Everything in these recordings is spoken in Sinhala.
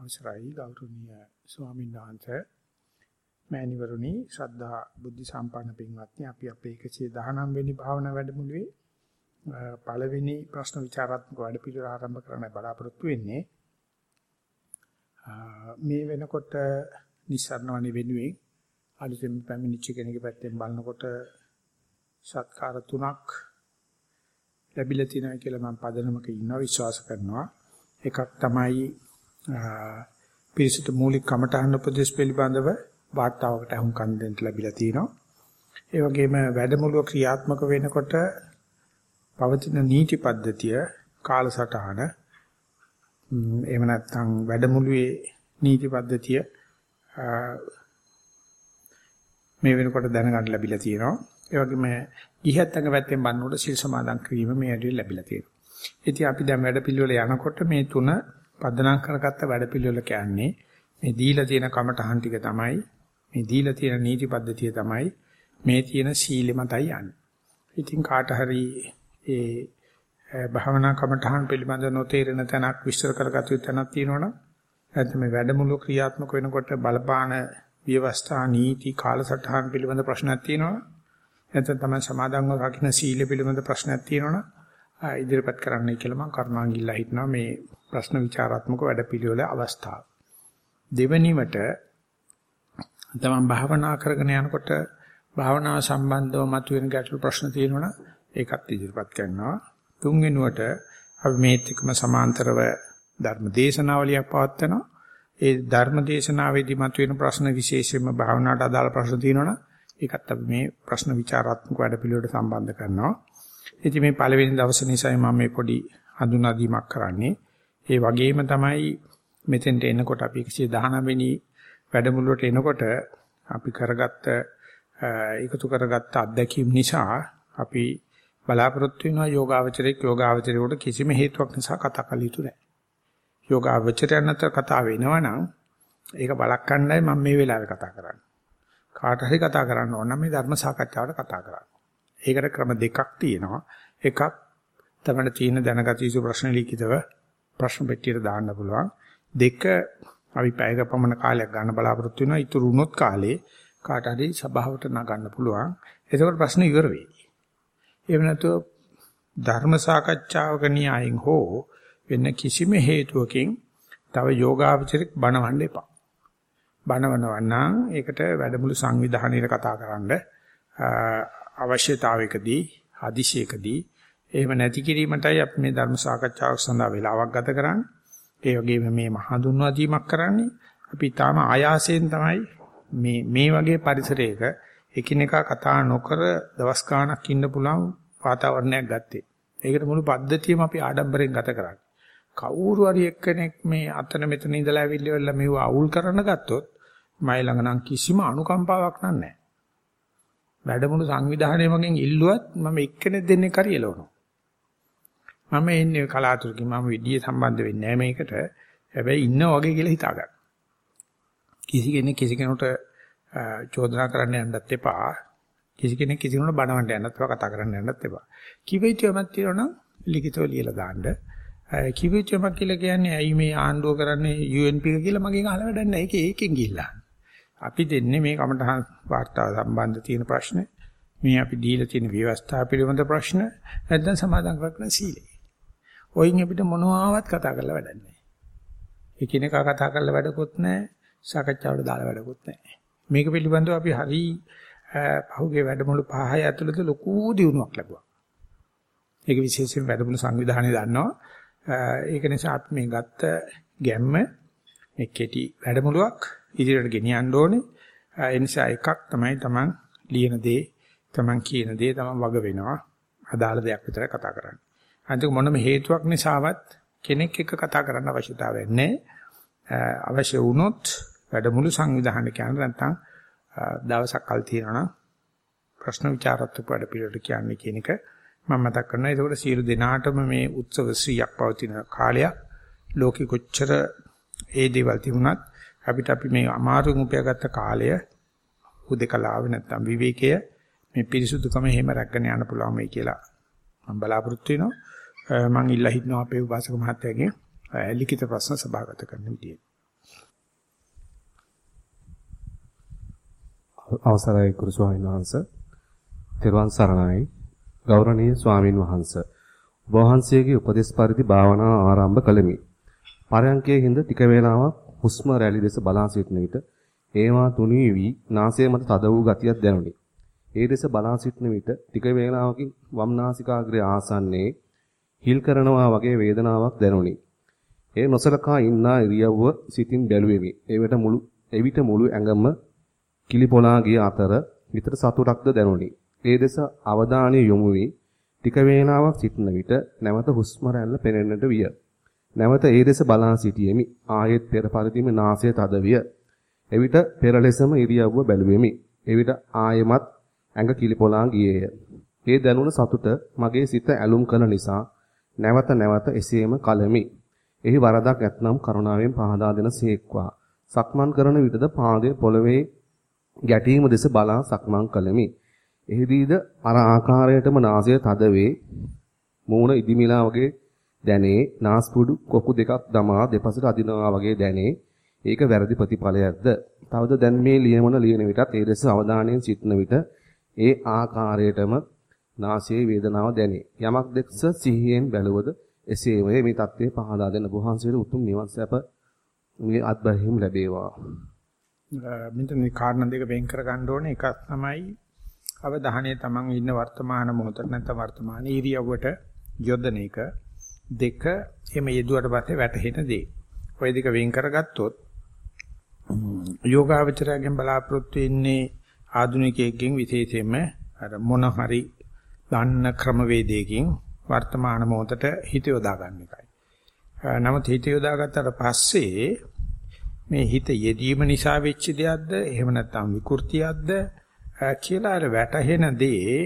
අවසරයි ගෞරවනීය ස්වාමීන් වහන්සේ. මෑණිවරුනි ශ්‍රද්ධා බුද්ධ සම්පන්න පින්වත්නි අපි අපේ 119 වෙනි භාවනා වැඩමුළුවේ පළවෙනි ප්‍රශ්න විචාරාත්මක වැඩපිළිවෙල ආරම්භ කරන්න බලාපොරොත්තු වෙන්නේ. මේ වෙනකොට නිස්සාරණවනි වෙනුවෙන් අලුතෙන් පැමිණිච්ච කෙනෙකුගේ පැත්තෙන් බලනකොට සත්කාර තුනක් ලැබිලා තියෙනවා කියලා මම පදනමක ඉන්නවා විශ්වාස කරනවා. එකක් තමයි පිරිසිදු මූලික කමඨහන උපදේශ පිළිබඳව වාර්තාවකට අහුම්කම් දෙන්න ලැබිලා තියෙනවා. ඒ වගේම වැඩමුළුව ක්‍රියාත්මක වෙනකොට පවතින නීති පද්ධතිය කාලසටහන එහෙම නැත්නම් වැඩමුළුවේ නීති පද්ධතිය මේ වෙනකොට දැනගන්න ලැබිලා තියෙනවා. ඒ වගේම ගිහත් අංග පැත්තෙන් බannකොට සිල් සමාදන් කිරීම මේ ඇදී ලැබිලා තියෙනවා. ඉතින් අපි දැන් වැඩ පිළිවෙල යනකොට මේ තුන පදනම් කරගත්ත වැඩපිළිවෙල කියන්නේ මේ දීලා තියෙන කමටහන් ටික තමයි මේ දීලා තියෙන නීති පද්ධතිය තමයි මේ තියෙන සීලෙ මතයි යන්නේ. ඉතින් කාට හරි ඒ භාවනා කමටහන් පිළිබඳ නොතේරෙන තැනක් විස්තර කරගත යුතු තැනක් තියෙනවනම් නැත්නම් මේ වැඩමුළු ක්‍රියාත්මක වෙනකොට බලපාන ව්‍යවස්ථා නීති කාලසටහන් පිළිබඳ ප්‍රශ්නක් තියෙනවා. නැත්නම් තමයි සමාදන්ව රකින්න සීල පිළිබඳ ප්‍රශ්නක් තියෙනවනම් ඉදිරිපත් කරන්නයි කියලා මම කරුණාන් ගිල්ලා හිටනවා මේ ප්‍රශ්න විචාරාත්මක වැඩපිළිවෙල අවස්ථාව. දෙවැනිවට තමන් භාවනා කරගෙන යනකොට භාවනාව සම්බන්ධව මතුවෙන ගැටළු ප්‍රශ්න තියෙනවනම් ඒකත් ඉදිරිපත් කරනවා. තුන්වෙනුවට අපි මේත් එක්කම සමාන්තරව ධර්ම දේශනාවලියක් පවත්වනවා. ඒ ධර්ම දේශනාවේදී මතුවෙන ප්‍රශ්න විශේෂයෙන්ම භාවනාවට අදාළ ප්‍රශ්න තියෙනවනම් ඒකත් අපි මේ ප්‍රශ්න විචාරාත්මක වැඩපිළිවෙලට සම්බන්ධ කරනවා. ඉතින් මේ පළවෙනි දවසේ නිසා මම මේ පොඩි හඳුනා දීමක් කරන්නේ. ඒ වගේම තමයි මෙතෙන්ට එනකොට අපි 119 වෙනි වැඩමුළුවට එනකොට අපි කරගත්ත එකතු කරගත්ත අත්දැකීම් නිසා අපි බලාපොරොත්තු වෙනවා යෝගාවචරයේ යෝගාවචරයට කිසිම හේතුවක් නිසා කතා කළ යුතු නැහැ. යෝගාවචරයන් අතර කතා වෙනවනම් ඒක බලක්කණ්ඩයි මම මේ වෙලාවේ කතා කරන්නේ. කාට හරි කතා කරන්න ඕන නම් මේ ධර්ම සාකච්ඡාවට කතා කරන්න. ඒකට ක්‍රම දෙකක් තියෙනවා. එකක් තමයි තියෙන දැනගත යුතු ප්‍රශ්න ලිඛිතව ප්‍රශ්න පෙට්ටියට දාන්න පුළුවන්. දෙක අපි පැයක පමණ කාලයක් ගන්න බලාපොරොත්තු වෙනවා. ඉතුරු වුණොත් කාලේ කාට හරි සභාවට නගන්න පුළුවන්. එතකොට ප්‍රශ්න ඉවර වෙයි. එහෙම නැත්නම් ධර්ම සාකච්ඡාවක න්‍යායෙන් හෝ වෙන කිසිම හේතුවකින් තව යෝගාවචරික බණවන්න එපා. බණවනවා නම් ඒකට වැඩමුළු සංවිධානයේ කතා කරන්න අවශ්‍යතාවයකදී හදිසියකදී එහෙම නැති කිරීමටයි අපි මේ ධර්ම සාකච්ඡාවක් සඳහා වේලාවක් ගත කරන්නේ. ඒ වගේම මේ මහඳුන්වා දීමක් කරන්නේ අපි තාම ආයාසයෙන් තමයි මේ මේ වගේ පරිසරයක එකිනෙකා කතා නොකර දවස් ගාණක් ඉන්න පුළුවන් වාතාවරණයක් ගත්තේ. ඒකට මුළු පද්ධතියම අපි ආඩම්බරෙන් ගත කරන්නේ. කවුරු හරි එක්කෙනෙක් මේ අතන මෙතන ඉඳලා ඇවිල්ලා මෙව අවුල් කරන්න ගත්තොත් මයි ළඟ නම් කිසිම අනුකම්පාවක් නැහැ. වැඩමුළු සංවිධානය මගෙන් ඉල්ලුවත් මම එක්කෙනෙක් දෙන්නේ කරියලවනවා. මම එන්නේ කලාතුරකින් මම විදිය සම්බන්ධ වෙන්නේ නැහැ මේකට. හැබැයි ඉන්න වගේ කියලා හිතාගන්න. කිසි කෙනෙක් කිසි කෙනෙකුට චෝදනා කරන්න යන්නත් එපා. කිසි කෙනෙක් කිසි කෙනෙකුට බනවන්න යන්නත් එපා කතා කරන්න යන්නත් එපා. කිවිතියමක් තියෙනවා නම් ලිඛිතව ලියලා දාන්න. කිවිතියමක් කියලා කියන්නේ ඇයි මේ ආණ්ඩුව කරන්නේ UNP කියලා මගෙන් අහලා වැඩක් නැහැ. ඒක ඒකෙන් ගිහිල්ලා. අපි දෙන්නේ මේ කමටහන් වාර්තාව සම්බන්ධ තියෙන ප්‍රශ්න මේ අපි දීලා තියෙන ව්‍යවස්ථා පිළිබඳ ප්‍රශ්න නැත්නම් සමාදන් කරන සීලය. ඔයින් අපිට මොනවාවත් කතා කරලා වැඩක් නැහැ. එකිනෙකා කතා කරලා වැඩකුත් නැහැ. සාකච්ඡාවට දාලා වැඩකුත් නැහැ. මේක පිළිබඳව අපි හරි පහුගිය වැඩමුළු පහය ඇතුළත ලොකු දියුණුවක් ලැබුවා. ඒක විශේෂයෙන් වැඩමුළු සංවිධානය දන්නවා. ඒක නිසා අපි මේ ගත්ත ගැම්ම මේ කෙටි වැඩමුළුවක් ඉදිරියට ගෙනියන්න ඕනේ. ඒ නිසා එකක් තමයි Taman ලියන දේ, Taman කියන දේ Taman වග වෙනවා. අදාළ දෙයක් විතරයි කතා කරන්නේ. අනිත් මොනම හේතුවක් නිසාවත් කෙනෙක් එක්ක කතා කරන්න අවශ්‍යතාවයක් නැහැ. අවශ්‍ය වුණොත් වැඩමුළු සංවිධානය කියන නැත්නම් දවසක් කල් තියනවා ප්‍රශ්න විචාරත්වක වැඩ පිළිවෙලට කියන්නේ කියන එක මම මතක් කරනවා. ඒකෝට සියලු දෙනාටම මේ උත්සව ශ්‍රීයක් පවතින කාලයක් ලෝකෙ කොච්චර ඒ දේවල් තිබුණත් අපිට අපි මේ අමාරුම උපයාගත්ත කාලය හුදකලාව නැත්තම් විවේකය මේ පිරිසුදුකම එහෙම රැකගෙන යන්න පුළුවන් වෙයි කියලා මම බලාපොරොත්තු වෙනවා මම ඉල්ලා හිටනවා අපේ උපාසක මහත්තයාගෙන් ලිඛිත ප්‍රශ්න සභාගත කරන්න විදියට අවසරයි ගුරු ස්වාමීන් වහන්ස. තෙරුවන් සරණයි. ගෞරවනීය ස්වාමින් වහන්ස. ඔබ වහන්සේගේ උපදෙස් පරිදි භාවනාව ආරම්භ කළෙමි. පරයන්කයේ හිඳ ටික වේලාවක් හුස්ම රැලි දෙස බලා සිටින විට ඒවා තුනී වී නාසය මත තද වූ ගතියක් දැනුනි. ඒ දෙස බලා සිටින විට ටික වේලාවකින් වම් නාසිකාග්‍රය ආසන්නයේ හිල් කරනවා වගේ වේදනාවක් දැනුනි. ඒ නොසලකා ඉන්නා ඉරියව්ව සිතින් බැලුවෙමි. එවිට මුළු එවිට මුළු ඇඟම කිලිපොලා ගිය අතර විතර සතුටක්ද දැනුනි. ඒ දෙස අවධානය යොමු වී ටික වේලාවක් සිටින විට නැවත හුස්ම රැල්ල පෙනෙන්නට විය. නැවත ඒ දෙස බලා සිටියෙමි. ආයෙත් පෙර පරිදිම නාසය තද විය. එවිට පෙර ලෙසම ඉරියව්ව බැලුවෙමි. එවිට ආයෙමත් ඇඟ කිලිපොලා ගියේය. ඒ දැනුණ සතුට මගේ සිත ඇලුම් කළ නිසා නැවත නැවත එසේම කලමි. එහි වරදක් ඇතනම් කරුණාවෙන් පහදා දෙන සේක්වා. සක්මන් කරන විටද පාදයේ පොළවේ ගැටීම දෙස බලා සක්මන් කළෙමි. එහිදීද අර ආකාරයටම නාසය තද වේ. මූණ ඉදිමිලා වගේ දැනේ. නාස්පුඩු කොකු දෙකක් දමා දෙපසට අදිනවා වගේ දැනේ. ඒක වැරදි ප්‍රතිඵලයක්ද? තවද දැන් මේ ලියමන ලියන විටත් ඒ දෙස අවධානයෙන් සිටන විට ඒ ආකාරයටම නාසයේ වේදනාව දැනේ. යමක් දෙක්ස සිහියෙන් බැලුවද එසේම මේ தත්ත්වය පහදා දෙන බුහන්සේට උතුම් නිවන් සැප මේ අත්බැහිම් ලැබේවා. මෙතන මේ කාරණා දෙක වෙන් කර ගන්න ඕනේ. එකක් තමයි අවධානය තමන් ඉන්න වර්තමාන මොහොත නැත්නම් වර්තමාන ඉරියව්වට යොදන එක. දෙක එමෙ යෙදුවට පස්සේ වැටහෙන දේ. ওই දෙක වෙන් කරගත්තොත් යෝගාවචරයෙන් බලාපොරොත්තු වෙන්නේ ආධුනිකයෙක්ගෙන් විශේෂයෙන්ම අර මොන හරි දන්න ක්‍රමවේදයකින් වර්තමාන මොහොතට හිත යොදා ගන්න එකයි. නමුත් හිත යොදාගත්තට පස්සේ මේ හිත යෙදීම නිසා වෙච්ච දෙයක්ද එහෙම නැත්නම් විකෘතියක්ද කියලා අර වැටහෙන දේ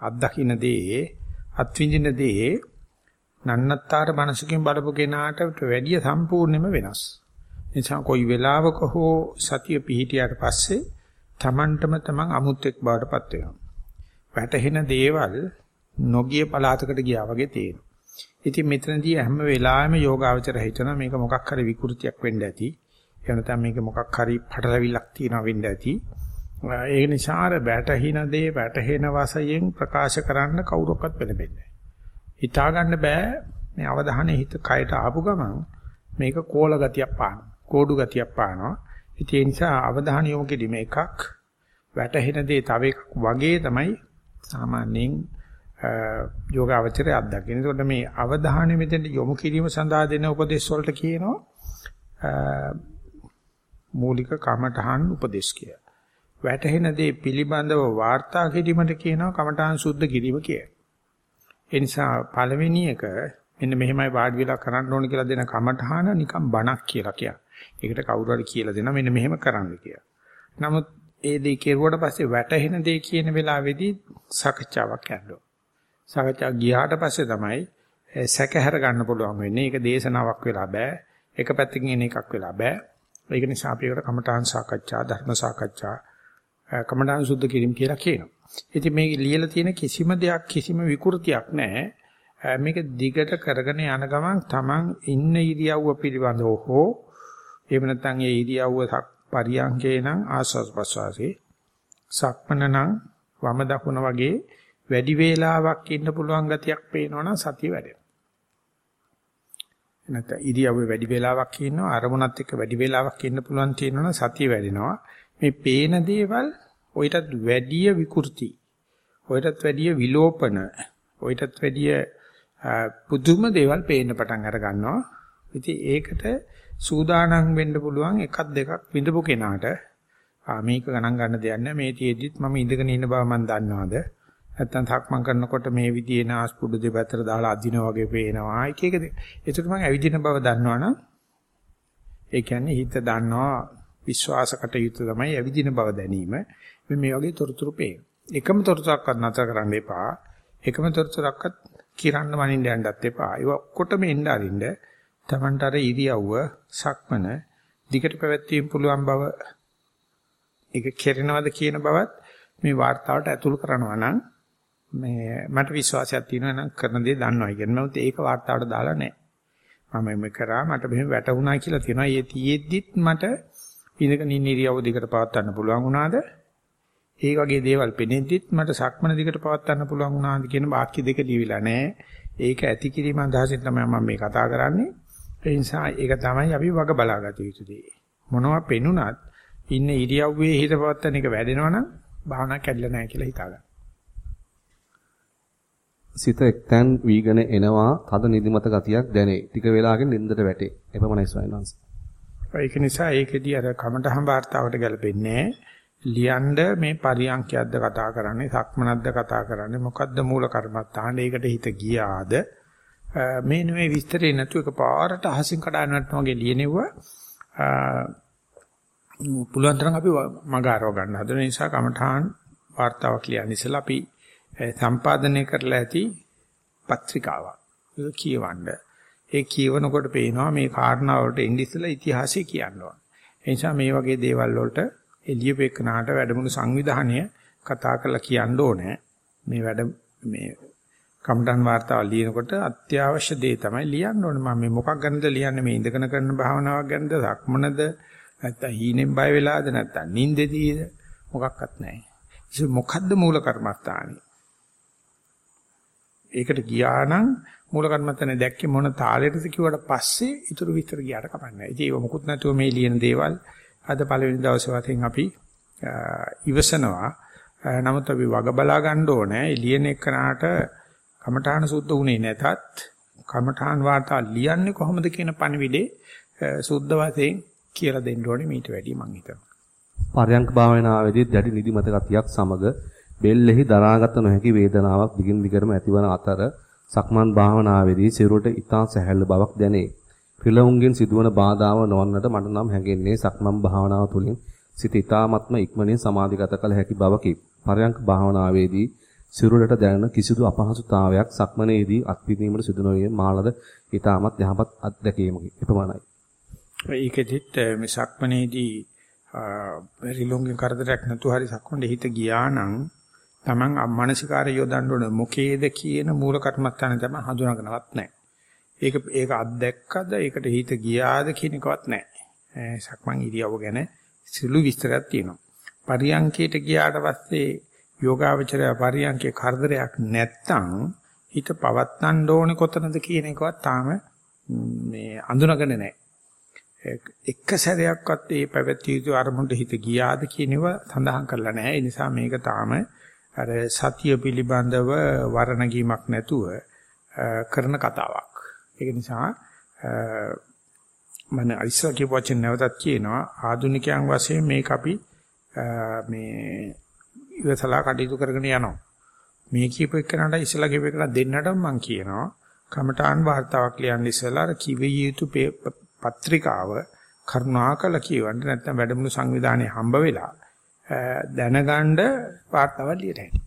අත්දකින්න දේ අත්විඳින දේ නන්නත්තර මනසකින් බලපු කෙනාට වැඩිය සම්පූර්ණයෙන්ම වෙනස්. නිසා කොයි වෙලාවක හෝ සතිය පිහිටියට පස්සේ Tamanටම Taman අමුත්‍යක් බවට පත් වෙනවා. වැටහෙන දේවල් නොගිය පළාතකට ගියා වගේ තේරෙනවා. ඉතින් මෙතනදී හැම වෙලාවෙම යෝගාවචර හිතනවා මේක මොකක් හරි විකෘතියක් වෙන්න ඇති. එහෙම නැත්නම් මේක මොකක් හරි පටලවිල්ලක් තියෙනවා වෙන්න ඇති. ඒ නිසා අර වැටහින දේ වැටහෙන වශයෙන් ප්‍රකාශ කරන්න කවුරක්වත් වෙලෙන්නේ නැහැ. හිතා ගන්න බෑ මේ අවධානය හිත කයට ආපු ගමන් මේක කෝල ගතියක් පානවා. කෝඩු ගතියක් පානවා. ඉතින් ඒ නිසා අවධානය යොමු කිරීම එකක් වැටහෙන දේ තව එකක් වගේ තමයි සාමාන්‍යයෙන් යෝගාවචරය අත්දකින්න. ඒකට මේ අවධානය මෙතෙන් යොමු කිරීම සඳහා දෙන උපදේශ වලට කියනවා මූලික කමඨහන් උපදේශ කියලා. වැටහෙන දේ පිළිබඳව වාර්තා කිරීමට කියනවා කමඨහන් සුද්ධ කිරීම කියලා. ඒ නිසා පළවෙනි එක මෙන්න මෙහෙමයි වාඩි වෙලා කරන්න ඕන කියලා දෙන කමඨහන නිකන් බණක් කියලා කියනවා. ඒකට කවුරු හරි කියලා දෙනවා මෙන්න මෙහෙම කරන්න කියලා. නමුත් ඒ දේ කෙරුවට පස්සේ වැටහෙන දේ කියන වෙලාවේදී සාකච්ඡාවක් යනවා. සාකච්ඡා ගියාට පස්සේ තමයි සැකහැර ගන්න පුළුවන් වෙන්නේ. ඒක දේශනාවක් වෙලා බෑ. එක පැත්තකින් එන එකක් වෙලා බෑ. ඒක නිසා අපි ඒකට කමඨාන් සාකච්ඡා, ධර්ම සාකච්ඡා, කමඨාන් සුද්ධ කිරීම කියලා කියනවා. ඉතින් මේ ලියලා තියෙන කිසිම දෙයක් කිසිම විකෘතියක් නැහැ. මේක දිගට කරගෙන යන ගමන් Taman ඉන්න ඉරියව්ව පිළිබඳව හෝ එහෙම නැත්නම් ඒ ඉරියව්ව පරියංගේ නම් ආස්වාස් ප්‍රසවාසී සක්මන නම් වම දකුණ වගේ වැඩි වේලාවක් ඉන්න පුළුවන් ගතියක් පේනවනම් සතිය වැඩෙනවා. නැත්නම් ඉරියව්වේ වැඩි වේලාවක් ඉන්නවා අරමුණත් එක්ක වැඩි වේලාවක් ඉන්න පුළුවන් තියෙනවනම් සතිය වැඩෙනවා. මේ පේන දේවල් ඔයිටත් වැඩිය විකෘති. ඔයිටත් වැඩිය විලෝපන. ඔයිටත් වැඩිය පුදුම දේවල් පේන්න පටන් අර ගන්නවා. ඉතින් ඒකට සූදානම් වෙන්න පුළුවන් එකක් දෙකක් විඳපු කෙනාට. ආ මේක ගණන් ගන්න දෙයක් නෑ. මේ තියේදිත් මම ඉඳගෙන ඉන්න බව මම දන්නවද? නැත්තම් තක්මන් කරනකොට මේ විදිහේ නාස්පුඩු දෙපැත්තට දාලා අදිනා වගේ පේනවා. එක එක ඒක මම ඇවිදින බව දන්නවනම් ඒ කියන්නේ හිත දන්නවා විශ්වාසකට යුත තමයි ඇවිදින බව දැනීම. මේ වගේ තොරතුරු පේන. එකම තොරතුරක්වත් නැතර කරන්න එපා. එකම තොරතුරක්වත් කිරන්න මනින්න යන්නත් එපා. ඒව ඔක්කොටම එන්න අරින්න තමන්ට අර ඉරියව්ව සක්මන දිගට පැවැත්වීම පුළුවන් බව ඒක කෙරෙනවද කියන බවත් මේ වார்த்தාවට ඇතුළු කරනවා නම් මේ මට විශ්වාසයක් තියෙනවා නම් කරන දේ දන්නවා කියන නමුත් ඒක වார்த்தාවට දාලා නැහැ. මම මේ කරා මට මෙහෙම වැටුණා කියලා තියෙනවා. ඒ තියෙද්දිත් මට ඉඳගෙන ඉන්න ඉරියව්ව දිගට පවත් ගන්න පුළුවන් වුණාද? ඒ වගේ දේවල් පෙනෙද්දිත් මට සක්මන දිගට පවත්වන්න පුළුවන් වුණාද කියන වාක්‍ය දෙක ලියවිලා නැහැ. ඒක ඇති කිරීම අදහසින් තමයි මම මේ කතා කරන්නේ. ඒ නිසා ඒක තමයි අපි වග බලාගත යුතු දේ. මොනවා පෙනුනත් ඉන්න ඉරියව්වේ හිත පවත්වන එක වැඩෙනවනම් භාවනා කැඩලා නැහැ කියලා හිතාගන්න. සිත එක්තැන් වීගෙන එනවා තද නිදිමත ගතියක් දැනේ. ටික වෙලාවකින් නින්දට වැටේ. එපමණයි ස්වාමීන් වහන්සේ. ඒක නිසා ඒකෙදී අර කමටහම් වார்த்தාවට ගැලපෙන්නේ ලියනද මේ පරියන්කයක්ද කතා කරන්නේ සක්මනක්ද කතා කරන්නේ මොකද්ද මූල කර්මත්තාන ඒකට හිත ගියාද? මේ නෙමෙයි විස්තරේ නැතු එක පාරට අහසින් කඩානට වගේ ලියනෙවුවා. පුළුවන් තරම් අපි මග අරව ගන්න හදන නිසා කමටහන් වார்த்தාවක් ලියන්න ඉස්සලා අපි සම්පාදනය කරලා ඇති පත්‍රිකාවක්. ඒක කියවන්නේ. ඒ කියවනකොට පේනවා මේ කාරණා වලට එන්නේ ඉස්සලා ඉතිහාසය කියනවා ඒ නිසා මේ වගේ දේවල් වලට එළියපෙකනාට වැඩමුළු සංවිධානය කතා කරලා කියන්න ඕනේ. මේ වැඩ මේ කම්ඩන් වාර්තාව ලියනකොට අත්‍යවශ්‍ය දේ තමයි ලියන්න ඕනේ. මම මේ මොකක් ගැනද ලියන්නේ? මේ ඉඳගෙන කරන භාවනාවක් ගැනද? සක්මනද? නැත්තම් හීනෙන් බය වෙලාද? නැත්තම් නිින්දෙදීද? මොකක්වත් නැහැ. ඒක මොකද්ද මූල කර්මස්ථානේ? ඒකට ගියා නම් මූල කර්මස්ථානේ දැක්කේ මොන තාලෙටද කිව්වට පස්සේ ඊටු විතර ගියාට කමන්නේ. ඉතින් ඒක මොකුත් නැතුව මේ ලියන දේවල් අද පළවෙනි දවසේ වතෙන් අපි ඉවසනවා. නමුත් අපි වග බලා ගන්න ඕනේ. ලියන එකනට කමඨාන සුද්ධ වුණේ නැතත් කමඨාන් වාර්තා ලියන්නේ කොහොමද කියන පණිවිඩේ සුද්ධ වශයෙන් කියලා දෙන්න ඕනේ මීට වැඩිය මං හිතනවා. පරයන්ක භාවනාවේදී දැඩි නිදිමත ගතියක් සමග බෙල්ලෙහි දරාගත නොහැකි වේදනාවක් දිගින් දිගටම ඇතිවන අතර සක්මන් භාවනාවේදී සිරුරට ඊතා සැහැල්ලු බවක් දැනේ. රිලවුන්ගෙන් සිදුවන බාධාව නොවන්නට මට නම් හැඟෙන්නේ සක්මන් භාවනාව තුළින් සිත ඊ타ත්ම ඉක්මනින් සමාධිගත කළ හැකි බවකි. පරයන්ක භාවනාවේදී සිරුරට දැනෙන කිසිදු අපහසුතාවයක් සක්මනේදී අත්විඳීමට සිදු නොවේ මාළද ඊ타මත් යහපත් අත්දැකීමකි. එපමණයි. ඒකෙදිත් eh, මේ සක්මනේදී ah, රිලොංගෙන් කරදරයක් නැතුව හරි සක්මනේ හිත ගියා නම් Taman මානසිකාරය යොදන්න ඕන මොකේද කියන මූල කර්මස්ථානේ තමයි හඳුනාගන්නවත් නැහැ. ඒක ඒක අත්දැක්කද ඒකට හිත ගියාද කියන එකවත් නැහැ. සක්මන් ඉරියව ගැන සිළු විස්තරයක් තියෙනවා. පරියංකයට ගියාට පස්සේ යෝගාවචරය පරියංකේ කරදරයක් නැත්තම් හිත පවත්තන්න ඕනේ කොතනද කියන එකවත් තාම මේ අඳුනගන්නේ නැහැ. එක සැරයක්වත් ඒ පැවැත්විය යුතු අරමුණට හිත ගියාද කියනව සඳහන් කරලා නැහැ. ඒ නිසා මේක තාම අර සතිය පිළිබඳව වර්ණගීමක් නැතුව කරන කතාවක්. ඒක නිසා මම ඉස්සර කියපු වචන නැවතත් කියනවා ආදුනිකයන් වශයෙන් මේක අපි මේ ඉවසලා කටයුතු කරගෙන යනවා. මේ කියපු එකනට ඉස්සලා කියපු එකට දෙන්නටම මම කියනවා කමඨාන් වාර්තාවක් ලියන්න ඉස්සලා කිවිය යුතු පත්‍රිකාව කරුණාකර කියවන්න නැත්නම් වැඩමුළු සංවිධානයේ හම්බ වෙලා දැනගන්න වාර්තාවක් ලියට හැටි.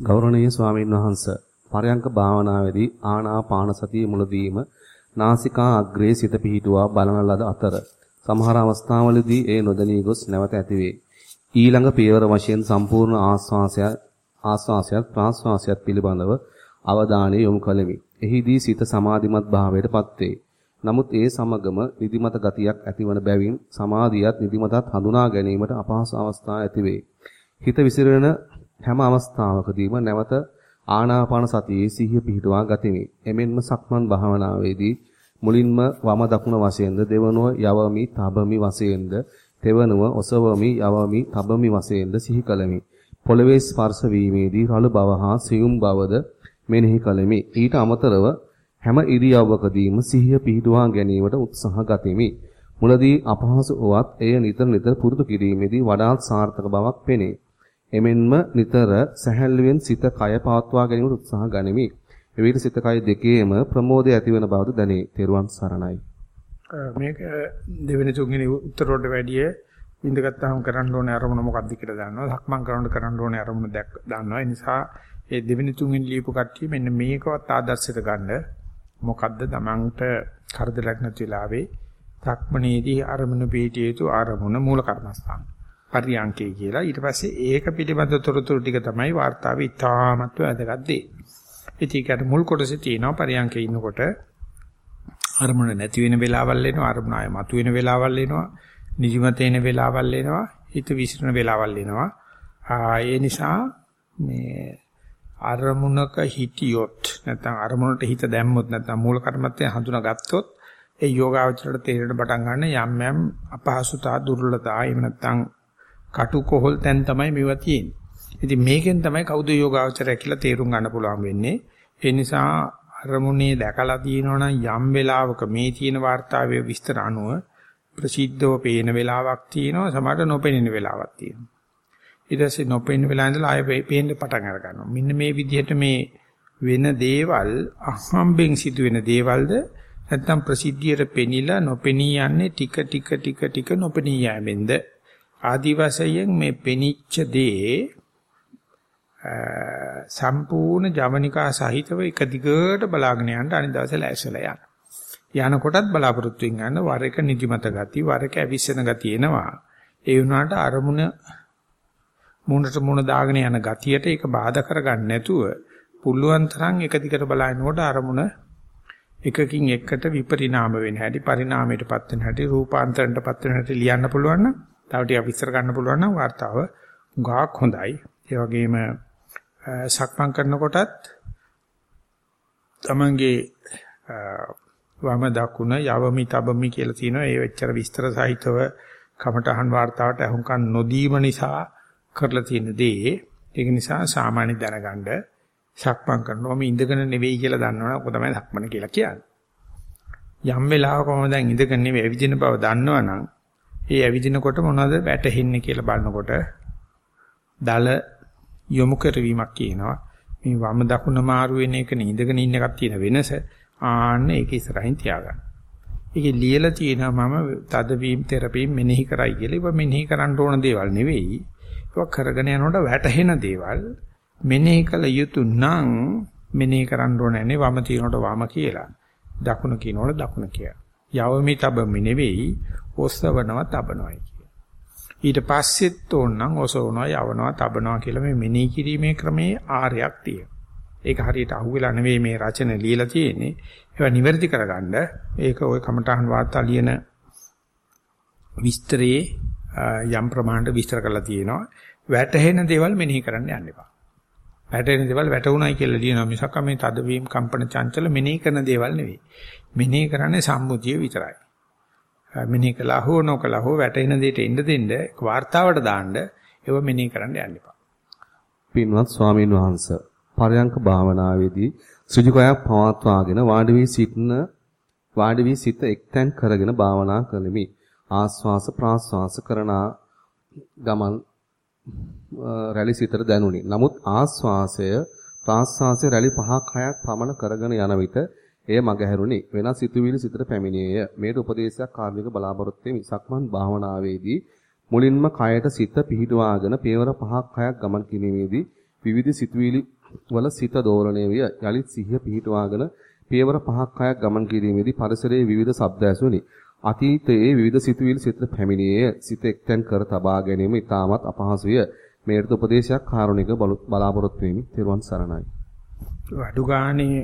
ගෞරවනීය ස්වාමීන් වහන්ස පරයන්ක භාවනාවේදී ආනාපාන සතිය මුලදීම නාසිකා අග්‍රේ සිත පිහිටුවා බලන ලද අතර සමහර අවස්ථාවලදී ඒ නොදැනී ගොස් නැවත ඇතිවේ. ඊළඟ පියවර වශයෙන් සම්පූර්ණ ආස්වාසය ආස්වාසයත් ප්‍රාස්වාසයත් පිළිබඳව අවධානය යොමු කළෙමි. එහිදී සිත සමාධිමත් භාවයට පත්වේ. නමුත් ඒ සමගම නිදිමත ගතියක් ඇතිවන බැවින් සමාධියත් නිදිමතත් හඳුනා ගැනීමට අපහසු අවස්ථා ඇතිවේ. හිත විසිරෙන හැම අවස්ථාවකදීම නැවත ආනාපාන සතියේ සිහිය පිහිටුවා ගතිමි. එමෙන්ම සක්මන් භාවනාවේදී මුලින්ම වම දකුණ වශයෙන්ද දෙවනුව යවමි තබමි වශයෙන්ද තෙවනුව ඔසවමි යවමි තබමි වශයෙන්ද සිහි කළමි. පොළවේ ස්පර්ශ වීමේදී රළු බව හා සියුම් බවද මෙනෙහි කළෙමි. ඊට අමතරව හැම ඉරියව්වකදීම සිහිය පිහිටුවා ගැනීමට උත්සාහ ගතිමි. මුලදී අපහසු වුවත් එය නිතර නිතර පුරුදු කිරීමේදී වඩාත් සාර්ථක බවක් පෙනේ. එමෙන්ම නිතර සැහැල්ලුවෙන් සිත කය පවත්වා ගැනීමට උත්සාහ ගනිමි. එවිට සිත කය දෙකේම ප්‍රමෝදය ඇතිවන බවද දැනේ. තෙරුවන් සරණයි. මේක දෙවෙනි තුන්වෙනි උත්තර වලට වැඩිය ඉඳගත්තාම කරන්න ඕනේ අරමුණ මොකක්ද කියලා දන්නවා. සක්මන් කරනකොට කරන්න ඕනේ අරමුණ දැක් දන්නවා. ඒ නිසා ඒ දෙවෙනි තුන්වෙනි ලියපු කට්ටිය මෙන්න මේකවත් ආදර්ශයට ගන්න මොකද්ද තමන්ට කරදරයක් නැති වෙලාවේ සක්මණේදී අරමුණ පිටිය යුතු අරමුණ මූල කර්මස්ථාන. පරියංකේ කියලා. ඊට පස්සේ ඒක පිළිබඳ තොරතුරු ටික තමයි වார்த்தාවේ ඉතාමත්ව වැදගත් දේ. ඉතින් මුල් කොටසේ තියෙනවා. පරියංකේ ඉන්නකොට අරමුණ නැති වෙන වෙලාවල් එනවා. අරමුණ ආය මතුවෙන වෙලාවල් එනවා. නිදිමත එන වෙලාවල් එනවා. හිත විසිරෙන වෙලාවල් එනවා. ඒ නිසා මේ අරමුණක හිටියොත් නැත්නම් අරමුණට හිත දැම්මොත් නැත්නම් මූල කර්මත්තේ හඳුනාගත්තොත් ඒ යෝගාවචරයට තේරෙන්න පටන් ගන්න යම් යම් අපහසුතා දුර්වලතා එහෙම නැත්නම් කටුකොහල් තැන් තමයි මේවා තියෙන්නේ. ඉතින් මේකෙන් තමයි කවුද යෝගාවචරය කියලා තේරුම් ගන්න පුළුවන් වෙන්නේ. ඒ නිසා අරමුණේ දැකලා තියෙනවනම් යම් වෙලාවක මේ තියෙන වார்த்தාවේ විස්තර අනුව ප්‍රසිද්ධව පේන වෙලාවක් තියෙනවා සමහරට නොපෙනෙන වෙලාවක් තියෙනවා. ඊට පස්සේ නොපෙනෙන වෙලාව ඉඳලා ආයෙ පේන්න පටන් අර ගන්නවා. මෙන්න මේ විදිහට මේ වෙන දේවල් අහම්බෙන් සිදුවෙන දේවල්ද නැත්නම් ප්‍රසිද්ධියට පෙනිලා නොපෙනී යන්නේ ටික ටික ටික ටික නොපෙනී යෑමෙන්ද ආදි වශයෙන් මේ පෙනිච්ච දේ සම්පූර්ණ ජවනිකා සහිතව එක දිගට බලාගෙන යන්න අනිත් දවසේ ලෑස්තිලා යන. යනකොටත් බලාපොරොත්තු වෙන වර එක නිදිමත ගති වර එක ඇවිස්සෙන ගති එනවා. ඒ වුණාට අරමුණ මුණට මුණ දාගෙන යන ගතියට ඒක බාධා කරගන්න නැතුව පුළුවන් තරම් එක දිගට බලනකොට අරමුණ එකකින් එකට විපරිණාම වෙන හැටි පරිණාමයටපත් වෙන හැටි රූපාන්තරණයටපත් වෙන හැටි ලියන්න පුළුවන් නම් තව ටිකක් විස්තර ගන්න පුළුවන් නම් වார்த்தාව ගාක් හොඳයි. ඒ වගේම සක්මන් කරනකොටත් තමන්ගේ වම දකුණ යවමි තබමි කියලා තියෙනවා. ඒ වෙච්චර විස්තර සහිතව කමටහන් වார்த்தාවට අහුම්කන් නොදීම නිසා කරලා තියෙන දේ ඒක නිසා සාමාන්‍ය දැනගන්න සක්මන් කරනවා මේ ඉඳගෙන නෙවෙයි කියලා දන්නවනම් ඔක තමයි සක්මන කියලා කියන්නේ. යම් වෙලාවක මම දැන් ඉඳගෙන නෙවෙයි ඇවිදින බව දන්නවනම් ඒ ඇවිදිනකොට මොනවද වැටෙන්නේ කියලා බලනකොට දල යොමු කරවීමක් කියනවා. මේ වම දකුණ මාරු වෙන එක නිඳගෙන ඉන්න එකක් තියෙන වෙනස ආන්න ඒක ඉස්සරහින් තියාගන්න. ඒකේ ලියලා තියෙනවා මම තදවීම තෙරපීම් මෙනෙහි කරයි කියලා. ඒක මෙනෙහි කරන්න ඕන දේවල් නෙවෙයි. ඒක කරගෙන යනකොට වැටහෙන දේවල් මෙනෙහි කළ යුතු නම් මෙනෙහි කරන්න ඕනේ වම තියනකොට වම කියලා. දකුණ කියනකොට දකුණ කියලා. යවමි තබමි නෙවෙයි ඔස්සවනවා තබනවායි කිය. ඊට පස්සෙත් ඕනනම් ඔසවනවා යවනවා තබනවා කියලා මේ මෙනෙහි කිරීමේ ක්‍රමයේ ආරයක් තියෙනවා. ඒක හරියට අහුවෙලා නෙවෙයි මේ රචන ලියලා තියෙන්නේ. ඒවා නිවැරදි කරගන්න ඒක ওই කමඨහන් වාර්තා ලියන විස්තරයේ යම් ප්‍රමාණයට විස්තර කරලා තියෙනවා. වැටහෙන දේවල් මෙනෙහි කරන්න යන්න එපා. වැටෙන දේවල් වැටුණයි කියලා ලියනවා මිසක් මේ තදවීම කම්පන චංචල මෙනෙහි කරන දේවල් නෙවෙයි. මෙනෙහි කරන්නේ සම්මුතිය විතරයි. මෙනෙහි කළා හෝ නොකළා හෝ වැටෙන දෙයට එන්න දෙන්න වාර්තාවට දාන්න ඒව මෙනෙහි කරන්න යන්න එපා. පින්වත් ස්වාමීන් වහන්ස පරයන්ක භාවනාවේදී සුජිකයක් පවත්වාගෙන වාඩි වී සිටින වාඩි වී සිත එක්තැන් කරගෙන භාවනා කළෙමි. ආස්වාස ප්‍රාස්වාස කරන ගමන් රැලි සිතට දැනුනි. නමුත් ආස්වාසය ප්‍රාස්වාසය රැලි 5ක් 6ක් පමණ කරගෙන යන විට එය මගහැරුණි. වෙනස් සිතුවිලි සිතට පැමිණියේය. මේට උපදේශයක් කාර්මික බලාපොරොත්තු වෙමි. සක්මන් භාවනාවේදී මුලින්ම කයට සිත පිහිටුවාගෙන පියවර 5ක් 6ක් ගමන් කිරීමේදී විවිධ සිතුවිලි වල සිත දෝරණය විය. යලිත් සිහිය පිහිටුවාගෙන පියවර 5ක් 6ක් ගමන් කිරීමේදී පරිසරයේ විවිධ ශබ්ද ඇසුනි. අතීතයේ විවිධ සිතුවිලි සිතට පැමිණියේ සිත එක්තෙන් කර තබා ගැනීම ඉතාමත් අපහසුය. මේකට උපදේශයක් කාරුණික බලාපොරොත්තු වෙමි. තෙරුවන් සරණයි. අඩු ගානේ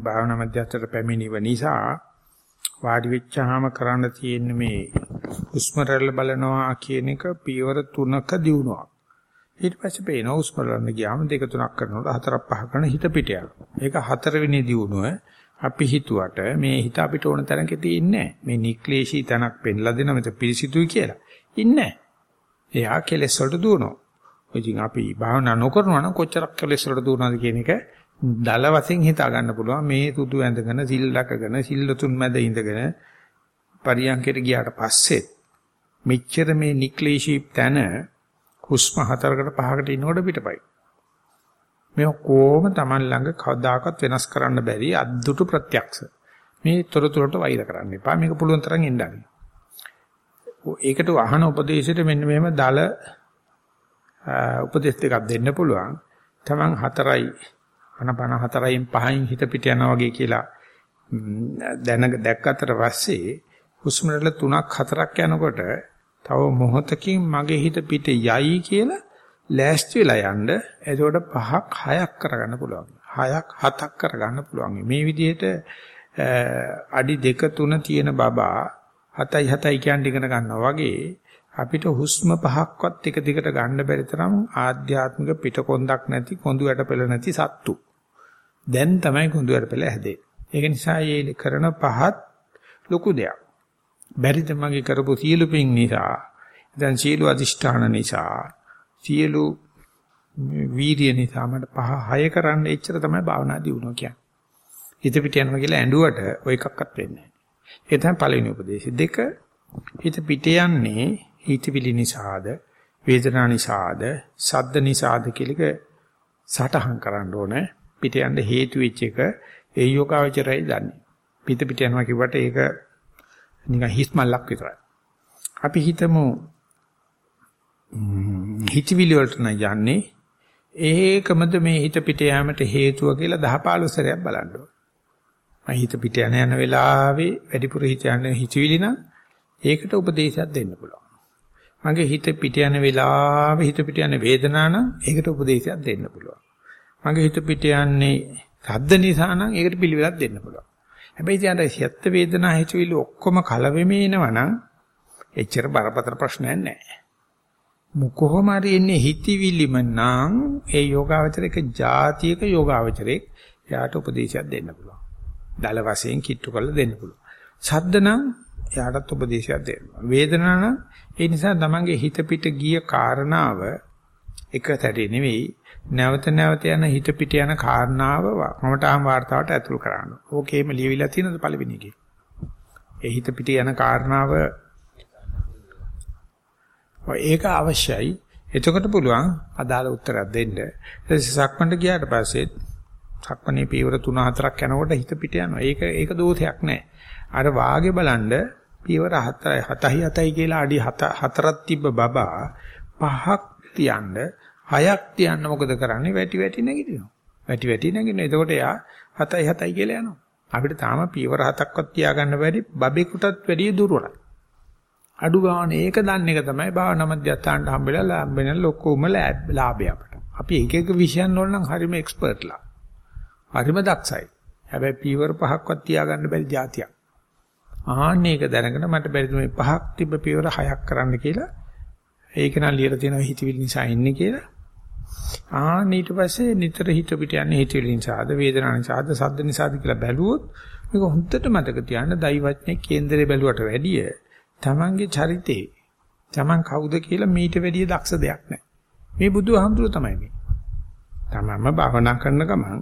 භාවනා මධ්‍යස්ථට පැමිණිව නිසා වාඩි වෙච්චාම කරන්න තියෙන මේ හුස්ම රැල්ල බලනවා කියන එක පියවර තුනක දිනුවක්. ඊට පස්සේ පේන හුස්ම රැල්ල ගියාම දෙක තුනක් කරනකොට හතරක් පහ කරන හිත පිට යනවා. ඒක හතරවෙනි දිනුව අපි හිතුවට මේ හිත අපිට ඕන තරම්ක තියෙන්නේ මේ නික්ලේශී තනක් පෙන්ලා දෙන මෙත පිරිසිදුයි කියලා. ඉන්නේ එයා කෙලෙස් වලට දුවනවා. ඉතින් අපි භාවනා නොකරනවා නම් කොච්චරක් කෙලෙස් වලට දුවනවද කියන එක දල වශයෙන් හිතා ගන්න පුළුවන්. මේ සුදු ඇඳගෙන සිල් ලකගෙන සිල්ලතුන් මැද ඉඳගෙන පරියන්කයට ගියාට පස්සේ මෙච්චර මේ නික්ලේශී තන හුස්ම හතරකට පහකට ඉන්නකොට පිටපයි. මේ කොහොම Taman ළඟ කවදාකවත් වෙනස් කරන්න බැරි අද්දුටු ප්‍රත්‍යක්ෂ. මේ තොරතුරට වෛර කරන්න එපා. මේක පුළුවන් තරම් එන්නගන්න. ඒකට අහන උපදේශයට මෙන්න මෙහෙම දල උපදේශ දෙකක් දෙන්න පුළුවන්. Taman හතරයි අනපන හතරයින් පහෙන් හිත පිට යනවා වගේ කියලා දැන දැක්කට පස්සේ හුස්ම රටල තුනක් හතරක් යනකොට තව මොහොතකින් මගේ හිත පිට යයි කියලා ලෑස්ති වෙලා යන්න එතකොට පහක් හයක් කරගන්න පුළුවන්. හයක් හතක් කරගන්න පුළුවන්. මේ විදිහට අඩි දෙක තුන තියෙන බබා හතයි හතයි කියන්නේ ඉගෙන ගන්නවා වගේ අපිට හුස්ම පහක්වත් එක දිගට ගන්න බැරි තරම් ආධ්‍යාත්මික පිටකොන්දක් නැති කොඳු යටපෙළ නැති සත්තු. දැන් තමයි කොඳු යටපෙළ හැදෙන්නේ. ඒක නිසා මේ කරන පහත් ලොකු දෙයක්. බැරිද මගේ කරපු සියලු පින් නිසා, දැන් සියලු අදිෂ්ඨාන නිසා, සියලු වීර්ය නිසා මට පහ හය කරන්න එච්චර තමයි භාවනා දියුණුව කියන්නේ. හිත පිට යනවා කියලා ඇඬුවට ඔය එකක්වත් වෙන්නේ නැහැ. ඒ තමයි පළවෙනි උපදේශය. දෙක හිත පිට යන්නේ හිතවිලි නිසාද, වේදනා නිසාද, සද්ද නිසාද කියලා සටහන් කරන්න ඕනේ. පිට යන්න හේතු වෙච්ච එක ඒ යෝගාවචරයි දන්නේ. පිට පිට යනවා කිව්වට ඒක නිකන් හිස්මල්ලක් විතරයි. අපි හිතමු හිතවිලි වලට යන්නේ ඒකමද මේ හිත පිට යාමට හේතුව කියලා 10 15 සැරයක් බලන්න ඕන. මම හිත පිට යන යන වෙලාවේ වැඩිපුර හිත යන හිතවිලි නම් ඒකට උපදේශයක් දෙන්න පුළුවන්. මගේ හිත පිට යන වෙලාවේ හිත පිට යන වේදනා නම් ඒකට උපදේශයක් දෙන්න පුළුවන්. මගේ හිත පිට යන්නේ සද්ද නිසා නම් ඒකට පිළිවෙලක් දෙන්න පුළුවන්. හැබැයි ඉතින් අර සියත් වේදනා හිතවිලි ඔක්කොම කලවෙමේ එනවනම් එච්චර බරපතල ප්‍රශ්නයක් නැහැ. කොහොම හරි එන්නේ හිතවිලිම නම් ඒ යෝගාවචරයක જાතියක යෝගාවචරයක් එයාට උපදේශයක් දෙන්න පුළුවන්. දල වශයෙන් කිට්ටු කරලා දෙන්න පුළුවන්. සද්ද නම් එයාටත් උපදේශයක් දෙන්න. වේදනා නම් ඒ නිසා තමන්ගේ හිත පිට ගිය කාරණාව එක සැරේ නෙවෙයි නැවත නැවත යන හිත පිට යන කාරණාව මමටාම් වார்த்தාවට ඇතුල් කරන්න. ඕකේම ලියවිලා තියෙනද පළවෙනි එකේ? ඒ හිත පිට යන කාරණාව ඒක අවශ්‍යයි. එතකොට පුළුවන් අදාළ උත්තරයක් දෙන්න. ඊට පස්සේ සක්මන්ට ගියාට පස්සේ සක්මනේ පීවර 3-4ක් යනකොට හිත පිට යනවා. ඒක ඒක දෝෂයක් නෑ. අර වාගේ බලන්න පීවර 7යි 7යි 7යි කියලා අඩි 4ක් තිබ්බ බබා පහක් තියන්න හයක් තියන්න මොකද කරන්නේ? වැටි වැටි නැගිටිනවා. වැටි වැටි නැගිටිනවා. එතකොට එයා 7යි 7යි කියලා යනවා. අපිට තාම පීවර 7ක්වත් තියාගන්න බැරි බබෙකුටත් වැඩිය දුර්වලයි. අඩු ගන්න ඒක දන්න එක තමයි භාවනා මධ්‍යස්ථානට හම්බෙලා ලැබෙන ලොකුම ලාභය අපට. අපි එක එක විෂයන් වල නම් හරිම එක්ස්පර්ට්ලා. හරිම දක්ෂයි. හැබැයි පීවර පහක්වත් තියාගන්න බැරි જાතියක්. ආන්න ඒක දැනගෙන මට බැරිද මේ පහක් තිබ්බ පීවර හයක් කරන්න කියලා. ඒක නම් ලියලා තියෙනවා හිතවිලි නිසා ඉන්නේ කියලා. ආන්න ඊට පස්සේ නිතර හිත පිට යන්නේ හිතවිලි නිසාද වේදනාව නිසාද සද්ද නිසාද කියලා බැලුවොත් මේක හොඳට මතක තියාගන්න දෛවඥේ කේන්දරේ බැලුවට වැඩිය තමන්ගේ චරිතේ තමන් කවුද කියලා මීට වැඩිය දක්ෂ දෙයක් නැහැ. මේ බුදුහාමුදුරුව තමයි මේ. තමන්ම භාවනා කරන ගමන්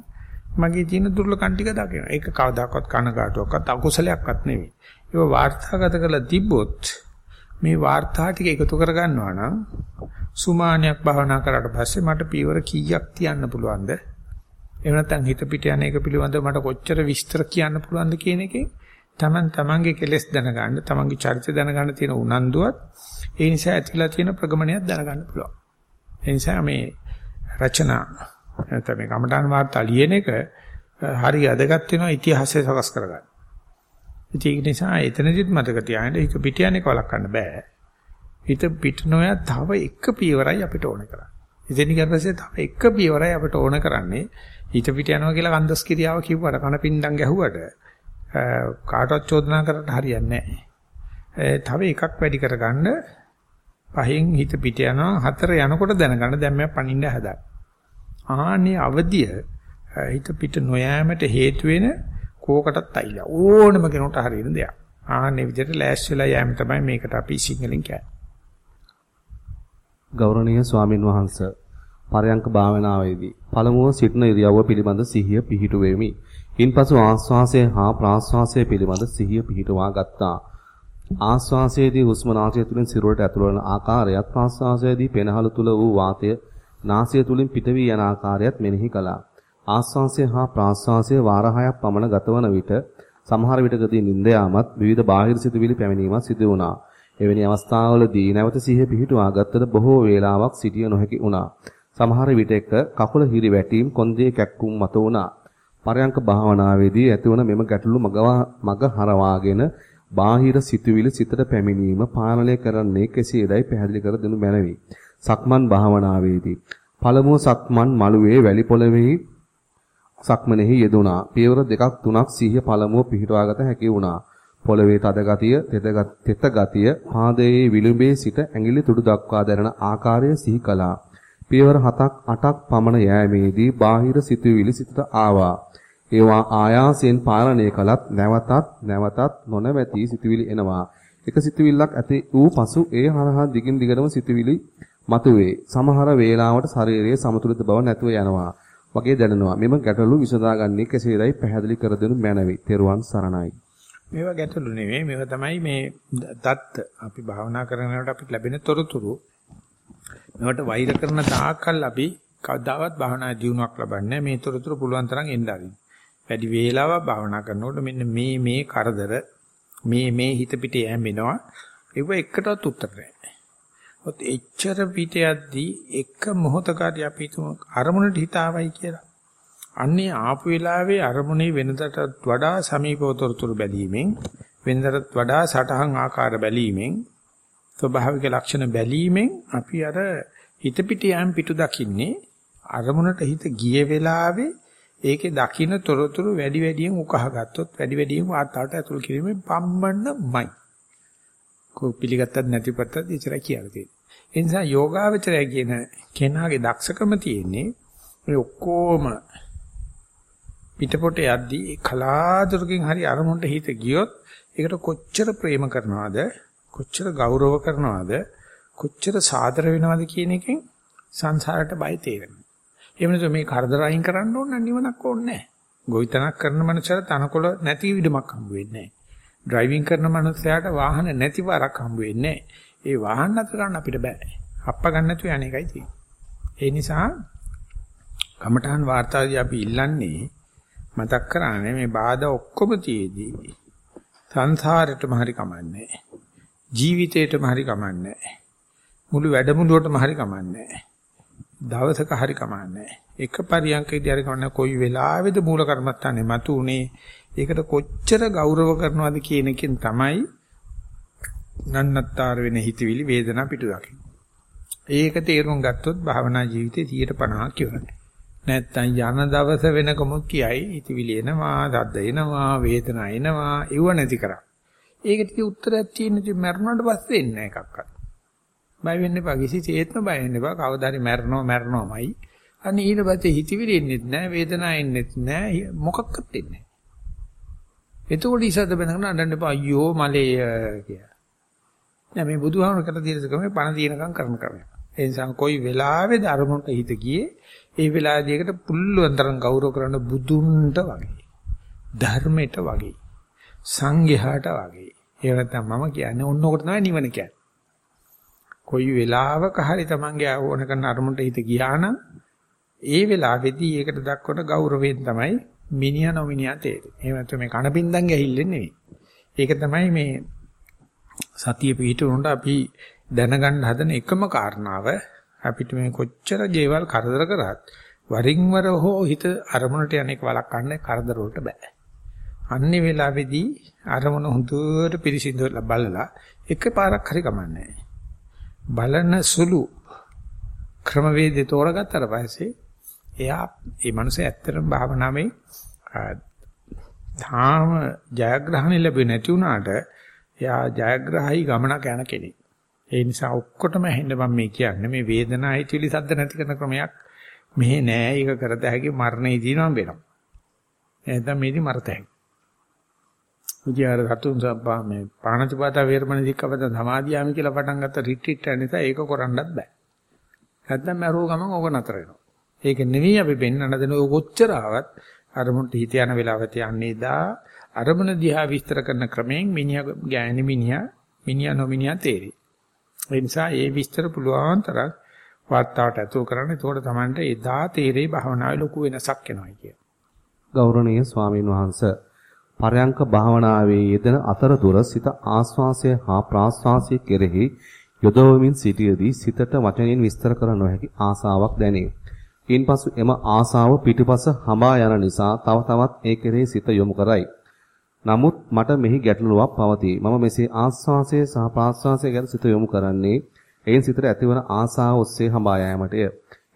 මගේ තියෙන දුර්ලකම් ටික දකිනවා. ඒක කවදාකවත් කනගාටුවක්වත් අකුසලයක්වත් නෙවෙයි. ඒක වාර්තාගත කරලා තිබ්බොත් මේ වාර්තා ටික එකතු කර ගන්නවා නම් සුමානයක් භාවනා කරාට පස්සේ මට පීවර කීයක් තියන්න පුළුවන්ද? එහෙම නැත්නම් හිත පිට යන එක පිළිබඳව මට කොච්චර විස්තර කියන්න පුළුවන්ද කියන එකේ තමන් තමන්ගේ කෙලෙස් දැනගන්න, තමන්ගේ චරිතය දැනගන්න තියෙන උනන්දුවත් ඒ නිසා ඇතිලා තියෙන ප්‍රගමණයක් දැනගන්න පුළුවන්. ඒ නිසා මේ රචනා නැත්නම් මේ කමඨාන් වාර්තා ලියන එක හරි අදගත් වෙනවා ඉතිහාසය සකස් කරගන්න. ඒක නිසා එතනදිත් මතක තියාගන්න ඒක පිට යන්නේ කලක්වන්න බෑ. හිත පිට නොයා තව එක පියවරයි අපිට ඕන කරන්නේ. ඉතින් ඊට පස්සේ තව එක පියවරයි අපිට ඕන කරන්නේ හිත පිට යනවා කියලා කන්දස් කිරියාව කිව්වට කන පින්ඩම් ගැහුවට කාටවත් චෝදනා කරන්න හරියන්නේ නැහැ. තව එකක් වැඩි කරගන්න පහෙන් හිත පිට යනවා හතර යනකොට දැනගන්න දැන් මම පණින්න හදා. ආන්නේ අවදිය හිත පිට නොයෑමට හේතු වෙන කෝකටත් අයිලා ඕනම කෙනෙකුට හරියන දෙයක්. ආන්නේ විදිහට ලෑස්ති වෙලා යෑම තමයි මේකට අපි සිංහලෙන් කියන්නේ. ගෞරවනීය ස්වාමින් වහන්සේ පරයන්ක භාවනාවේදී පළමුව සිටින ඉරියව්ව පිළිබඳ සිහිය පිහිටුවෙමි. ඉන්පසු ආස්වාසය හා ප්‍රාස්වාසය පිළිබඳ සිහිය පිහිටුවා ගත්තා. ආස්වාසයේදී හුස්ම නාසය තුලින් සිරුරට ඇතුළු වන ආකාරයත් ප්‍රාස්වාසයේදී පෙනහළු තුල වූ වාතය නාසය තුලින් පිට වී යන ආකාරයත් මෙනෙහි කළා. ආස්වාසය හා ප්‍රාස්වාසය වාර 6ක් පමණ ගතවන විට සමහර විටකදී නිින්ද යාමත් විවිධ බාහිර සිතුවිලි පැමිණීමත් සිදු වුණා. එවැනි අවස්ථාවලදී නැවත සිහිය පිහිටුවා ගත්තද බොහෝ වේලාවක් සිටිය නොහැකි වුණා. සමහර විටක කකුල හිරි වැටීම් කොන්දේ කැක්කුම් මත වුණා. පරයන්ක භාවනාවේදී ඇතිවන මෙම ගැටලු මග හරවාගෙන බාහිර සිතුවිලි සිතට පැමිණීම පාලනය කරන්නේ කෙසේදයි පැහැදිලි කර දෙනු මැනවි. සක්මන් භාවනාවේදී පළමුව සක්මන් මළුවේ වැලි පොළවේ සක්මනේහි යෙදුණා. පියවර දෙකක් තුනක් සිහිය පළමුව පිහිටවාගත හැකි වුණා. පොළවේ තද ගතිය, තෙත ගතිය, පාදයේ විලුඹේ සිට ඇඟිලි තුඩු දක්වා දැනෙන ආකාරය සිහි කළා. පියවර 7ක් 8ක් පමණ යෑමේදී බාහිර සිතුවිලි සිතට ආවා. ඒවා ආයාසයෙන් පාලනය කළත් නැවතත් නැවතත් නොනවති සිතුවිලි එනවා. එක සිතුවිල්ලක් ඇති වූ පසු ඒ හරහා දිගින් දිගටම සිතුවිලි මතුවේ. සමහර වේලාවට ශරීරයේ සමතුලිත බව නැතුව යනවා. වගේ දැනෙනවා. මෙම ගැටලු විසඳාගන්නේ කෙසේදයි පැහැදිලි කර දෙනු මැනවි. තෙරුවන් සරණයි. මේවා ගැටලු නෙවෙයි. මේවා තමයි මේ දත්ත අපි භාවනා කරනකොට අපිට ලැබෙන තොරතුරු. මේවට වෛර කරන තාක්කල් අපි කවදාවත් භාවනා දියුණුවක් ලබන්නේ මේ තොරතුරු පුළුවන් තරම් එන්න ආරින්. වැඩි වේලාවක් භාවනා කරනකොට මෙන්න මේ මේ කරදර මේ මේ හිත පිටේ යැමෙනවා. ඒව එකටවත් උත්තර නැහැ. ඔත් එච්චර පිට යද්දී එක මොහොතකදී අපි තුම අරමුණට හිත ආවයි කියලා. අන්නේ ආපු වෙලාවේ අරමුණේ වෙනදටත් වඩා සමීපවතරතුරු බැලීමෙන් වෙනදටත් වඩා සටහන් ආකාර බැලීමෙන් ස්වභාවික ලක්ෂණ බැලීමෙන් අපි අර හිත පිට යම් පිටු දකින්නේ අරමුණට හිත ගිය වෙලාවේ ඒකේ දකින්න තොරතුරු වැඩි වැඩියෙන් උකහා ගත්තොත් වැඩි වැඩියෙන් වාතාවරණයට ඇතුල් කිරීමෙන් පම්බන්නමයි. කො පිළිගත්තත් නැතිපත්තත් ඉතර කියලා තියෙනවා. ඒ නිසා යෝගාවචරය කියන කෙනාගේ දක්ෂකම තියෙන්නේ මේ ඔක්කොම පිටපොට යද්දී කලාතුරකින් හරි අරමුණට හිත ගියොත් ඒකට කොච්චර ප්‍රේම කරනවද කොච්චර ගෞරව කරනවද කොච්චර සාදර වෙනවද කියන එකෙන් සංසාරයට බය තේරෙනවා. එහෙම නැත්නම් මේ කරදර අයින් කරන්න ඕන නම් නිවනක් ඕනේ නැහැ. ගොවිතැනක් කරන මනුස්සයර තනකොළ නැති විඩමක් හම්බ වෙන්නේ නැහැ. ඩ්‍රයිවිං කරන මනුස්සයාට වාහන නැති පාරක් හම්බ වෙන්නේ නැහැ. ඒ වාහන නතර කරන්න අපිට බෑ. හප්ප ගන්න නැතුව යන එකයි තියෙන්නේ. ඒ නිසා කමඨාන් වාර්තාවදී අපි ඉල්ලන්නේ මතක් කරන්නේ මේ බාධා ඔක්කොම තියේදී සංසාරෙටම හරි කමන්නේ ජීවිතේටම හරි කමන්නේ මුළු වැඩමුළුවටම හරි කමන්නේ දවසක හරි කමන්නේ එක පරියන්කේදී හරි කමන්නේ කොයි වෙලාවෙද මූල කර්මත්තානේ මතු උනේ ඒකට කොච්චර ගෞරව කරනවද කියන එකෙන් තමයි නන්නත්තර වෙන හිතවිලි වේදනා පිටු දකින්න. ඒක තේරුම් ගත්තොත් භාවනා ජීවිතේ 150ක් ඉවරයි. නැත්තම් යන දවස වෙනකම කියයි හිතවිලි එනවා, දද්ද එනවා, වේදනා එනවා, ඒව නැති කරා. ඒකට කි උත්තරයක් තියෙන ඉතින් මරණයට පස්සේ එන්නේ නැහැ එකක්වත්. බය වෙන්න එපා කිසිසේත්ම බය වෙන්න එපා. කවදා හරි මරනවා මරනවාමයි. අනේ ඊට පස්සේ හිතවිලි එන්නේත් නැහැ, වේදනාව එන්නේත් නැහැ, මොකක්වත් එන්නේ නැහැ. එතකොට ඉසද්ද බඳගෙන අඬන්න එපා අයියෝ මලේ කියලා. නෑ මේ බුදුහාමුදුර කරලා තියෙන ක්‍රමේ පණ තියෙනකම් කරන ක්‍රමයක්. ඒ නිසා කොයි වෙලාවෙද අරමුණට හිත ගියේ ඒ වෙලාවදී එකට පුල්ලුවන් තරම් ගෞරව කරන බුදුන්ට වගේ. ධර්මයට වගේ. සංඝයාට වගේ. ඒ නැත්නම් මම කියන්නේ ඔන්නෝකට තමයි නිවන කියන්නේ. කොයි වෙලාවක හරි Tamange ඕන කරන අරමුණට හිත ගියා නම් ඒ වෙලාවේදී ඒකට දක්වන ගෞරවයෙන් තමයි මිනිහා නොමිනිහා තේරෙන්නේ. එහෙම නැත්නම් මේ කණපින්දන් ගැහිල්ලෙන්නේ නෙවෙයි. ඒක තමයි මේ සතිය පිහිටුනොත් අපි දැනගන්න හදන එකම කාරණාව අපිට මේ කොච්චර ජීවල් කරදර කරත් වරින් වර හෝ හිත අරමුණට යන එක වළක්වන්න කරදර වලට බෑ. අන්නේ වෙලාවේදී අරමුණ හුදුවට පිරිසිදු බලලා එකපාරක් හරි කමන්නේ බලන සුළු ක්‍රමවේදේ තෝරගත්තට පස්සේ එයා ඒ මනුස්සයා ඇත්තටම භාවනාවේ තාම ජයග්‍රහණ ලැබෙන්නේ නැති වුණාට එයා ජයග්‍රහයි ගමනක් යන කෙනෙක්. ඒ නිසා ඔක්කොටම ඇහෙන්න මම මේ කියන්නේ මේ වේදනාව හිතවිලි සද්ද නැති කරන ක්‍රමයක් මෙහෙ නෑ. ඒක කරත හැකි මරණයේදී නම් වෙනවා. එහෙනම් මේදී මරත හැකි. උදියාර සතුන් සබ්බා මේ පාණතිපාත වේරමණී දික්කපද සමාධියාමි කියලා පටන් ගත්ත රිට්‍රීට් එක නිසා ඒක කරන්නත් බෑ. නැත්නම් මරෝ ගමන් ඕක නතර වෙනවා. ඒක නෙවෙයි අපි පෙන්වන්න දෙන ඔය කොච්චර ආවත් අරමුණට හිත යන වෙලාවට යන්නේ දා අරමුණ දිහා විස්තර කරන ක්‍රමයෙන් මිනිහා ගෑණි මිනිහා මිනිහා නොමිනිහා තේරෙයි. ඒ නිසා ඒ විස්තර පුළුවන් තරම් වාර්තාවට ඇතුල් කරන්න. ඒකෝට තමයි එදා තේරෙයි භාවනාවේ ලොකු වෙනසක් එනවා කිය. ගෞරවනීය ස්වාමීන් වහන්ස පරයන්ක භාවනාවේ යෙදෙන අතරතුර සිත ආස්වාසය හා ප්‍රාස්වාසය කෙරෙහි යොදවමින් සිටියේදී සිතට වචනෙන් විස්තර කර නොහැකි ආසාවක් දැනේ. ඉන්පසු එම ආසාව පිටිපස හඹා යන නිසා තව තවත් ඒ කෙරෙහි සිත යොමු කරයි. නමුත් මට මෙහි ගැටලුවක් පවතී. මම මෙසේ ආස්වාසය සහ ප්‍රාස්වාසය ගැන සිත යොමු කරන්නේ එයින් සිතට ඇතිවන ආසාව ඔස්සේ හඹා යාමටය.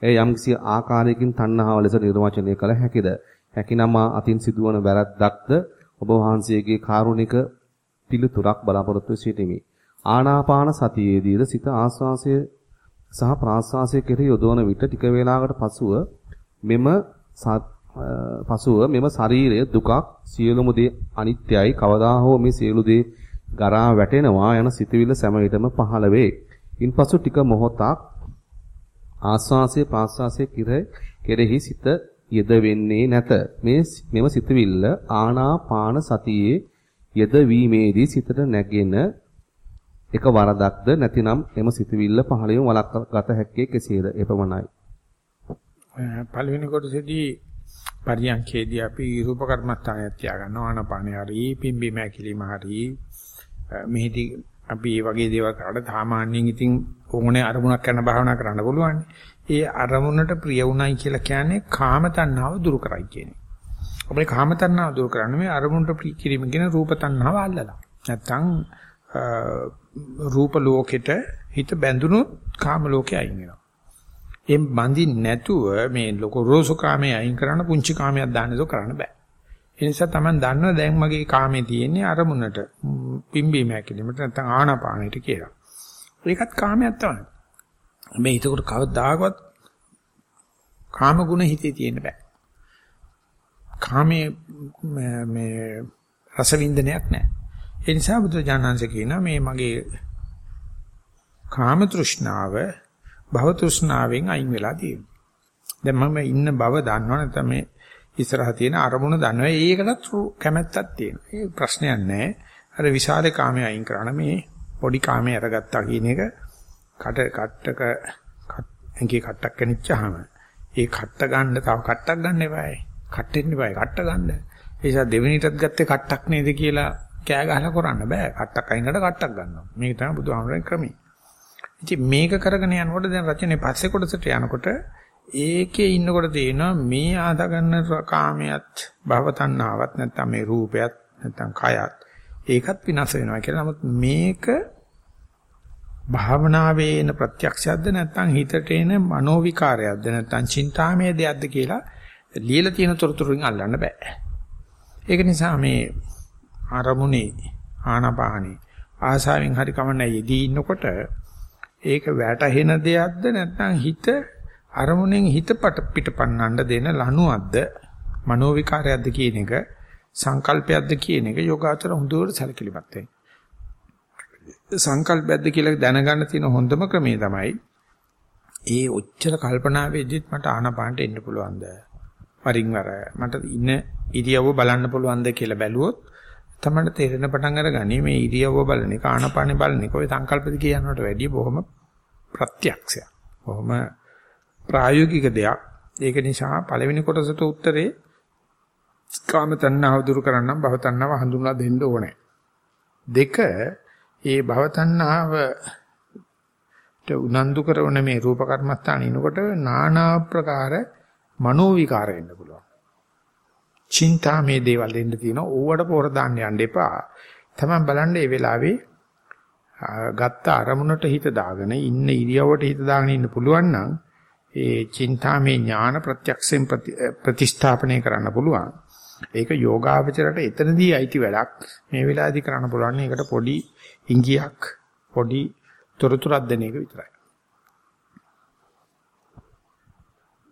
එය යම්කිසි ආකාරයකින් තණ්හාව ලෙස නිර්වචනය කළ හැකිද? හැකිනම් අතින් සිදුවන වැරද්දක්ද ඔබ වහන්සේගේ කාරුණික පිළිතුරක් බලාපොරොත්තු සිටිමි. ආනාපාන සතියේදීද සිත ආස්වාසය සහ ප්‍රාස්වාසය කෙරෙහි යොදවන විට ටික වේලාවකට පසුව මෙම පසුව මෙම ශරීරය දුකක් සියලුම දේ අනිත්‍යයි කවදා හෝ මේ සියලු දේ ගරා වැටෙනවා යන සිතවිල්ල සෑම විටම පහළ වේ. ඉන්පසු ටික මොහොතක් ආස්වාසය ප්‍රාස්වාසය කෙරෙහි සිත යෙදවෙන්නේ නැත. මේ මෙම සිතවිල්ල ආනාපාන සතියේ යෙදවීමේදී සිතට නැගෙන එක වරදක්ද නැතිනම් එම සිතවිල්ල පහළින් වළක්වාගත හැක්කේ කෙසේද? එපමණයි. පළවෙනි කොටසේදී පරියන්කේදී අපි රූප කර්මස්ථානය තියාගන්නවා ආනාපානිය හරි පිම්බීම ඇකිලිම හරි මෙහිදී අපි මේ වගේ දේවල් කරලා සාමාන්‍යයෙන් ඉතින් ඕනේ අරමුණක් කරන භාවනා කරන්න පුළුවන්. ඒ අරමුණට ප්‍රිය උණයි කියලා කියන්නේ කාම තණ්හාව දුරු කරයි කියන්නේ. අපේ කාම තණ්හාව දුරු කරන්නේ මේ අරමුණට ප්‍රිය කිරීම කියන රූප තණ්හාව අල්ලලා. නැත්තම් රූප ලෝකෙට හිත බැඳුනොත් කාම ලෝකේ අයින් වෙනවා. එම් බඳින් නැතුව මේ ලෝක රෝසු කාමයේ අයින් කරන්න පුංචි කාමයක් දාන්න දෝ කරන්න බෑ. ඒ නිසා Taman දන්නවා දැන් මගේ කාමේ තියෙන්නේ අරමුණට පිම්බීම හැකිලිමට නැත්නම් ආනාපානෙට කියලා. ඒකත් කාමයක් තමයි. මේ හිතකට කවදාකවත් කාම ගුණ හිතේ තියෙන්න බෑ. කාමයේ මේ රසවින්දනයක් නැහැ. ඒ නිසා බුදුජානන්සේ කියනවා මේ මගේ කාම තෘෂ්ණාව භව තෘෂ්ණාවෙන් අයින් වෙලා තියෙනවා. දැන් මම ඉන්න බව දන්නව නැත්නම් මේ ඉස්සරහ තියෙන අරමුණ දන්නවා. ඒකටත් කැමැත්තක් තියෙනවා. ඒ ප්‍රශ්නයක් නැහැ. අර විශාල කාමයේ අයින් කරන මේ පොඩි කාමයේ අරගත්තා කියන එක කට කට්ටක ඇඟේ කට්ටක් කනිච්චාම ඒ කට්ට ගන්න තව කට්ටක් ගන්න එපායි. කට්ටෙන්න එපායි. කට්ට ගන්න. ඒ නිසා දෙවෙනිටත් ගත්තේ කට්ටක් නේද කියලා කෑ ගහලා කරන්න බෑ. කට්ටක් අයින්නට කට්ටක් ගන්නවා. මේක තමයි බුදුහාමරගේ ක්‍රමය. ඉතින් මේක කරගෙන යනකොට දැන් රචනයේ පස්සේ කොටසට යනකොට ඒකේ ඉන්නකොට තේනවා මේ ආද ගන්න කාමයට භව තණ්හාවත් නැත්නම් මේ රූපයත් නැත්නම් කයත් ඒකත් විනාශ වෙනවා කියලා. නමුත් මේක භාවනාවේ එන ප්‍රත්‍යක්ෂයක්ද නැත්නම් හිතට එන මනෝ විකාරයක්ද නැත්නම් චින්තාමය දෙයක්ද කියලා ලියලා තියෙන තොරතුරුෙන් අල්ලන්න බෑ. ඒක නිසා මේ ආරමුණේ ආනපාහනේ ආසාවෙන් හරි කමන්නේ යෙදී ඉන්නකොට ඒක වැටහෙන දෙයක්ද නැත්නම් හිත අරමුණෙන් හිත පිටපන්නන්න දෙන ලණුවක්ද මනෝ විකාරයක්ද කියන එක සංකල්පයක්ද කියන එක යෝගාචර හොඳට සැලකිලිමත් වෙන්න. සංකල්පයක්ද කියලා දැනගන්න තියෙන හොඳම ක්‍රමය තමයි ඒ ඔච්චර කල්පනා වෙද්දිත් මට ආනපානට එන්න පුළුවන්ද? වරින් වර මට ඉන්න ඉරියව්ව බලන්න පුළුවන්ද කියලා බැලුවොත් තමයි තේරෙන පටන් අරගනි මේ ඉරියව්ව බලන එක ආනපානේ බලන එක ඔය සංකල්පද කියනකට වැඩිය බොහොම ප්‍රත්‍යක්ෂයක්. බොහොම ප්‍රායෝගික දෙයක්. ඒක නිසා පළවෙනි කොටසට උත්තරේ කාම තණ්හාව දුරු කරන්නම් භව තණ්හාව හඳුන්වා දෙන්න ඕනේ. දෙක ඒ භව තණ්හාව උනන්දු කරන මේ රූප කර්මස්ථාන ඉනකොට নানা ආකාර මනෝ විකාර එන්න පුළුවන්. චින්තා මේ දේවල් දෙන්න තියෙනවා. ඕවට පොර දාන්න යන්න එපා. තමයි බලන්න මේ වෙලාවේ ගත්ත අරමුණට හිත දාගෙන ඉන්න ඉරියවට හිත දාගෙන ඉන්න පුළුවන් නම් ඒ චින්තාමේ ඥාන ප්‍රත්‍යක්ෂයෙන් ප්‍රතිස්ථාපනය කරන්න පුළුවන්. ඒක යෝගාවචරයට එතනදී අයිති වැඩක්. මේ වෙලාවේදී කරන්න පුළුවන්. ඒකට පොඩි ඉංගියක් පොඩි තොරතුරක් දෙන එක විතරයි.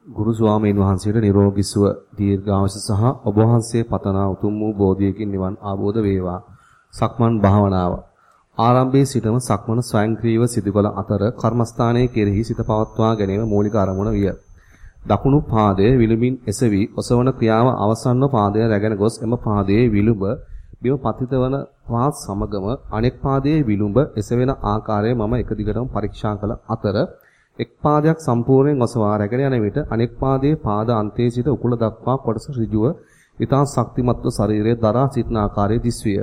ගුරු ස්වාමීන් වහන්සේට නිරෝගී සුව දීර්ඝායුෂ සහ ඔබ වහන්සේ පතනා උතුම් වූ බෝධියකින් නිවන් ආબોධ වේවා. සක්මන් භාවනාව ආරම්භයේ සිටම සක්මන ස්වයංක්‍රීයව සිදු කළ අතර කර්මස්ථානයේ කෙරෙහි සිත පවත්වා ගැනීම මූලික අරමුණ විය. දකුණු පාදයේ විලුඹින් එසවි ඔසවන ක්‍රියාව අවසන්ව පාදය රැගෙන ගොස් එම පාදයේ විලුඹ බිම පතිත වන වාත් සමගම අනෙක් පාදයේ විලුඹ එසවෙන ආකාරය මම එක දිගටම පරීක්ෂා කළ අතර එක් පාදයක් සම්පූර්ණයෙන් ඔසවා රැගෙන යන විට අනෙක් පාදයේ පාද අන්තයේ සිට උකුල දක්වා කොටස ඍජුව ඊතා ශක්තිමත්ව ශරීරයේ දරා සිටින ආකාරය දිස්විය.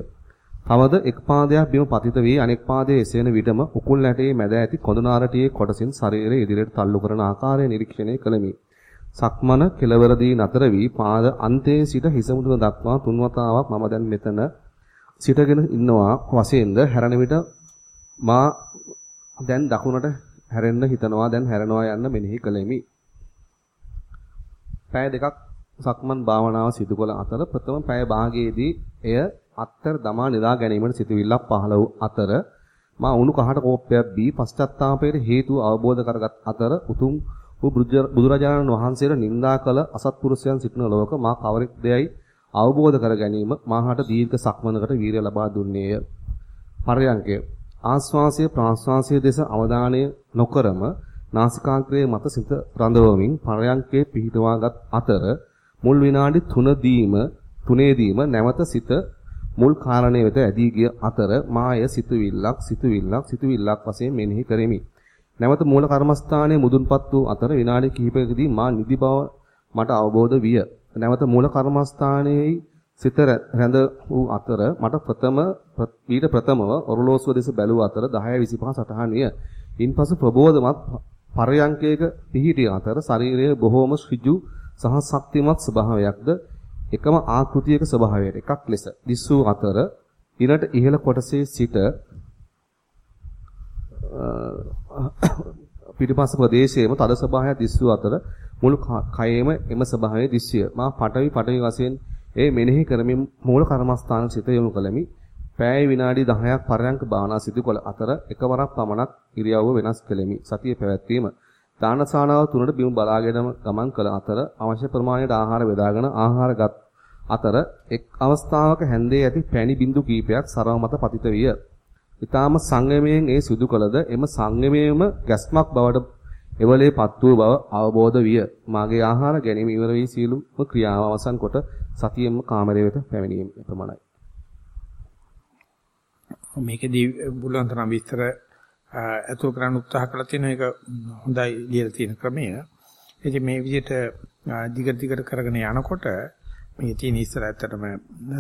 තවද එක් පාදයක් බිම පතිත වී අනෙක් පාදයේ එසෙන විටම උකුල් ඇටේ මැද ඇති කොඳුනාරටියේ කොටසින් ශරීරය ඉදිරියට තල්ලු කරන ආකාරය නිරීක්ෂණය කළෙමි. සක්මන කෙලවරදී නතර වී පාද අන්තයේ සිට හිස මුදුන දක්වා තුන් වතාවක් මම දැන් මෙතන සිටගෙන ඉන්නවා වශයෙන්ද හැරෙන විට මා දැන් දකුණට හැරෙන්න හිතනවා දැන් හැරෙනවා යන්න මෙනෙහි කළෙමි. පැය දෙකක් සක්මන් භාවනාව සිදු කළ අතර ප්‍රථම පැය භාගයේදී එය අත්තර දමා නිදා ගැනීමට සිටවිල්ලක් පහළ වූ අතර මා උණු කහට කෝප්පයක් බී පශ්චත්තාපයට හේතුව අවබෝධ කරගත් අතර උතුම් වූ බුදුරජාණන් වහන්සේට නිඳා කළ අසත්පුරුෂයන් සිටින ලෝක මා කවරෙක් දෙයයි අවබෝධ කර ගැනීම මාහට දීර්ඝ සක්මනකට වීරිය ලබා දුන්නේය. පරයන්කය ආස්වාසය ප්‍රාස්වාසය දෙස අවධානය නොකරම නාසිකාග්‍රයේ මත සිත රඳවමින් පරයන්කේ පිහිටවාගත් අතර මුල් විනාඩි 3 දීම 3 දීම නැවත සිත මුල් කාරණේ වෙත ඇදී ගිය අතර මාය සිතුවිල්ලක් සිතුවිල්ලක් සිතුවිල්ලක් වශයෙන් මෙනෙහි කරෙමි. නැවත මූල කර්මස්ථානයේ මුදුන්පත් වූ අතර විනාඩි කිහිපයකදී මා නිදි බව මට අවබෝධ විය. නැවත මූල කර්මස්ථානයේ සිත රැඳ වූ අතර මට ප්‍රථම ඊට ප්‍රථමව ඔරලෝසුව දෙස බැලුව අතර 10:25 සටහන් විය. ඉන්පසු ප්‍රබෝධමත් පරයන්කයක පිහිටිය අතර ශරීරයේ බොහෝම ඍජු සහ ශක්තිමත් ස්වභාවයක්ද එකම ආකෘතියක ස්වභාවයට එකක් ලෙස දිස්සූ අතර ඉරට ඉහළ කොටසේ සිට පිටිපස්ස ප්‍රදේශයේම තද ස්වභාවයක් දිස්සූ අතර මුළු කයෙම එම ස්වභාවය දිස්සිය. මා පටවි පටවි වශයෙන් ඒ මෙනෙහි කරමින් මූල කර්මස්ථාන සිත යොමු කළමි. පෑය විනාඩි 10ක් පරයන්ක භාවනා සිදු කළ අතර එකවරක් පමණක් ඉරියව්ව වෙනස් කෙලෙමි. සතිය පැවැත්වීම. දානසානාව තුනට බිම බලාගෙනම ගමන් කළ අතර අවශ්‍ය ප්‍රමාණයට ආහාර බෙදාගෙන ආහාරගත් අතර එක් අවස්ථාවක හැන්දේ ඇති පැණි බිඳු කීපයක් සරව මත පතිත විය. ඊටාම සංයමයෙන් ඒ සිදු කළද එම සංයමයේම ගැස්මක් බවට එවලේ පත් වූ බව අවබෝධ විය. මාගේ ආහාර ගැනීම ඉවර වී සියලුම ක්‍රියාව අවසන් කොට සතියෙම කාමරය වෙත පැමිණීම ප්‍රමාණයි. මේකෙදී බුලුවන් තරම් විස්තර අතුල් කරන්න උත්සාහ කළා තියෙන එක හොඳයි ලියලා තියෙන ක්‍රමය. ඉතින් මේ විදිහට දිගට දිගට කරගෙන යනකොට මේ තියෙන ඉස්සර ඇත්තටම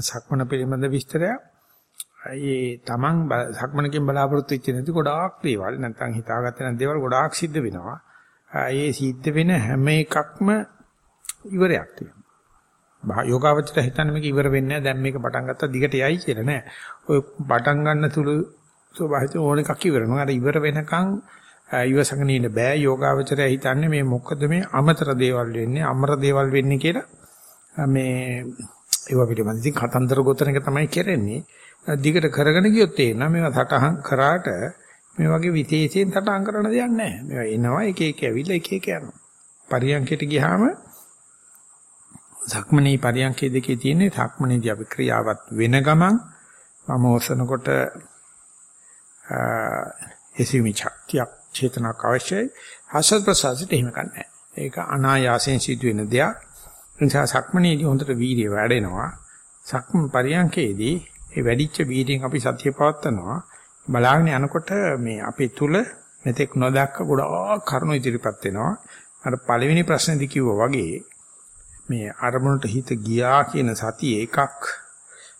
සක්මන පිළිබඳ විස්තරය ඒ තමන් සක්මනකින් බලාපොරොත්තු වෙච්ච නැති ගොඩාක් දේවල් නැත්නම් හිතාගත්තේ නැති දේවල් ගොඩාක් සිද්ධ වෙනවා. ඒ සිද්ධ වෙන හැම එකක්ම ඉවරයක් තියෙනවා. යෝගාවචර හිතන්නේ මේක ඉවර වෙන්නේ නැහැ. දැන් මේක පටන් ගත්තා දිගට යයි කියලා නෑ. ඔය පටන් ගන්න තුරු ස්වභාවිත ඕන එකක් ඉවරනවා. අර ඉවර වෙනකන් ඉවසගෙන ඉන්න බෑ. යෝගාවචරය හිතන්නේ මේ මොකද මේ අමතර දේවල් වෙන්නේ, අමර දේවල් වෙන්නේ කියලා මේ ඒව පිළිබඳ ඉතින් කතන්දර ගොතන එක තමයි කරන්නේ. දිගට කරගෙන ගියොත් තේරෙනවා මේවා සටහන් කරාට මේ වගේ විශේෂයෙන් සටහන් කරන දෙයක් නැහැ. මේවා එනවා එක එක ඇවිල්ලා එක එක යනවා. පරියන්කයට ගියාම සක්මනේ පරියන්කේ දෙකේ තියෙන්නේ සක්මනේදී අපි ක්‍රියාවත් වෙන ගමන් මම ඔසනකොට එසිමි ඡක්තියක් චේතනාවක් අවශ්‍යයි. හසත් ප්‍රසාසිත එහෙම කන්නේ. ඒක අනායාසයෙන් සිදුවෙන දෙයක්. නිසා සක්මනේදී හොඳට වීර්යය වැඩෙනවා. සක්ම පරියන්කේදී ඒ වැඩිච්ච වීර්යයෙන් අපි සතිය පවත්නවා. බලාගෙන යනකොට මේ අපේ තුල මෙතෙක් නොදක්ක ගොඩාක් කරුණු ඉදිරිපත් වෙනවා. අර පළවෙනි ප්‍රශ්නේදී කිව්වා වගේ මේ අරමුණට හිත ගියා කියන සතිය එකක්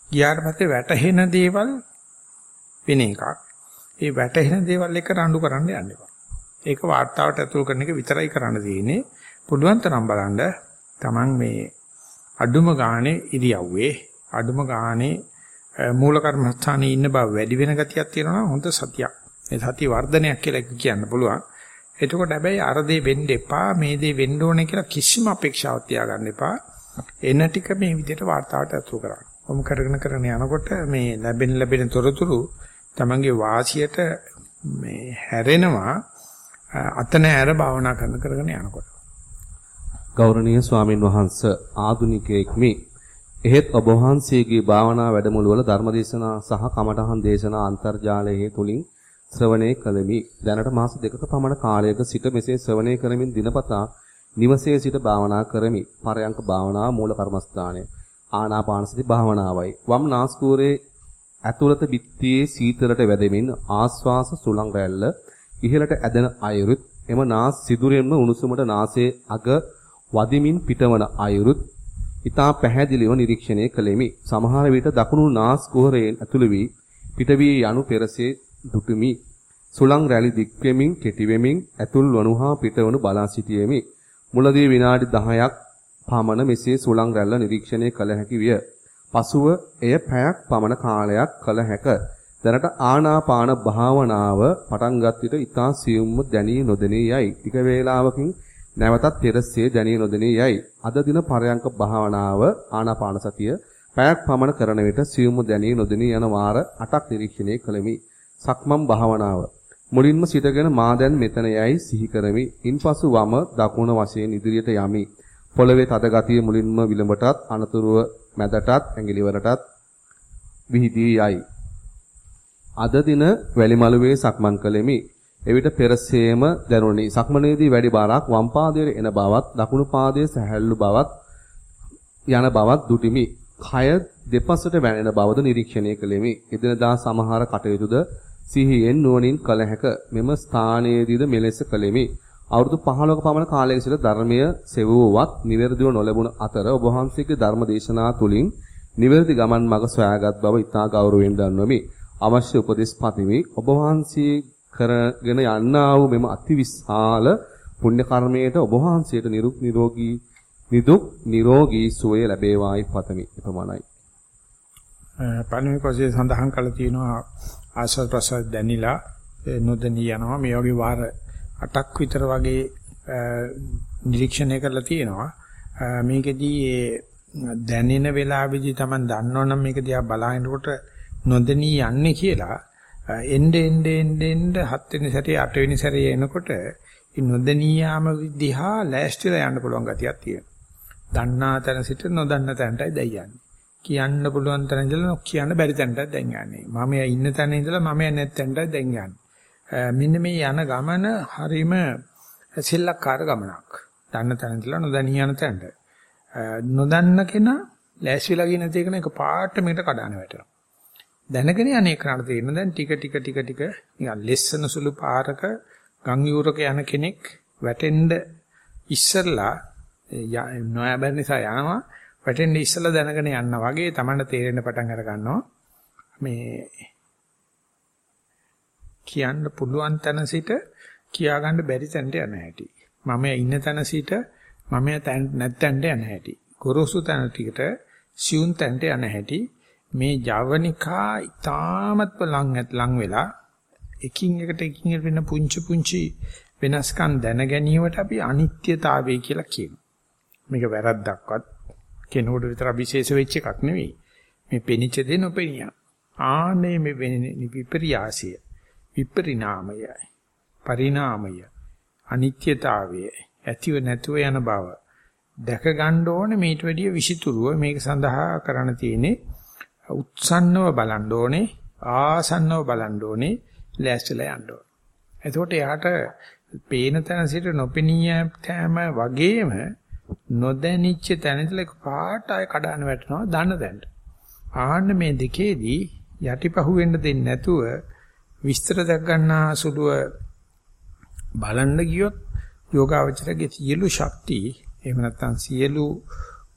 ගියාට පස්සේ වැටහෙන දේවල් වෙන එකක්. ඒ වැටෙන දේවල් එක රණ්ඩු කරන්න යන්න එපා. ඒක වාර්තාවට ඇතුළු කරන එක විතරයි කරන්න තියෙන්නේ. පුළුවන් තරම් බලන්න Taman මේ අඩුම ගානේ ඉරියව්වේ අඩුම ගානේ මූල කර්මස්ථානයේ ඉන්න බව වැඩි වෙන ගතියක් තියෙනවා හොඳ සතියක්. ඒ සතිය වර්ධනයක් කියලා කියන්න පුළුවන්. එතකොට හැබැයි අර දේ වෙන්න එපා මේ දේ වෙන්න ඕනේ කියලා කිසිම අපේක්ෂාවක් තියාගන්න එපා. එන ටික මේ විදිහට වාර්තාවට ඇතුළු කරන්න. ඔම් කරගෙන කරගෙන යනකොට මේ ලැබෙන ලැබෙන තොරතුරු තමන්ගේ වාසියට මේ හැරෙනවා අත නැර භාවනා කරන කරගෙන යනකොට. ගෞරවනීය ස්වාමින් වහන්සේ ආදුනිකයෙක් මේ එහෙත් ඔබ වහන්සේගේ භාවනා වැඩමුළුවල ධර්මදේශනා සහ කමඨහන් දේශනා අන්තර්ජාලයේ තුලින් ශ්‍රවණය කළෙමි. දැනට මාස දෙකක පමණ කාලයක සිට මෙසේ ශ්‍රවණය කරමින් දිනපතා නිවසේ සිට භාවනා කරමි. පරයන්ක භාවනාව මූල කර්මස්ථානය. ආනාපානසති භාවනාවයි. වම් නාස්කුරේ ඇතුළත බිත්තියේ සීතලට වැදෙමින් ආස්වාස සුළං රැල්ල ඉහළට ඇදෙන අයුරුත් එම නාස් සිදුරෙන්ම උණුසුමට නාසයේ අග වදිමින් පිටවන අයුරුත් ඊතා පැහැදිලිව නිරීක්ෂණය කළෙමි. සමහර විට දකුණු නාස් කුහරයෙන් ඇතුළු වී පිට වී යනු පෙරසේ දුටුමි. සුළං රැලි දික් වෙමින් කෙටි වෙමින් ඇතුල් වනු හා පිටවනු බලා සිටියෙමි. මුලදී විනාඩි 10ක් පමණ මෙසේ සුළං රැල්ල නිරීක්ෂණය කළ හැකි විය. පසුව එය පැයක් පමණ කාලයක් කළ හැක. දැනට ආනාපාන භාවනාව පටන්ගත් විට ඊතා සියුම්ව දැනී නොදෙනී යයි. ටික වේලාවකින් නැවතත් පෙරසේ දැනී නොදෙනී යයි. අද දින පරයන්ක භාවනාව ආනාපාන සතිය පැයක් පමණ කරන විට සියුම්ව දැනී නොදෙනී යන වාර 8ක් නිරීක්ෂණය කළෙමි. සක්මන් භාවනාව. මුලින්ම සිටගෙන මා දැන් මෙතන යයි සිහි කරමි. ඉන්පසු වම දකුණ වශයෙන් ඉදිරියට යමි. පොළවේ තද ගතිය මුලින්ම විලඹටත් අනතුරුව මැදටත් ඇඟිලිවලටත් විහිදී යයි. අද දින වැලිමලුවේ සක්මන් කළෙමි. එවිට පෙරසේම දැනුනි. සක්මනේදී වැඩි බාරක් වම් පාදයේ එන බවත් දකුණු පාදයේ සැහැල්ලු බවත් යන බවත් දුටිමි. කය දෙපසට වැනෙන බවද නිරීක්ෂණය කළෙමි. එදිනදා සමහර කටයුතුද සිහියෙන් නුවණින් කළ හැක. මෙම ස්ථානයේදීද මෙලෙස කළෙමි. අවුරුදු 15ක පමණ කාලයක සිට ධර්මය සෙවුවත් නිවැරදිව නොලැබුණ අතර ඔබ වහන්සේගේ ධර්ම දේශනා තුලින් නිවැරදි ගමන් මඟ සොයාගත් බව ඉතා ගෞරවයෙන් දන්වමි. අවශ්‍ය උපදෙස් පතමි. ඔබ වහන්සේ කරගෙන යන්නා වූ මෙම අතිවිශාල පුණ්‍ය කර්මයට ඔබ වහන්සේට නිරෝගී නිදුක් නිරෝගී සුවය ලැබේවායි පතමි. එපමණයි. පළවෙනි කොටසේ සඳහන් කරලා තියෙනවා ආස්වාද ප්‍රසාර දැනිලා නොදෙනී යනවා මේ වගේ වාර 8ක් විතර වගේ නිරීක්ෂණය කරලා තියෙනවා. මේකෙදී දැනෙන වෙලාවෙදී Taman දන්නවනම් මේක දිහා බලනකොට නොදෙනී යන්නේ කියලා එnde ende ende ende හත් වෙනි සැරේ අට වෙනි සැරේ එනකොට මේ නොදෙනී යාම දිහා ලෑස්තිලා යන්න පුළුවන් ගතියක් තියෙනවා. දන්නා තැන සිට නොදන්න තැනටයි දැන් යන්නේ. කියන්න පුළුවන් තැන ඉඳලා කියන්න බැරි තැනටයි දැන් යන්නේ. මම ඉන්න තැන ඉඳලා මම නැත් තැනටයි දැන් යන්නේ. මෙන්න මේ යන ගමන හරීම සෙල්ලක්කාර ගමනක්. දන්න තැන ඉඳලා නොදැනී යන තැනට. නොදන්න කෙනා ලෑස්තිලා ගිය නැති කෙනා එක පාට මේකට කඩාන වැටෙනවා. දැනගෙන යන්නේ කරණ තේරෙන දැන් ටික ටික ටික ටික නිකන් ලෙස්සන සුළු පාරක ගම් යූරක යන කෙනෙක් වැටෙන්න ඉස්සරලා නොයබැ නිසා යනවා වැටෙන්න ඉස්සලා දැනගෙන යනවා වගේ තමන්න තේරෙන්න පටන් අර ගන්නවා මේ කියන්න පුළුවන් තැන සිට කියා ගන්න බැරි තැනට යන හැටි මම ඉන්න තැන සිට මම නැත්තැනට යන හැටි ගොරෝසු තැන ටිකට සියුන් තැනට යන හැටි මේ ජවනිකා ඊටාමත් ලං ලං වෙලා එකින් එකට එකින් එකට වෙන පුංචි පුංචි වෙනස්කම් දැන ගැනීමට අපි අනිත්‍යතාවය කියලා කියනවා. මේක වැරද්දක්වත් කෙනෙකුට විතර විශේෂ වෙච්ච එකක් නෙවෙයි. මේ පෙනිච්ච දේ නොපෙනිය. ආනේ මේ විපර්යාසය, විපරිණාමය, පරිණාමය, අනිත්‍යතාවය, ඇතිව නැතුව යන බව දැක ගන්න ඕනේ මේට වැඩිය විසිතුරුව මේක සඳහා කරන්න තියෙන්නේ උත්සන්නව බලන්න ඕනේ ආසන්නව බලන්න ඕනේ ලෑස්තිලා යන්න ඕනේ. එතකොට එයාට පේන තැන සිට නොපෙනී යෑම වගේම නොදැනිච්ච තැන ඉඳලා පාට ආය කඩාන වැටෙනවා දන්න තැනට. ආන්න මේ දෙකේදී යටිපහුව වෙන්න දෙන්නේ නැතුව විස්තර දැක් ගන්නා සුළුව බලන්න ගියොත් යෝගාවචරයේ සියලු ශක්තිය එහෙම නැත්නම් සියලු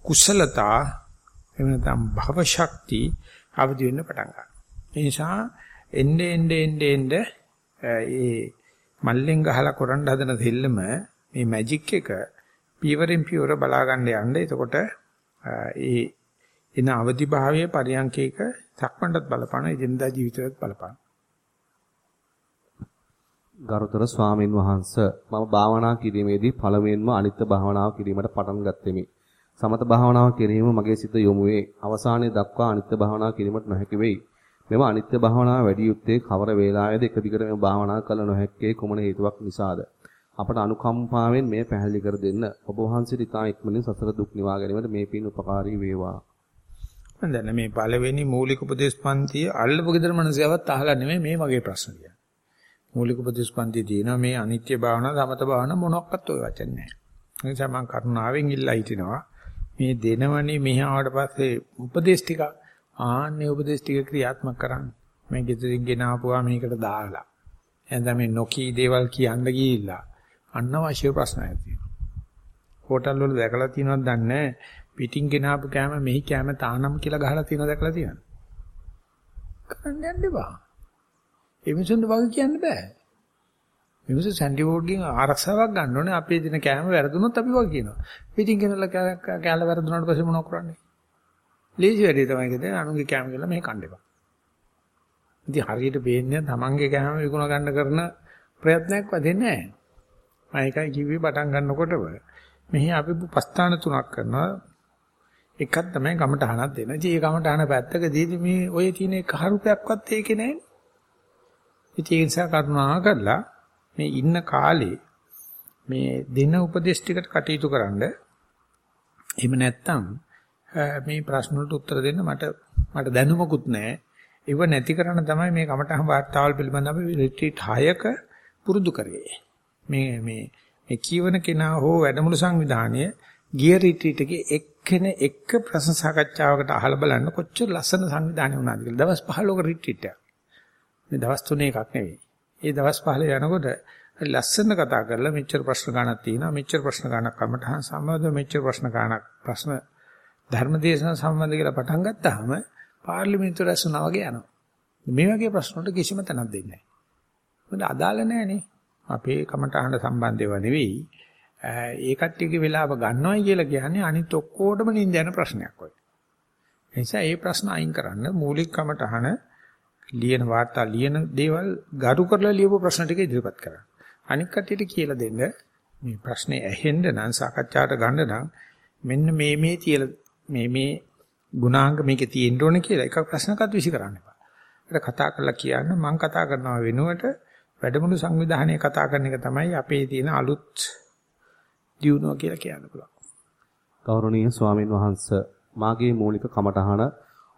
කුසලතා එහෙම නැත්නම් භව ශක්තිය අවදි වෙන්න පටන් ගන්නවා. ඒ නිසා එnde ende ende ende ඒ මල්ලෙන් ගහලා කරන්න හදන දෙල්ලම මේ මැජික් එක පීවරෙන් පියවර බලා ගන්න යන්න. එතකොට ඒ එන අවදි භාවයේ පරියන්කේක සක්මණටත් බලපාන, එදිනදා ජීවිතයටත් බලපාන. ගරුතර ස්වාමින් වහන්සේ මම භාවනා කිරීමේදී පළමුවෙන්ම අනිත්‍ය භාවනාව කිරීමට පටන් ගත්ෙමි. සමත භාවනාව කිරීම මගේ සිත යොමු වේ. අවසානයේ දක්වා අනිත්‍ය භාවනාව කිරීමට නොහැකි වෙයි. මෙම අනිත්‍ය භාවනාව වැඩි යුත්තේ කවර වේලාවේද එක දිගට මේ භාවනා කළ නොහැක්කේ කුමන හේතුවක් නිසාද? අපට අනුකම්පාවෙන් මේ පැහැදිලි කර දෙන්න. ඔබ වහන්සේට ඉතා ඉක්මනින් සසර දුක් නිවා ගැනීමට මේ පින් උපකාරී වේවා. මම දැන් මේ පළවෙනි මූලික උපදේශ පන්තිය අල්ලපු ගෙදර මනසයවත් අහලා නෙමෙයි මේ වගේ ප්‍රශ්න කියන්නේ. මූලික උපදේශ පන්තිය දිනන මේ අනිත්‍ය භාවනා, සමත භාවනා මොනක්වත් ඔය වචන නැහැ. ඒ නිසා මම කරුණාවෙන් ඉල්ලා හිටිනවා. මේ දෙනවනේ මෙහාට පස්සේ උපදේශ ටික ආන්නේ උපදේශ ටික ක්‍රියාත්මක කරන්න. මේ ගෙදරින් ගෙන ආපුවා මේකට දාලා. එහෙනම් මේ නොකී දේවල් කියන්න ගිහිල්ලා අනවශ්‍ය ප්‍රශ්න ඇති. හෝටල් වල දැකලා තියෙනවද දන්නේ පිටින් ගෙනාපු කෑම මෙහි කෑම තානම් කියලා ගහලා තියෙනවද දැකලා තියෙනවද? කරන්න යන්න එපා. ඒ මිනිසුන්ට වගේ කියන්න බෑ. මිනිස්සු සැන්ඩි බෝඩ්ගෙන් ආරක්ෂාවක් ගන්න ඕනේ. අපේ දින කෑම වැරදුනොත් අපි වගේ කියනවා. පිටින් ගෙනලා කෑල්ල වැරදුනාට පස්සේ මොනව කරන්නේ? ලේසි වැඩේ තමයි කිව්වේ අනුන්ගේ කෑම කියලා මෙහෙ කන්න එපා. ඉතින් හරියට බේන්නේ තමන්ගේ කෑම විකුණ ගන්න කරන ප්‍රයත්නයක් වදින්නේ නැහැ. මම ඒකයි කිව්වේ පටන් ගන්නකොටම මෙහි අපි පස්තාන තුනක් කරනවා එකක් තමයි කමටහනක් දෙන. ඉතින් ඒ කමටහන පැත්තකදී මේ ඔය තියෙන එක හරුපයක්වත් ඒකේ නැහැ. ඉතින් ඒ නිසා කරුණා කරලා මේ ඉන්න කාලේ මේ දෙන උපදේශ ටිකට කටයුතු කරන්න. එහෙම නැත්නම් මේ ප්‍රශ්න වලට උත්තර දෙන්න මට මට දැනුමකුත් නැහැ. ඒව නැති කරන්න තමයි මේ කමටහන් වාර්තාවල් පිළිබඳව අපි රිට්‍රීට් 6ක පුරුදු කරේ. මේ මේ මේ කියවන කෙනා හෝ වැඩමුළු සංවිධානය ගිය රිට්‍රීට් එකේ එක්කෙන එක්ක ප්‍රශ්න සාකච්ඡාවකට අහලා බලන්න කොච්චර ලස්සන සංවිධානය වුණාද කියලා. දවස් 15ක රිට්‍රීට් එකක්. මේ දවස් 3 එකක් නෙවෙයි. ඒ දවස් 15 යනකොට ලස්සන කතා කරලා මෙච්චර ප්‍රශ්න ගණක් තියෙනවා. මෙච්චර ප්‍රශ්න ගණක් කමටහන් සම්බන්ධව මෙච්චර ප්‍රශ්න ගණක් ප්‍රශ්න ධර්මදේශන සම්බන්ධ කියලා පටන් ගත්තාම පාර්ලිමේන්තුව රැස්ුණා වගේ යනවා. මේ වගේ ප්‍රශ්න වලට කිසිම තැනක් දෙන්නේ නැහැ. මොකද අදාළ නැහැනේ. අපේ කමටහන සම්බන්ධව නෙවෙයි. ඒ කට්ටියගේ වෙලාව ගන්නවයි කියලා කියන්නේ අනිත් ඔක්කොටම නිඳ යන ප්‍රශ්නයක් වගේ. ඒ නිසා මේ ප්‍රශ්න අයින් කරන්න මූලික කමටහන ලියන වාර්තා ලියන දේවල් ගරු කරලා ලියපු ප්‍රශ්න ටික ඉදිරිපත් කරන්න. අනික් කට්ටියට කියලා දෙන්න මේ ප්‍රශ්නේ ඇහෙන්න නම් සාකච්ඡාට ගන්න නම් මෙන්න මේ මේ තියලා මේ මේ ගුණාංග මේකේ තියෙන්න ඕනේ කියලා එකක් ප්‍රශ්නකත් විසි කරන්න එපා. ඒක කතා කරලා කියන්න මම කතා කරනවා වෙනුවට වැඩමුළු සංවිධානයේ කතා කරන එක තමයි අපේ තියෙන අලුත් දියුණුව කියලා කියන්න පුළුවන්. ගෞරවනීය ස්වාමින් වහන්සේ මාගේ මූලික කමඨහන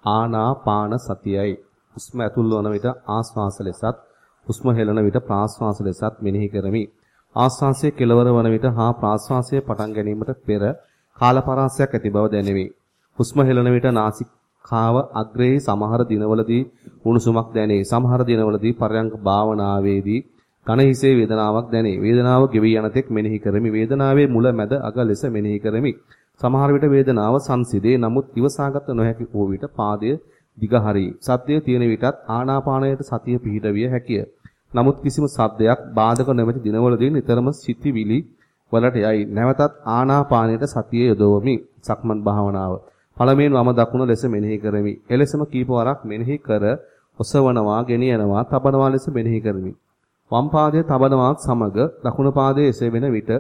ආනාපාන සතියයි. හුස්ම ඇතුල් වන විට ආස්වාස ලෙසත් හුස්ම හෙළන විට ප්‍රාස්වාස ලෙසත් මෙනෙහි කරමි. ආස්වාසයේ කෙලවර වන විට හා ප්‍රාස්වාසයේ පටන් ගැනීමට පෙර කාලපරාසයක් ඇති බව දැනෙමි. හුස්ම හෙළන විට නාසිකාව අග්‍රයේ සමහර දිනවලදී උණුසුමක් දැනේ. සමහර දිනවලදී පරයන්ක භාවනාවේදී කන හිසේ වේදනාවක් දැනේ. වේදනාව ගෙවි යන තෙක් මෙනෙහි කරමි. වේදනාවේ මුල මැද අග ලෙස මෙනෙහි කරමි. සමහර විට වේදනාව සංසිදේ. නමුත් ඉවසාගත නොහැකි වූ විට පාදය දිගහරි. සද්දය තියෙන විටත් ආනාපානයට සතිය පිහිටවිය හැකිය. නමුත් කිසිම සද්දයක් බාධක නොමැති දිනවලදී නිතරම සිතිවිලි වලට යයි. නැවතත් ආනාපානයට සතිය යොදවමි. සක්මන් භාවනාව. පළමුවෙන් වම දකුණ ලෙස මෙනෙහි කරමි. එලෙසම කීප වරක් මෙනෙහි කර ඔසවනවා, ගෙනියනවා, තබනවා ලෙස මෙනෙහි කරමි. වම් පාදයේ තබනවත් සමග දකුණු පාදයේ එසවෙන විට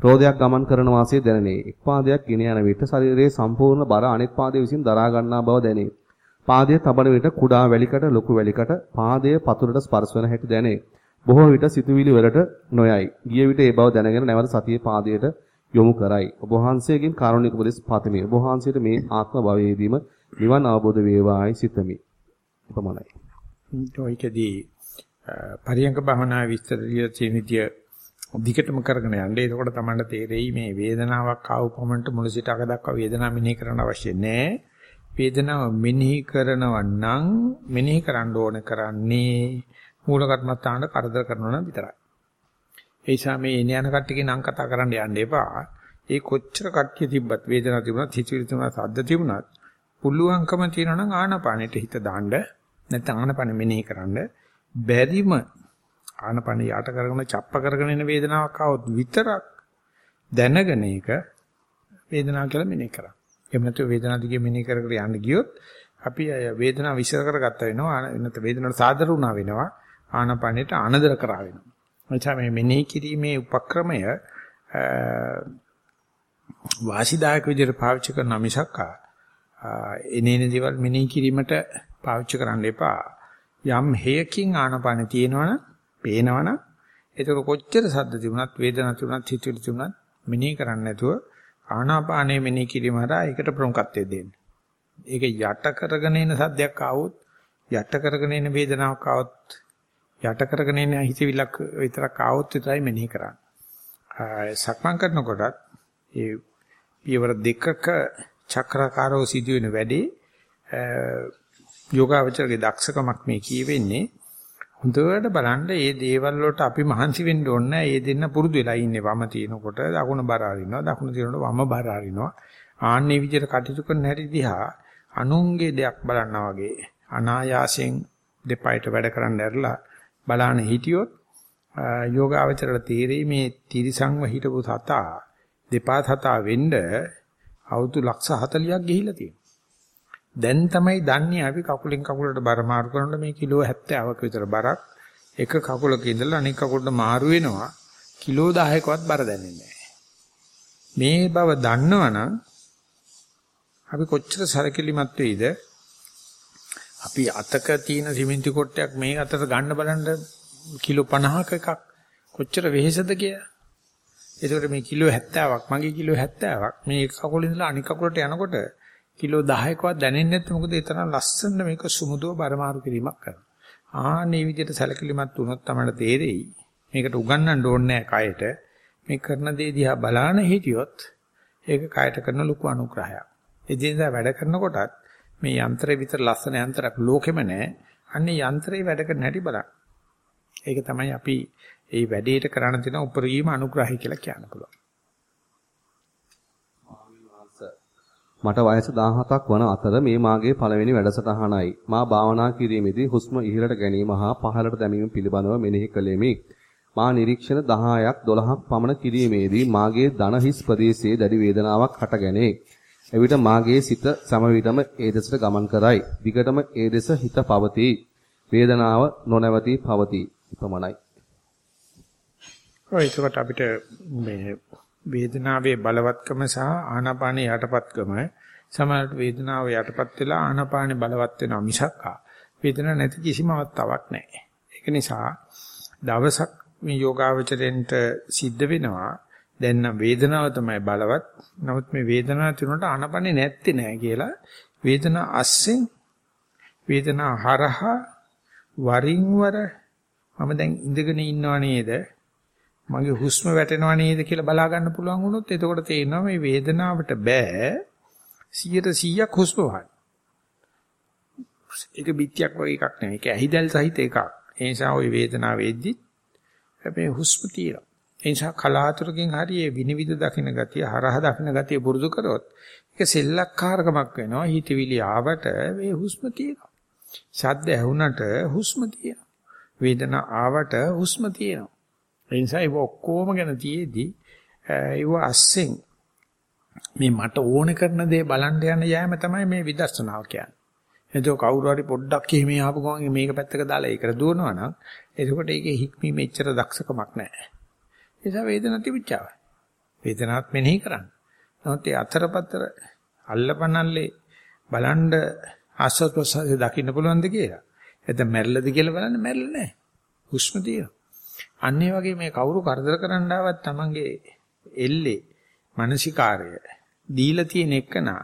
රෝදයක් ගමන් කරන වාසිය දැනෙනේ. එක් පාදයක් ගෙන යන විට ශරීරයේ සම්පූර්ණ බර අනෙක් පාදයේ විසින් දරා ගන්නා බව දැනේ. පාදයේ තබන විට කුඩා වැලිකට ලොකු වැලිකට පාදයේ පතුලට ස්පර්ශ වන හැටි දැනේ. බොහෝ විට සිතුවිලි වලට නොයයි. ගිය විට ඒ බව දැනගෙන නැවත සතියේ පාදයට යොමු කරයි. ඔබ වහන්සේගෙන් කාරුණික උපදෙස් පතමි. ඔබ වහන්සේට මේ ආත්ම භවයේදීම නිවන් අවබෝධ වේවායි සිතමි. එපමණයි. ඔයිකදී පරියංග භවනා විස්තර ලියලා තියෙන විදිය දිගටම කරගෙන යන්න. එතකොට තමයි තේරෙයි මේ වේදනාවක් ආව පමණට මුල සිට අග දක්වා වේදනාව මෙනෙහි කරන්න අවශ්‍ය නැහැ. වේදනාව මෙනෙහි කරනවා නම් මෙනෙහි කරන්න ඕන කරන්නේ මූල කර්මස්ථානට කරදර කරනවා නම් විතරයි. ඒ නිසා මේ එන යන කට්ටියගේ නම් කතා කරන්න යන්න එපා. ඒ කොච්චර කට්ටිය තිබ්බත් වේදනාවක් තිබුණත් හිතවිලි තිබුණත් සද්ද තිබුණත් පුළුවන්කම තියෙනවා නම් ආනපානෙට හිත දාන්න නැත්නම් ආනපන මෙනෙහි කරන්න බැරිම ආනපන යට කරගෙන චප්ප කරගෙන එන වේදනාවක් ආවොත් විතරක් දැනගෙන ඒක වේදනාව කියලා මෙනෙහි කරා. එහෙම නැත්නම් වේදනාව දිගේ මෙනෙහි කර කර යන්න ගියොත් අපි වේදනාව විශ්ල කරගත්ත වෙනවා. නැත්නම් වේදනාවට සාදර වුණා වෙනවා. ආනපනෙට අනදර කරා වෙනවා. එනිසා මේ මෙනෙහි කිරීමේ උපක්‍රමය වාසිදායක විදිහට පාවිච්චි කරන මිසක් එනේන දේවල් මෙනෙහි කිරීමට පාවිච්චි කරන්න එපා. යම් හේයකින් ආනපන තියෙනවනම් පේනවනම් ඒක කොච්චර සද්ද තිබුණත් වේදනාවක් තිබුණත් හිතුවිලි තිබුණත් මෙනෙහි කරන්නේ නැතුව ආනාපානයේ මෙනෙහි කිරීම හරහා ඒකට ප්‍රමුඛත්වය දෙන්න. ඒක යට කරගෙන එන සද්දයක් ආවොත් යට කරගෙන එන වේදනාවක් ආවොත් යට කරගෙන එන හිතවිලක් විතරක් ආවොත් විතරයි මෙනෙහි කරන්නේ. සක්මන් කරනකොටත් ඒ පියවර දෙකක චක්‍රාකාරව සිදුවෙන වැඩේ යෝගාවචරගේ දක්ෂකමක් මේ කියවෙන්නේ හොඳට බලන්න මේ දේවල් වලට අපි මහන්සි වෙන්න ඕනේ නැහැ. ඒ දෙන්න පුරුදු වෙලා ඉන්නේ වම තිනකොට දකුණ බර අරිනවා. දකුණ තිනකොට වම බර අරිනවා. ආන්නේ විදිහට කටයුතු කරන හැටි දිහා අනුන්ගේ දෙයක් බලනවා වගේ අනායාසයෙන් දෙපයට වැඩ කරන්න ඇරලා බලන්න හිටියොත් යෝගාවචරයට තීරේ මේ තිරිසංව හිටපු සතා දෙපා සතා වෙන්න අවුරුදු ලක්ෂ 40ක් ගිහිල්ලා තියෙනවා. දැන් තමයි දන්නේ අපි කකුලෙන් කකුලට බර මාරු කරනකොට මේ කිලෝ 70ක විතර බරක් එක කකුලක ඉඳලා අනිත් කකුලට මාරු වෙනවා කිලෝ 10කවත් බර දැනෙන්නේ මේ බව දන්නවනම් අපි කොච්චර සරකිලිමත් වෙයිද? අපි අතක තියෙන සිමෙන්ති කොටයක් මේ අතට ගන්න බලන්න කිලෝ 50ක එකක් කොච්චර වෙහෙසද කියලා. ඒකට මේ කිලෝ 70ක් මගේ කිලෝ 70ක් මේ එක කකුලේ ඉඳලා අනිත් කකුලට යනකොට කිලෝ 10කවත් දැනෙන්නේ නැත්නම් මොකද ඒ තරම් ලස්සන මේක සුමුදුව බරමාරු කිරීමක් කරනවා. ආන්නේ විදිහට සැලකිලිමත් වුණොත් තමයි තේරෙයි. මේකට උගන්වන්න ඕනේ නැහැ කයට. මේ කරන දේ දිහා බලාන හිටියොත් ඒක කයට කරන ලොකු අනුග්‍රහයක්. එදිනෙදා වැඩ කරනකොටත් මේ යන්ත්‍රය විතර ලස්සන යන්ත්‍රයක් ලෝකෙම නැහැ. අන්නේ යන්ත්‍රේ වැඩ කරන හැටි බලන්න. ඒක තමයි අපි ඒ වැඩේට කරණ දෙන උපරිම අනුග්‍රහය කියලා කියන්න පුළුවන්. මට වයස 17ක් වන අතර මේ මාගේ පළවෙනි වැඩසටහනයි. මා භාවනා කිරීමේදී හුස්ම ඉහළට ගැනීම හා පහළට දැමීම පිළිබඳව මෙනෙහි කළෙමි. මා නිරීක්ෂණ 10ක් 12ක් පමණ කිරීමේදී මාගේ දන හිස් ප්‍රදේශයේ දැඩි වේදනාවක් හටගැනේ. එවිට මාගේ සිත සම විටම ඒ දෙසට ගමන් කරයි. දිගටම ඒ දෙස හිත පවතී. වේදනාව නොනවතී පවතී. ඉපමණයි. ඔය ඒකට අපිට මේ වේදනාවේ බලවත්කම සහ ආනාපානේ යටපත්කම සමහරට වේදනාව යටපත් වෙලා ආනාපානේ බලවත් වෙනවා මිසක් වේදනාවක් නැති කිසිම අවස්ථාවක් නැහැ. ඒක නිසා දවසක් මේ යෝගාවචරෙන්ට සිද්ධ වෙනවා දැන් නම් වේදනාව තමයි බලවත්. නමුත් මේ වේදනාව තුනට ආනාපානේ නැත්තේ නෑ කියලා වේදනාව අස්සෙන් වේදනාව හරහා වරින් වර මම දැන් ඉඳගෙන ඉන්නව නේද මගේ හුස්ම වැටෙනව නේද කියලා බලා ගන්න පුළුවන් වුණොත් එතකොට තේරෙනවා මේ වේදනාවට බෑ 100%ක් හුස්ම වහන්න. ඒක පිටියක් වගේ එකක් නෙවෙයි. ඒක ඇහිදල් සහිත එකක්. ඒ නිසා ওই වේදනාව වෙද්දි මේ හුස්ම තියෙනවා. ඒ නිසා කලාතුරකින් හරි මේ විනිවිද දකින්න ගතිය හරහ දකින්න ගතිය පුරුදු කරොත් ඒක සෙල්ලක්කාරකමක් වෙනවා. හිතවිලි ආවට මේ හුස්ම තියෙනවා. ශබ්ද ඇහුණට හුස්ම තියෙනවා. වේදනා ආවට හුස්ම තියෙනවා. ඒ නිසා ඒක ඔක්කොම ගැන තියේදී ඒව අස්සෙන් මේ මට ඕන කරන දේ බලන්න යන යෑම තමයි මේ විදර්ශනාව කියන්නේ. එතකොට කවුරු හරි පොඩ්ඩක් එහෙම ආපු ගමන් මේක පැත්තක දාලා ඒකට දුවනවා නම් එතකොට ඒකේ හික්මී මෙච්චර දක්ෂකමක් නැහැ. ඒ නිසා වේදනාව තිබිච්චාවයි. වේදනාවත් මෙනෙහි කරන්න. නමුත් ඒ අතරපතර අල්ලපනල්ලේ බලන්න ආස්වාද ප්‍රසාරය දකින්න පුළුවන්ද කියලා. එතන මැරිලාද කියලා බලන්න මැරිලා නැහැ. හුස්ම තියෙනවා. අන්න ඒ වගේ මේ කවුරු කරදර කරන්න ආවත් Tamange එල්ලේ මානසිකාරය දීලා තියෙන එකනා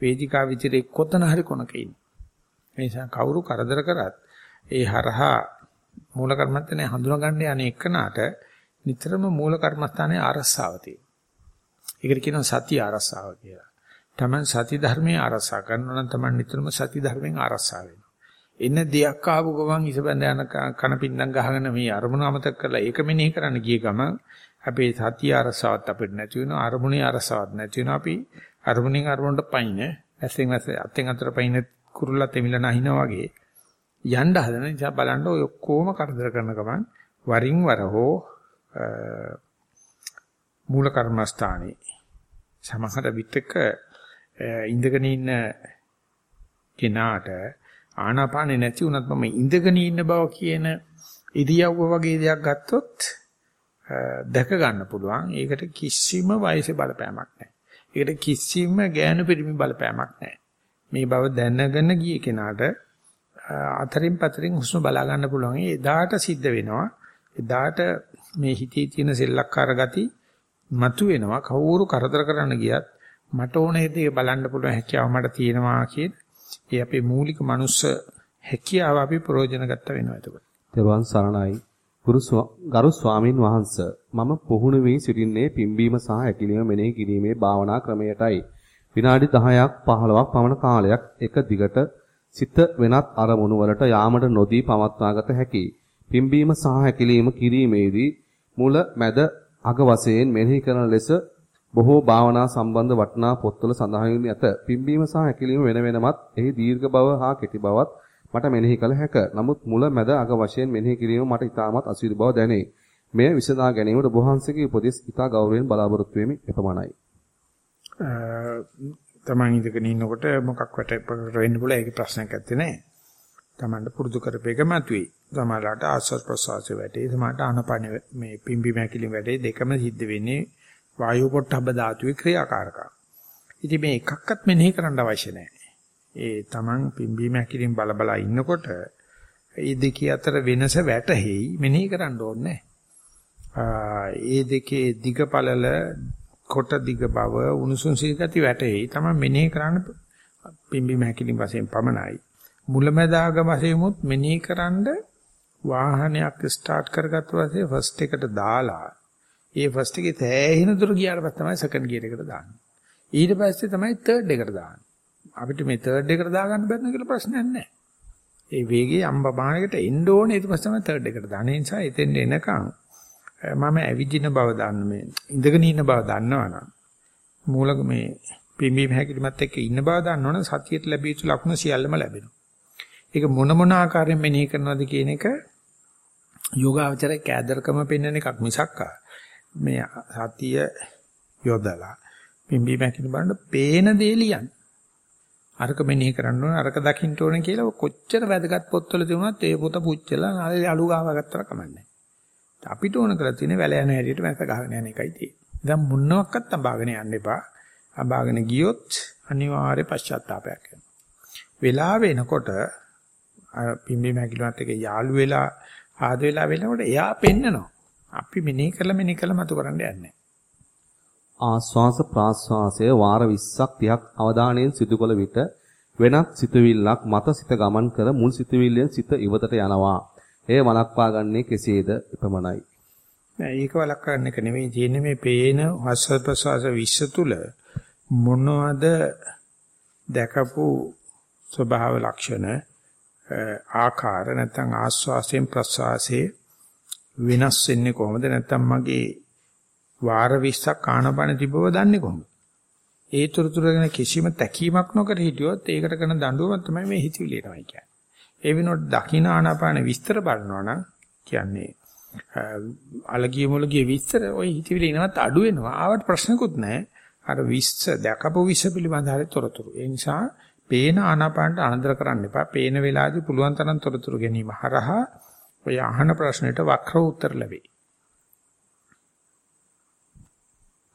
වේදිකා විතරේ කොතන හරි කොනක ඉන්නේ. මේ නිසා කවුරු කරදර කරත් ඒ හරහා මූල කර්මත්තනේ හඳුනා ගන්න යන එකනට නිතරම මූල කර්මස්ථානයේ ආරස්සාව තියෙනවා. ඒකට කියනවා සති ආරස්සාව කියලා. Taman සති ධර්මයේ ආරස්සා කරනවා නම් Taman නිතරම සති ධර්මයෙන් ආරස්සා වෙනවා. එන දෙයක් ආපු ගමන් ඉසබඳ යන කන පින්නම් ගහගෙන මේ අරමුණ අමතක කරලා ඒක මෙනෙහි කරන්න ගිය ගමන් අපේ සතිය අරසාවත් අපිට නැති වෙනවා අරමුණේ අරසාවත් නැති වෙනවා. අපි අරමුණෙන් අරමුණට පයින් ඇසෙන් ඇස අතෙන් අතට පයින් කුරුල්ලා තෙමිලා නැහිනා වගේ යන්න හදන නිසා බලන්න ඔය ඔක්කොම කරදර කරන ගමන් වරින් වර හෝ මූල කර්මස්ථානේ සමහර විටක ඉඳගෙන ඉන්න කෙනාට ආනාපානේ නැති වුණත් මම ඉඳගෙන ඉන්න බව කියන ඉරියව්ව වගේ දෙයක් ගත්තොත් දැක ගන්න පුළුවන්. ඒකට කිසිම වයසේ බලපෑමක් නැහැ. ඒකට කිසිම ගෑනු පිරිමි බලපෑමක් නැහැ. මේ බව දැනගෙන ගිය කෙනාට අතරින් පතරින් හුස්ම බලා ගන්න පුළුවන්. එදාට සිද්ධ වෙනවා. එදාට මේ හිතේ තියෙන සෙල්ලක්කාර ගති මතු වෙනවා. කවුරු කරදර කරන්න ගියත් මට ඕනේ දේ බලන්න පුළුවන් හැකියාව මට තියෙනවා කියන ඒ අපේ මූලික මනුස්ස හැකියාව අපි ප්‍රයෝජන ගත්ත වෙනවා එතකොට. තෙරුවන් සරණයි. ගරු ස්වාමින් වහන්ස මම පුහුණු වී සිටින්නේ පිම්බීම සහ ඇකිලිම මෙනෙහි කිරීමේ භාවනා ක්‍රමයටයි. විනාඩි 10ක් 15ක් පමණ කාලයක් එක දිගට සිත වෙනත් අරමුණු වලට යාමට නොදී පවත්වාගත හැකියි. පිම්බීම සහ ඇකිලිම කිරීමේදී මුල මැද අග වශයෙන් මෙනෙහි කරන ලෙස බොහෝ භාවනා සම්බන්ධ වටිනා පොත්වල සඳහන් වී ඇත. පිම්බීම සහ හැකිලිම වෙන වෙනමත් එහි දීර්ඝ බව හා කෙටි බවත් මට මෙනෙහි කළ හැක. නමුත් මුල මැද අග වශයෙන් මෙනෙහි කිරීම මට ඉතාමත් අසීරු බව දැනේ. මෙය විසඳා ගැනීමට ඔබ වහන්සේගේ උපදෙස් ඉතා ගෞරවයෙන් බලාපොරොත්තු වෙමි. එපමණයි. තමන් ඉඳගෙන ඉන්නකොට මොකක් වැට වෙන්න පුළුවන් ඒක ප්‍රශ්නයක් නැත්තේ නෑ. තමන්ට පුරුදු කරපේක මතුවේ. සමහරලාට ආස්වාද ප්‍රසවාසයේ වැටේ. සමහරට ආනපන මේ පිම්බි මැකිලි වැටේ දෙකම සිද්ධ වෙන්නේ වායු පොට්ටබ්බ ධාතුවේ ක්‍රියාකාරකම්. ඉතින් මේ එකක්වත් මෙනෙහි කරන්න අවශ්‍ය නැහැ. ඒ Taman පිම්බීම හැකිලින් බල බල ඉන්නකොට ඒ දෙකේ අතර වෙනස වැටහෙයි මෙනෙහි කරන්න ඕනේ ඒ දෙකේ දිග පළල කොට දිග බව උණුසුම් සීගති වැටෙයි. තමයි මෙනෙහි කරන්න පිම්බීම හැකිලින් වශයෙන් පමණයි. මුලැමැදාග වශයෙන්මුත් මෙනෙහි කරන්න වාහනයක් ස්ටාර්ට් කරගත්ත පස්සේ ෆස්ට් එකට දාලා ඒ ෆස්ට් එකේ තෑහෙන දුර ගියාට පස්සේ තමයි සෙකන්ඩ් ගියර් එකට දාන්නේ. ඊට පස්සේ තමයි තර්ඩ් එකට දාන්නේ. අපිට මේ තර්ඩ් එකට දාගන්න බැන්න කියලා ප්‍රශ්නයක් නැහැ. ඒ වේගයේ අම්බපාණකට එන්න ඕනේ ඊට පස්සේ තමයි තර්ඩ් එකට දාන්නේ. ඒ නිසා එතෙන් එනකන් මම ඇවිදින බව දන්න මේ ඉඳගෙන ඉන්න බව දන්නවනම් මූලක මේ පිම්බීම හැකිලිමත් එක්ක ඉන්න බව දන්නවනම් සතියට ලැබිය යුතු ලක්ෂණ සියල්ලම ලැබෙනවා. ඒක මොන මොන ආකාරයෙන් මෙනෙහි කරනවද කියන එක යෝගාවචරයේ කෑදරකම පෙන්වන එකක් මිසක් මේ සතිය යොදලා පිම්බීම හැකිලි බලන්න පේන දේ ලියන්න. අරක මෙනෙහි කරන්න ඕන අරක දකින්න ඕන කියලා කොච්චර වැදගත් පොත්වල තිබුණත් ඒ පොත පුච්චලා නාලේ අලු ගාව ගත්තට කමන්නේ. අපිට ඕන කරලා තියෙන්නේ වැල යන හැටියට මැස ගහගෙන යන එකයි තියෙන්නේ. දැන් මුන්නවක්වත් අඹාගෙන යන්න එපා. අඹාගෙන ගියොත් අනිවාර්ය පශ්චාත්තාවයක් එනවා. වෙලාව එනකොට පිම්බි මැකිලුවත් එක යාළු වෙලා ආද වෙලා වෙනකොට එයා පෙන්නනවා. අපි මෙනෙහි කරලා මෙනෙහි කරලා මතු කරන්න යන්නේ ආස්වාස ප්‍රාස්වාසය වාර 20ක් 30ක් අවධානයෙන් සිදුකොළ විට වෙනත් සිතුවිල්ලක් මත සිත ගමන් කර මුල් සිතුවිල්ලෙන් සිත ඉවතට යනවා. එය වළක්වා ගන්නේ කෙසේද? එපමණයි. නෑ ඒක වළක්වන්න එක නෙමෙයි තියෙන්නේ මේ පේන ආස්වාස විශ්ස තුල මොනවද දැකපු ස්වභාව ලක්ෂණ ආකාර නැත්නම් ආස්වාසයෙන් ප්‍රස්වාසයේ වෙනස් වෙන්නේ කොහොමද? නැත්නම් මගේ වාර 20ක් ආනපන තිබව දන්නේ කොහොමද? ඒ තුරතුර ගැන කිසිම තැකීමක් නොකර හිටියොත් ඒකට කරන දඬුවම තමයි මේ හිතවිලි එනවයි කියන්නේ. ඒ වෙනකොට දකින්න ආනාපාන විස්තර බලනවා නම් කියන්නේ අලගිය මුලගිය විස්තර ওই හිතවිලි එනවත් අඩු වෙනවා. ආවට ප්‍රශ්නකුත් නැහැ. අර විස්ස දැකපු විස්ස පිළිබඳ හරි තොරතුරු. ඒ නිසා පේන ආනාපානට අනදර කරන්න එපා. පේන වෙලාවදී පුළුවන් තරම් තොරතුරු ගැනීම හරහා ඔය අහන ප්‍රශ්නෙට වක්‍ර උත්තර ලැබේ.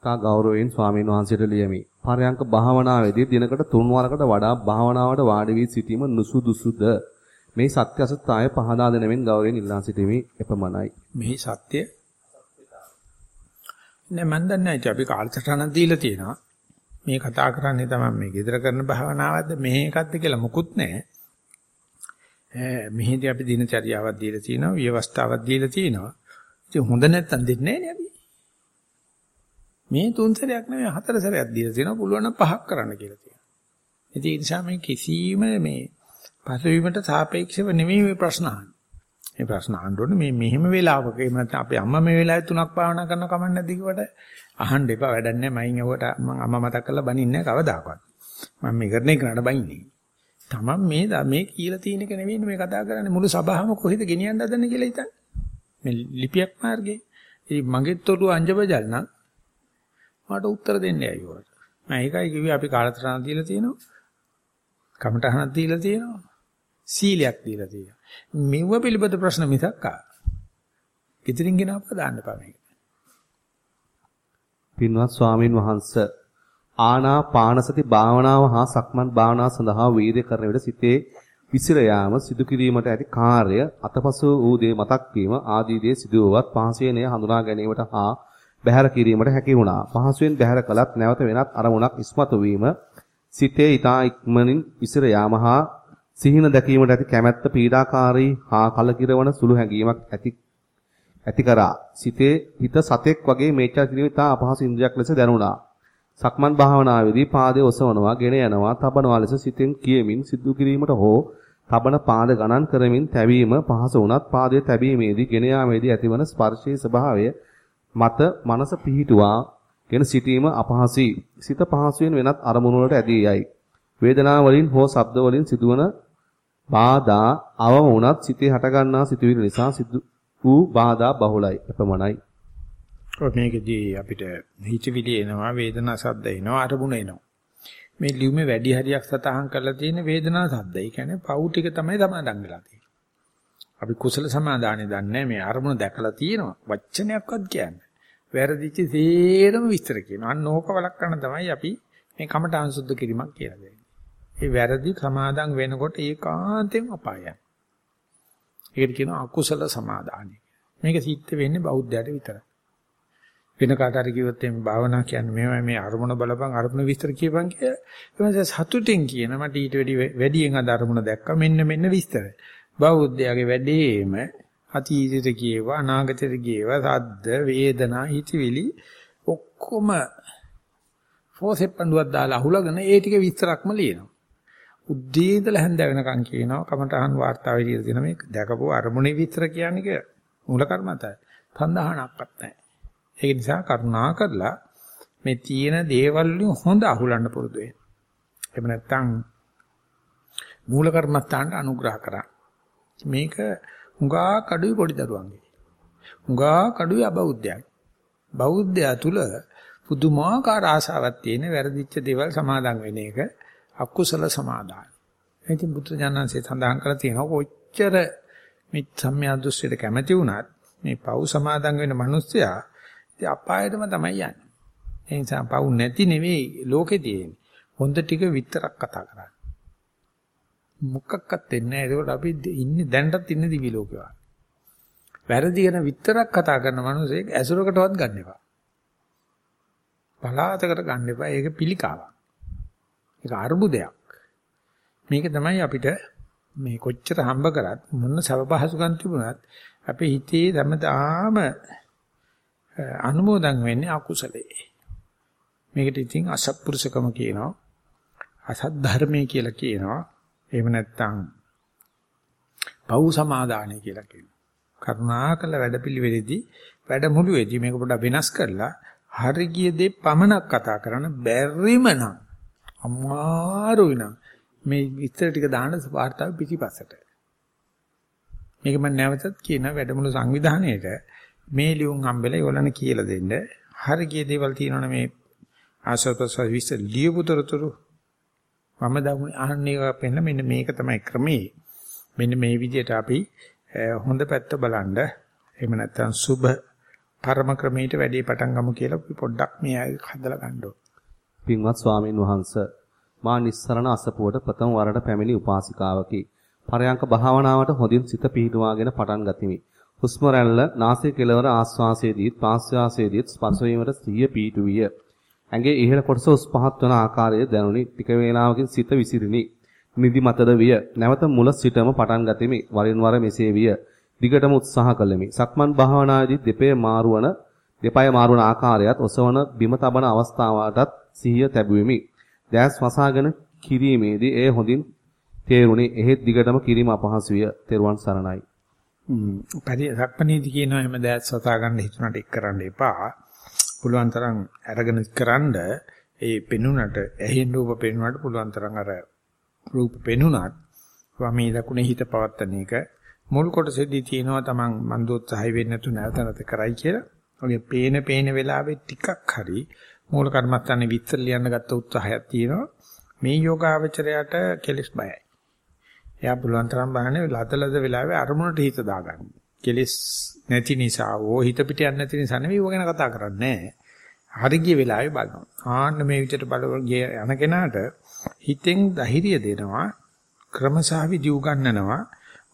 තා ගෞරවයෙන් ස්වාමීන් වහන්සේට ලියමි. පරයන්ක භාවනාවේදී දිනකට තුන් වරකට වඩා භාවනාවට වාඩි වී සිටීම නුසුදුසුද? මේ සත්‍ය අසත්‍යය පහදා දෙනමින් ගෞරවයෙන් ඉල්ලා සිටිමි. එපමණයි. මේ සත්‍ය නෑ මන් දන්නේ නැහැ අපි කාලසටහනක් දීලා තියෙනවා. මේ කතා කරන්නේ තමයි මේ gedara කරන භාවනාවක්ද මෙහෙ එකක්ද කියලා මුකුත් නැහැ. මෙහෙදී අපි දිනචරියාවක් දීලා තිනවා, ව්‍යවස්ථාවක් දීලා තිනවා. ඉතින් හොඳ නැත්තම් දෙන්නේ නැහැ නේ මේ තුන් සැරයක් නෙවෙයි හතර සැරයක් දීලා තිනවා. පුළුවන් නම් පහක් කරන්න කියලා තියෙනවා. ඉතින් ඒ නිසා මේ කිසිම මේ පසුවීමට සාපේක්ෂව නෙමෙයි මේ ප්‍රශ්න අහන්නේ. මේ ප්‍රශ්න අහන්න ඕනේ මේ මෙහෙම වෙලාවක. එහෙම නැත්නම් අපේ අම්මා මේ වෙලාවේ තුනක් භාවනා කරන කමක් නැද්ද කිව්වට? අහන්න එපා වැඩක් නැහැ. මයින් යවට මම අම්මා මතක් කරලා බනින්නේ නැහැ කවදාකවත්. මම මේ කරන එක නඩ බයින්නේ තමන් මේ මේ කියලා තියෙන එක නෙවෙයි මේ කතා කරන්නේ. මුළු සභාවම කොහෙද ගෙනියන්න හදන්නේ කියලා හිතන්නේ. මේ ලිපියක් මාර්ගේ. ඉතින් මගෙත් ඔළුව අංජබජල් නම් මට උත්තර දෙන්න ඇයිවට මම ඒකයි කිව්වේ අපි කාලතරණ දීලා තියෙනවා. කමටහනක් දීලා තියෙනවා. සීලයක් දීලා තියෙනවා. මෙව පිළිබඳ ප්‍රශ්න මිසක් ආ. ඉදිරින් ගෙනාවා දාන්න එපා මේක. පින්වත් ස්වාමින් වහන්ස ආනාපානසති භාවනාව හා සක්මන් භාවනාව සඳහා වීර්ය කරන විට සිතේ විසිර යාම සිදු කිරීමට ඇති කාර්ය අතපසු වූ දේ මතක් වීම ආදී දේ සිදුවවත් පහසුවෙන් එය හඳුනා ගැනීමට හා බැහැර කිරීමට හැකි වුණා. පහසුවෙන් බැහැර කළත් නැවත වෙනත් අරමුණක් ඉස්මතු වීම සිතේ ඊතා ඉක්මනින් විසිර යාම හා සිහින දැකීමට ඇති කැමැත්ත පීඩාකාරී හා කලකිරවන සුළු හැඟීමක් ඇති ඇති කරා. සිතේ හිත සතෙක් වගේ මේචා කිරීම ඉතා අපහසු ඉන්ද්‍රියක් ලෙස දැනුණා. සක්මන් භාවනාවේදී පාදයේ ඔසවනවා, ගෙන යනවා, තබනවා ලෙස සිතෙන් කියමින් සිදු කිරීමට හෝ තබන පාද ගණන් කරමින් තැවීම පහසු වුණත් පාදයේ තැබීමේදී ගෙන යාමේදී ඇතිවන ස්පර්ශයේ ස්වභාවය මත මනස පිහිටුවා ගෙන සිටීම අපහසුයි. සිත පහසුවෙන් වෙනත් අරමුණු වලට ඇදී යයි. වේදනාව වලින් හෝ ශබ්ද වලින් සිදුවන බාධා අවම වුණත් සිතේ හටගන්නා සිතුවිලි නිසා සිදු වූ බාධා බහුලයි එපමණයි. ඔය මේකදී අපිට හිතවිලි එනවා වේදනා සද්ද එනවා අරමුණ එනවා. මේ ලියුමේ වැඩි හරියක් සතහන් කරලා තියෙන වේදනා සද්ද. ඒ කියන්නේ පව් ටික තමයි සමාදන් වෙලා තියෙන්නේ. අපි කුසල සමාදානෙ දන්නේ මේ අරමුණ දැකලා තියෙනවා. වචනයක්වත් කියන්නේ. වැරදිච්ච සේරම විස්තර කියනවා. අන්න ඕක වළක්වන්න තමයි අපි මේ කමඨාන් සුද්ධ කිරීමක් කියලා දෙන්නේ. ඒ වැරදි සමාදන් වෙනකොට ඒකාන්තයෙන් අපායයි. ඒකට කියනවා අකුසල සමාදානයි. මේක සිද්ධ වෙන්නේ බෞද්ධයට විතරයි. වෙන කාට හරි කිව්වොත් මේ භාවනා කියන්නේ මේවයි මේ අරමුණ බලපන් අරමුණ විස්තර කියපන් කියලා. ඒ සතුටින් කියන මට ඊට වැඩි වැඩියෙන් අද අරමුණ දැක්කා මෙන්න මෙන්න විස්තර. බෞද්ධයාගේ වැඩේම අතීතයට ගියවා අනාගතයට ගියවා සද්ද වේදනා හිතවිලි ඔක්කොම ෆෝසෙප් පඬුවක් දාලා අහුලගෙන ඒ ටික විස්තරක්ම ලියනවා. උද්දී ඉඳලා හැන්ද වෙනකන් කියනවා කමටහන් වාර්තාවේ කියලා තියෙන මේ දැකපුව අරමුණේ විස්තර කියන්නේ කිය මූල කර්මතයි. සඳහනක්වත් නැහැ. ඒක නිසා කරුණා කරලා මේ තියෙන දේවල් වලින් හොඳ අහුලන්න පුරුදු වෙන්න. එහෙම නැත්නම් මූල කර්මස්ථානට අනුග්‍රහ කරා. මේක හුඟා කඩුයි පොඩි දරුවන්ගේ. හුඟා කඩුයි අබෞද්ධයන්. බෞද්ධයා තුල පුදුමාකාර ආශාවක් තියෙන වැරදිච්ච දේවල් සමාදන් වෙන එක අකුසල සමාදාන. ඉතින් බුද්ධ ඥානanse සඳහන් කරලා තියෙනවා කොච්චර මේ සම්මිය දෘෂ්ටියට කැමැති වුණත් මේ පව් සමාදන් වෙන මිනිස්සයා ඉතින් අපායටම තමයි යන්නේ. ඒ නිසා පව් නැති නෙවෙයි ලෝකේ තියෙන්නේ. හොඳ ටික විතරක් කතා කරන්නේ. මොකක්වත් දෙන්නේ නැහැ. ඒකට අපි ඉන්නේ දැනටත් ඉන්නේ දිවි ලෝකේ වගේ. වැරදි ගැන විතරක් කතා කරන මිනිසෙක් ඇසුරකටවත් ගන්න එපා. පලාතකට ගන්න එපා. ඒක පිළිකාවක්. ඒක අරුබුදයක්. මේක තමයි අපිට මේ කොච්චර හම්බ කරත් මොන සබපහසුකම් තිබුණත් අපේ හිතේ හැමදාම අනුමෝදන් වෙන්නේ අකුසලේ. මේකට ඉතින් අසත්පුරුෂකම කියනවා. අසත් ධර්මයේ කියලා කියනවා. එහෙම නැත්නම් පව් සමාදානය කියලා කියනවා. කරුණාකර වැඩපිළිවෙලෙදී වැඩමුළුවේදී මේක පොඩ්ඩක් වෙනස් කරලා හරි ගිය දේ පමණක් කතා කරන්න බැරිම නම් අමාරුයි නම් මේ විස්තර ටික දාන්න වාර්තාව පිටිපස්සට. මේක මම නැවතත් කියන වැඩමුළු සංවිධානයේට මේ ලියුම් හම්බෙලා ඒගොල්ලන් කියලා දෙන්න. හරි ගිය දේවල් තියෙනවනේ මේ ආශ්‍රතස විස්තර ලියපුතරතුරු මම දවුනේ අහන්නේ පෙන්න මෙන්න මේක තමයි ක්‍රමේ. මෙන්න මේ විදිහට අපි හොඳ පැත්ත බලන්න එහෙම නැත්නම් සුබ පරම ක්‍රමයට වැඩි පටන් ගමු කියලා අපි පොඩ්ඩක් මේ අය හදලා ගන්න ඕන. පින්වත් ස්වාමින් වහන්සේ මා නිස්සරණ අසපුවට ප්‍රථම වරට පැමිණි උපාසිකාවකි. පරයන්ක භාවනාවට හොඳින් සිත පිහිටුවාගෙන පටන් ගතිමි. හුස්ම රැල්ල නාසයේ කෙළවර ආශ්වාසයේදීත් ප්‍රාශ්වාසයේදීත් ස්පර්ශ වීමට සිහිය පිහිටුවිය. ඇඟේ ඉහළ කොටස උස් පහත් වන ආකාරය දැනුනි. ටික වේලාවකින් සිත විසිරිනි. නිදි මතද විය. නැවත මුල සිටම පටන් ගතිමි. වරින් වර මෙසේ විය. දිගටම උත්සාහ කළෙමි. සක්මන් භාවනාවේදී දෙපය මාරුවන දෙපය මාරුවන ආකාරයත් ඔසවන බිම තබන අවස්ථාවටත් සිහිය තැබුවෙමි. දැස් වසාගෙන කිරීමේදී එය හොඳින් තේරුණි. එහෙත් දිගටම කිරීම අපහසු විය. තෙරුවන් සරණයි. පරිසක්පනීති කියනවා එහෙම දැස් සතා ගන්න හිතුණට එක් කරන්න එපා. පුළුවන් තරම් අරගෙන කරන්ඩ ඒ පෙනුනට ඇහෙන් රූප පෙනුනට පුළුවන් තරම් අර රූප පෙනුනත් වමී දකුණේ හිත පවත්තන එක මුල් කොටසෙදී තියෙනවා තමන් මන්දෝත්සහය වෙන්නේ නැතු නැවත නැවත කරයි කියලා. ඔගේ පේන පේන වෙලාවෙ ටිකක් හරි මූල කර්මස්ථානේ විතර ලියන්න ගත්ත උත්සාහයක් තියෙනවා. මේ යෝගාවචරයට කෙලස් බයයි. එයා පුළුවන් තරම් බලන්නේ ලදලද වෙලාවේ අරමුණට හිත දාගන්න. කෙලස් නැති නිසා ඕ හිත පිට යන්නේ නැති නිසා නෙවෙයි ඕක ගැන කතා කරන්නේ හරි ගිය වෙලාවේ බලනවා. ආන්න මේ විදිහට බලන යන කෙනාට හිතෙන් ධෛර්යය දෙනවා ක්‍රමසහ විදි උගන්නනවා.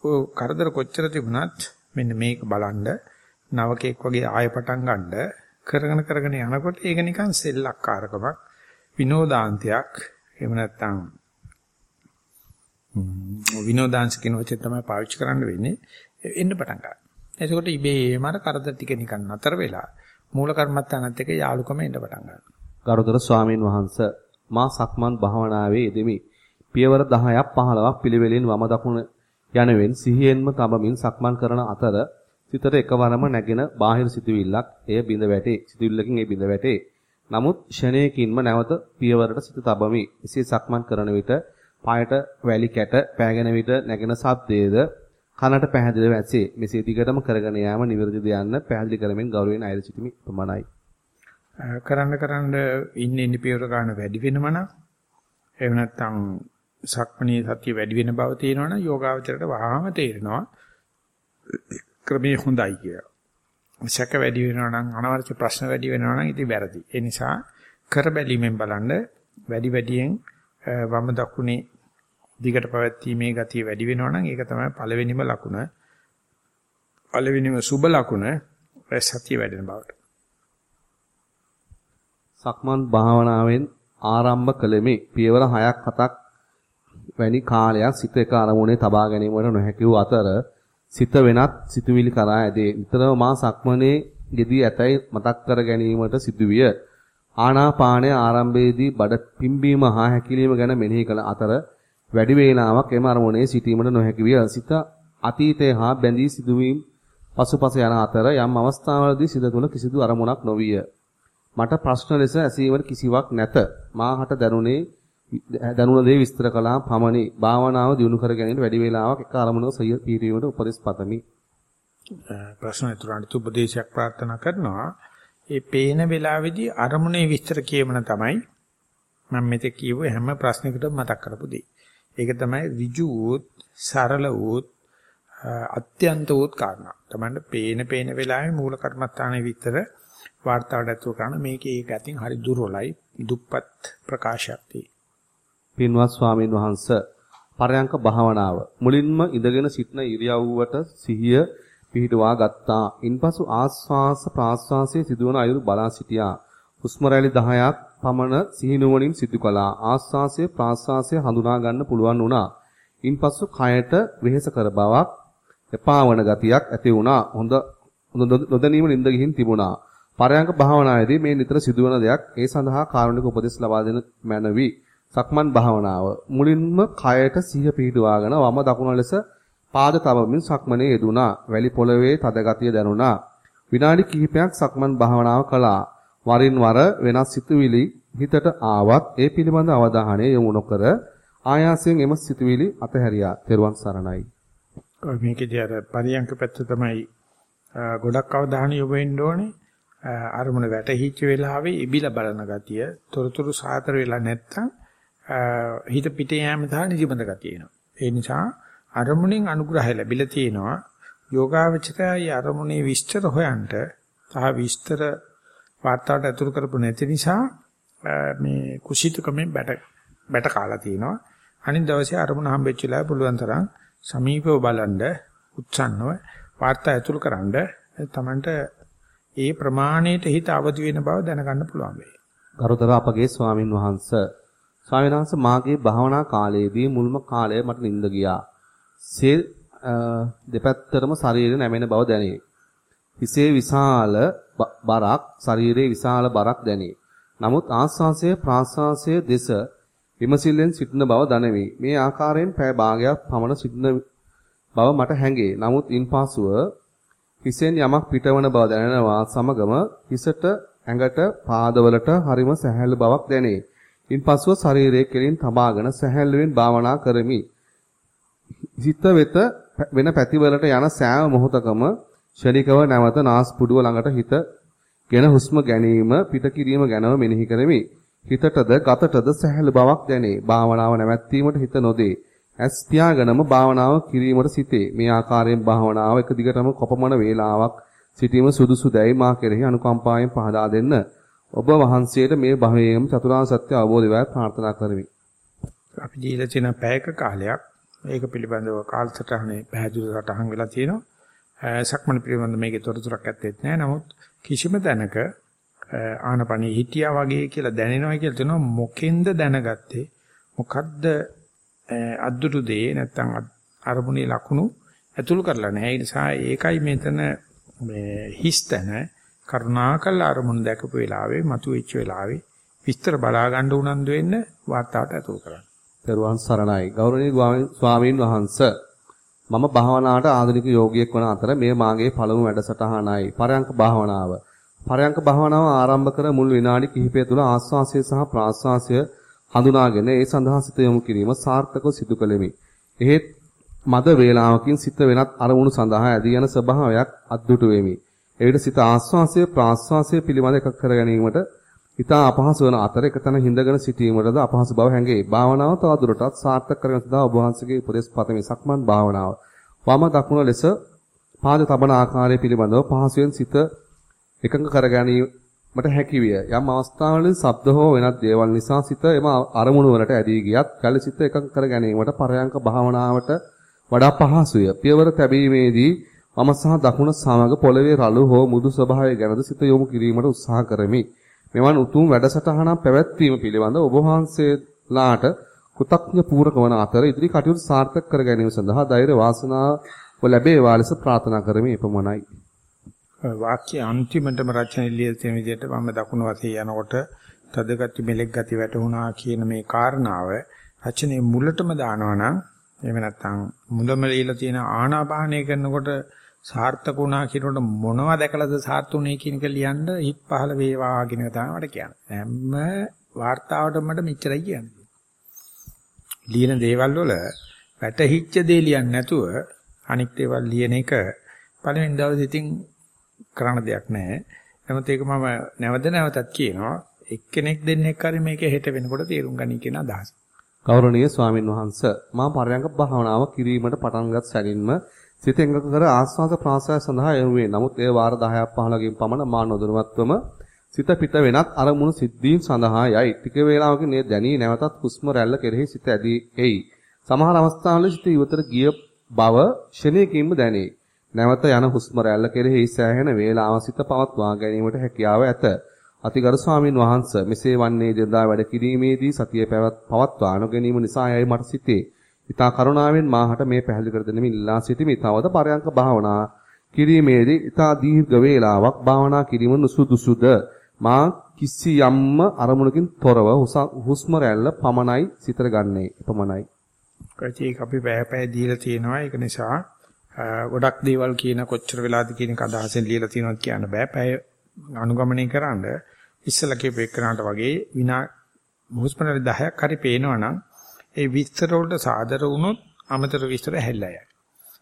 ඔය කරදර කොච්චර තිබුණත් මෙන්න මේක බලන්න නවකෙක් වගේ ආය පටන් ගන්නද කරගෙන කරගෙන යනකොට ඒක නිකන් සෙල්ලක්කාරකමක් විනෝදාන්තයක් එහෙම නැත්නම් විනෝදාංශ කියන වචනේ තමයි පාවිච්චි කරන්න වෙන්නේ එන්න පටන් ගන්නවා. එතකොට ඉබේම අර කරදර ටික නිකන් නතර වෙලා මූල කර්මත්තානත් එක්ක යාලුකම එන්න පටන් ගන්නවා. ගරුතර ස්වාමීන් වහන්ස මා සක්මන් භාවනාවේ යෙදෙමි. පියවර 10ක් 15ක් පිළිවෙලින් වම දකුණ යනුවෙන් සිහියෙන්ම තබමින් සක්මන් කරන අතර සිතට එකවරම නැගෙන බාහිර සිතුවිල්ලක් එය බිඳ වැටේ. සිතුවිල්ලකින් ඒ බිඳ වැටේ. නමුත් ෂණයකින්ම නැවත පියවරට සිත තබමි. එසේ සක්මන් කරන විට පායට වැලි කැට පෑගෙන විට නැගෙන ශබ්දයේද කනට පැහැදිලිව ඇසේ. මෙසේ දිගටම කරගෙන යාම නිවැරදිද යන්න පැහැදිලි කරමින් ගෞරවයෙන් අයද සිටිමි. ප්‍රමාණයි. කරන්න කරන්න ඉන්න ඉන්න පියවර ගන්න වැඩි වෙනම නම් එහෙම නැත්නම් සක්මණේ සතිය වැඩි වෙන බව තේරෙනවනම් යෝගාවචරයට වහාම තේරෙනවා ක්‍රමේ හොඳයි කියලා. සැක වැඩි වෙනවා නම් අනවශ්‍ය ප්‍රශ්න වැඩි වෙනවා නම් ඉතින් වැරදි. ඒ නිසා කර බැලීමෙන් බලන්න වැඩි වැඩියෙන් වම දකුණේ දිගට පැවැත්ීමේ ගතිය වැඩි වෙනවා නම් ඒක තමයි පළවෙනිම ලකුණ. පළවෙනිම සුබ ලකුණ සතිය වැඩෙන බවට. සක්මන් භාවනාවෙන් ආරම්භ කළෙමි. පියවර 6ක් 7ක් වැනි කාලයක් සිත එක අරමුණේ තබා ගැනීමට නොහැකි වූ අතර සිත වෙනත් සිතුවිලි කරා ඇදී නිතරම මා සක්මනේ ගෙදී ඇතැයි මතක් කර ගැනීමට සිදුවිය. ආනාපානය ආරම්භයේදී බඩ පිම්බීම හා හැකිලිම ගැන මෙනෙහි කළ අතර වැඩි වේලාවක් එම අරමුණේ සිටීමට නොහැකි විය. සිත අතීතය හා බැඳී සිදුවීම් පසුපස යන අතර යම් අවස්ථාවලදී සිත තුළ කිසිදු අරමුණක් නොවිය. මට ප්‍රශ්න ලෙස ඇසීමට කිසිවක් නැත. මාහට දැනුනේ දැනුණ දේ විස්තර කළා පමණි. භාවනාව දියුණු කර ගැනීමට වැඩි වේලාවක් එක අරමුණක සිය පීරීමට උපදෙස් පතමි. ප්‍රශ්න උත්තරන්ට උපදේශයක් ප්‍රාර්ථනා කරනවා. ඒ පේන වෙලාවේදී අරමුණේ විස්තර කියවන තමයි මම මෙතෙක් කියව හැම ප්‍රශ්නයකටම මතක් කරපු දේ. ඒක තමයි ඍජු වූත් සරල වූත් අත්‍යන්ත වූත් කාරණා. තමන්න පේන පේන වෙලාවේ මූල කර්මස්ථානයේ විතර වාර්තාවට ඇතුළු කරන මේකේ ඒක ඇතින් හරි දුර්වලයි දුප්පත් ප්‍රකාශයක් තියෙයි. පින්වත් ස්වාමීන් වහන්ස පරයන්ක භාවනාව මුලින්ම ඉඳගෙන සිටින ඉරියව්වට සිහිය පිහිටුවා ගත්තා. ඉන්පසු ආස්වාස ප්‍රාස්වාසයේ සිදුවන අයුරු බලා සිටියා. හුස්ම රැලි 10ක් පමණ සිහිනුවණින් සිදු කළා. ආස්වාසය ප්‍රාස්වාසය හඳුනා ගන්න පුළුවන් වුණා. ඉන්පසු කයට වෙහෙස කර බවක්, එපා වන ගතියක් ඇති වුණා. හොඳ නොදැනීම නින්ද ගිහින් තිබුණා. පරයන්ක භාවනාවේදී මේ නිතර සිදුවන දෙයක් ඒ සඳහා කාරුණික උපදෙස් ලබා දෙන මැනවි. සක්මන් භාවනාව මුලින්ම කයට සිහිය පිහිටුවාගෙන වම දකුණ ලෙස පාද තබමින් සක්මනේ යෙදුණා. වැලි පොළවේ තද ගතිය දැනුණා. විනාඩි කිහිපයක් සක්මන් භාවනාව කළා. වරින් වර වෙනස් සිතුවිලි හිතට ආවත් ඒ පිළිබඳ අවධානය යොමු නොකර ආයාසයෙන් එම සිතුවිලි අතහැරියා. තෙරුවන් සරණයි. මේකේදී අර පරියන්ක පැත්ත තමයි ගොඩක් අවධානය යොමු වෙන්න ඕනේ. අරමුණ වැටහිච්ච වෙලාවේ ඉබිලා බලන ගතිය, තොරතුරු සාතර වෙලා නැත්තම් හිත පිටේ යෑම සහ නිදිමත ගතිය එනවා. ඒ නිසා අරමුණෙන් අනුග්‍රහය ලැබිලා තියෙනවා. යෝගාවචරයයි අරමුණේ විස්තර හොයන්ට සහ විස්තර වාර්තාවට ඇතුළු කරපු නැති නිසා මේ කුසීතකමෙන් බැට බැට කාලා තිනවා. අනිත් දවසේ අරමුණ හම්බෙච්ච වෙලාව පුළුවන් තරම් සමීපව බලන්න උත්සන්නව වාර්තා ඇතුළු කරන්න තමන්ට ඒ ප්‍රමාණයට හිත අවදි වෙන බව දැනගන්න පුළුවන් වෙයි. ගරුතර අපගේ ස්වාමින් වහන්සේ ස්වාමීන් වහන්සේ මාගේ භාවනා කාලයේදී මුල්ම කාලය මට නිින්ද ගියා. සේ දෙපැත්තටම ශරීරය නැමෙන බව දැනේ. හිසේ විශාල බරක් ශරීරයේ විශාල බරක් දැනේ. නමුත් ආස්වාසය ප්‍රාස්වාසය දෙස විමසිල්ලෙන් සිටින බව දනමි. මේ ආකාරයෙන් පය භාගයක් පමණ සිටින බව මට හැඟේ. නමුත් ඉන්පසුව හිසෙන් යමක් පිටවන බව දැනෙනවා සමගම හිසට ඇඟට පාදවලට හරිම සැහැල්ලු බවක් දැනේ. ඉන්පසුව ශරීරයේ කෙලින් තබාගෙන සැහැල්ලුවෙන් භාවනා කරමි. සිත වෙත වෙන පැතිවලට යන සෑම මොහොතකම ශනිකව නැවත නාස්පුඩුව ළඟට හිතගෙන හුස්ම ගැනීම පිට කිරීම ගැනම මෙනෙහි කරමි. හිතටද ගතටද සැහැල්ලු බවක් දැනේ. භාවනාව නැවැත්වීමට හිත නොදේ. ඇස් පියාගෙනම භාවනාව කිරීමට සිටේ. මේ ආකාරයෙන් භාවනාව එක දිගටම කොපමණ වේලාවක් සිටීම සුදුසුදැයි මා කෙරෙහි අනුකම්පාවෙන් පහදා දෙන්න. ඔබ වහන්සේට මේ භවයේම චතුරාර්ය සත්‍ය අවබෝධ වේවා ප්‍රාර්ථනා කරමි. අපි දීලා තියෙන පැයක කාලයක් ඒක පිළිබඳව කාලසටහනේ පැහැදිලි සටහන් වෙලා තියෙනවා. සක්මණ පිළිබඳ මේකේ තොරතුරක් ඇත්තෙත් නැහැ. නමුත් කිසිම දැනක ආනපනී හිටියා වගේ කියලා දැනෙනවා කියලා තියෙනවා මොකෙන්ද දැනගත්තේ? මොකද්ද අද්දුරු දේ නැත්තම් අරමුණේ ලකුණු ඇතුළු කරලා නැහැ. ඒ නිසා ඒකයි මෙතන මේ හිස්තන කරුණාකල් අරමුණ දැකපු වෙලාවේ මතුවෙච්ච වෙලාවේ විස්තර බලා ගන්න උනන්දු වෙන්න වාර්තාවට ඇතුළු කරන්න. දරුවන් සරණයි. ගෞරවනීය ස්වාමීන් වහන්සේ මම භාවනාවට ආධුනික යෝගියෙක් වන අතර මේ මාගේ පළමු වැඩසටහනයි පරයන්ක භාවනාව. පරයන්ක භාවනාව ආරම්භ කර මුල් විනාඩි කිහිපය තුළ ආස්වාසය සහ ප්‍රාස්වාසය හඳුනාගෙන ඒ සඳහා සිත යොමු කිරීම සාර්ථකව සිදු කළෙමි. එහෙත් මද වේලාවකින් සිත වෙනත් අරමුණු සඳහා ඇදී යන ස්වභාවයක් අද්දුටු වෙමි. එවිට සිත ආස්වාසය ප්‍රාස්වාසය පිළිබඳ එකක් කර ගැනීමට හිතා අපහසු වන අතර එකතන හිඳගෙන සිටීමටද අපහසු බව හැඟේ. භාවනාව තවදුරටත් සාර්ථක කරගෙන සදා ඔබ වහන්සේගේ උපදෙස් පතමි. සක්මන් භාවනාව. වම දකුණ ලෙස පාද තබන ආකාරය පිළිබඳව පහසුවෙන් සිත එකඟ කර මට හැකි විය. යම් අවස්ථාවලදී ශබ්ද හෝ වෙනත් දේවල් නිසා සිත එම අරමුණු වලට ඇදී ගියත් කල සිත එකඟ කර ගැනීමට පරයන්ක භාවනාවට වඩා පහසුය. පියවර තැබීමේදී මම සහ දකුණ සමග පොළවේ රළු හෝ මුදු ස්වභාවය ගැනද සිත යොමු කිරීමට උත්සාහ කරමි. මෙවන් උතුම් වැඩසටහනක් පැවැත්වීම පිළිබඳ ඔබ වහන්සේලාට කෘතඥ පූරක වන අතර ඉදිරි කටයුතු සාර්ථක කර ගැනීම සඳහා ධෛර්ය වාසනාව ලැබේවා ලෙස ප්‍රාර්ථනා කරමි එපමණයි. වාක්‍ය අන්තිමටම රචනය ලියලා තියෙන විදිහට මම දකුණු වශයෙන් යනකොට තද ගති මෙලෙක් ගති වැටුණා කියන මේ කාරණාව රචනයේ මුලටම දානවා නම් එහෙම නැත්නම් මුලම ලියලා තියෙන ආනාපානය කරනකොට සාර්ථක වුණා කියනකොට මොනවද දැකලාද සාර්ථුනේ කියන එක ලියන්න හිත් පහළ වේවා කියන එක තමයි මට කියන්නේ. හැම වார்த்தාවටම මට මෙච්චරයි කියන්නේ. ලියන දේවල් වල වැටහිච්ච දේ ලියන්නේ නැතුව අනික් දේවල් ලියන එක පළවෙනි දවසේ ඉතින් කරන්න දෙයක් නැහැ. නමුත් ඒක මම නැවත නැවතත් කියනවා එක්කෙනෙක් දෙන්නෙක් හරි මේක හෙට වෙනකොට තේරුම් ගනී කියන අදහස. ගෞරවනීය ස්වාමින් වහන්සේ මා පරයන්ක භාවනාව කිරීමට පටන්ගත් සැනින්ම සිත එංගක කර ආස්වාද ප්‍රාසය සඳහා යොමුවේ. නමුත් ඒ වාර 10ක් 15කින් පමණ මා නොදැනුවත්වම සිත පිට වෙනත් අරමුණු සිද්ධීන් සඳහා යයි. ටික වේලාවකින් මේ දැනී නැවතත් හුස්ම රැල්ල කෙරෙහි සිත ඇදී එයි. සමහර අවස්ථාවල සිත ඉවතට ගිය බව ෂණයකින්ම දැනේ. නැවත යන හුස්ම රැල්ල කෙරෙහි සෑහෙන වේලාව සිත පවත්වා ගැනීමට හැකියාව ඇත. අතිගරු ස්වාමින් වහන්සේ මෙසේ වන්නේ දෙදා වැඩ කිරීමේදී සතිය පවත්වා නොගැනීම නිසා යයි මට සිතේ. ඊතා කරුණාවෙන් මාහට මේ පැහැදිලි කර දෙනෙමි ඉල්ලා සිටිමි. තවද පරයන්ක භාවනා කිරීමේදී ඊතා දීර්ඝ වේලාවක් භාවනා කිරීම නුසුදුසුද මා කිසියම්ම අරමුණකින් තොරව හුස්ම රැල්ල පමණයි සිතට ගන්නේ. එපමණයි. ඒක අපි පැය පැය දීලා තියෙනවා. ඒක නිසා ගොඩක් දේවල් කියන කොච්චර වෙලාද කියන එක අදහසෙන් ලියලා තියෙනවද කියන්න බෑ. පැය අනුගමනය කරන්න ඉස්සලා කියපු එකනට වගේ විනා හුස්ම රැලි 10ක් හරි පේනවනම් ඒ විස්තර වලට සාදර වුණොත් අමතර විස්තර හැල්ලා යයි.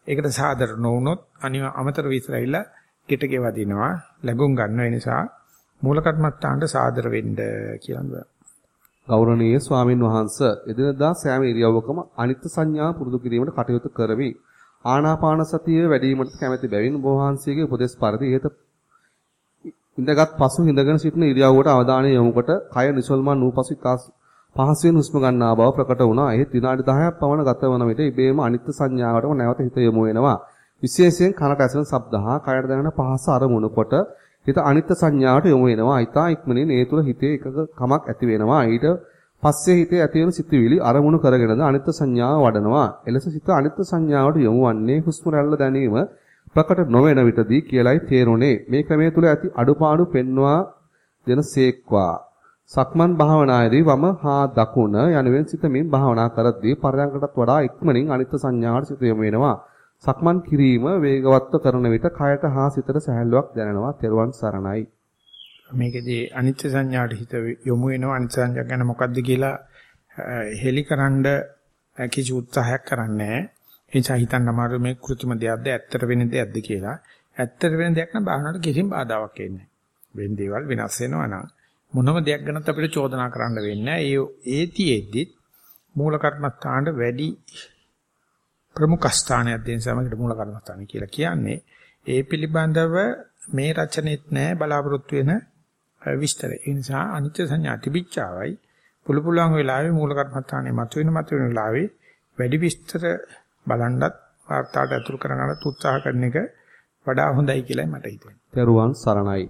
ඒකට සාදර නොවුනොත් අනිව අමතර විස්තර ඇවිල්ලා ගෙට ගෙවදිනවා. ලැබුම් ගන්න නිසා මූල කර්මත්තාන්ට සාදර වෙන්න කියලා නේද? ගෞරවනීය ස්වාමින් වහන්සේ එදිනදා සෑම ඉරියව්වකම අනිත්‍ය සංඥා පුරුදු කිරීමට කටයුතු කරමි. ආනාපාන සතිය වැඩිවීමට කැමැති බැවින් ඔබ වහන්සේගේ උපදෙස් පරිදි ඉහත ඉඳගත් පසු හිඳගෙන සිටින ඉරියව්වට අවධානය යොමු කොට කය නිසල්මන් වූ පසු පහසුවෙන් හුස්ම ගන්නා බව ප්‍රකට වුණා. ඒත් විනාඩි 10ක් පමණ ගත වන විට ඉබේම අනිත්‍ය සංඥාවටම නැවත හිත යොමු වෙනවා. විශේෂයෙන් කනට ඇසෙන ශබ්ද හා කයට දැනෙන පහස අරමුණු කොට හිත අනිත්‍ය සංඥාවට යොමු වෙනවා. ඊතා ඉක්මනින් ඒ තුල හිතේ එකක කමක් ඇති වෙනවා. ඊට පස්සේ හිතේ ඇති වෙන සිතුවිලි අරමුණු කරගෙනද අනිත්‍ය සංඥාව වඩනවා. එලෙස සිත අනිත්‍ය සංඥාවට යොමු වන්නේ හුස්ම රැල්ල දැනීම ප්‍රකට නොවන විටදී කියලයි තේරුනේ. මේ ක්‍රමයේ තුල ඇති අඩුපාඩු පෙන්වා දෙනසේක්වා. සක්මන් භාවනායේදී වම හා දකුණ යනුවෙන් සිතමින් භාවනා කරද්දී පරයන්කටත් වඩා ඉක්මනින් අනිත්‍ය සංඥාවට සිත යොමු වෙනවා. සක්මන් කිරීම වේගවත්ව කරන විට කයට හා සිතට සැහැල්ලුවක් දැනෙනවා. තෙරුවන් සරණයි. මේකේදී අනිත්‍ය සංඥාට හිත යොමු වෙනවා අනිත්‍ය සංඥා ගැන මොකද්ද කියලා හෙලිකරනද කිසි උත්සාහයක් කරන්නේ නැහැ. ඒ නිසා හිතන්න අමාරු මේ કૃත්‍රිම දෙයක්ද ඇත්තට වෙන දෙයක්ද කියලා. ඇත්තට වෙන දෙයක් නම් බාහනට කිසිම බාධාවක් එන්නේ නැහැ. වෙන දේවල් වෙනස් වෙනවා නම් මොනම දෙයක් ගැනත් අපිට චෝදනා කරන්න වෙන්නේ නැහැ. ඒ ඒතිෙද්දි මූල කර්මස්ථානට වැඩි ප්‍රමුඛ ස්ථානයක් දෙන සමගට මූල කර්මස්ථාන කියලා කියන්නේ ඒ පිළිබඳව මේ රචනෙත් නෑ බලාපොරොත්තු වෙන විස්තරය. ඒ නිසා අනිත්‍ය සංඥා තිබිච්චාවයි පුළු පුළුවන් වෙලාවේ මූල කර්මස්ථානේ මතුවෙන මතුවෙන වෙලාවේ වැඩි විස්තර බලන්නත් වාර්තාවට ඇතුළු කරගන්නත් උත්සාහ කරන එක වඩා හොඳයි කියලායි මට හිතෙන්නේ. දරුවන් සරණයි.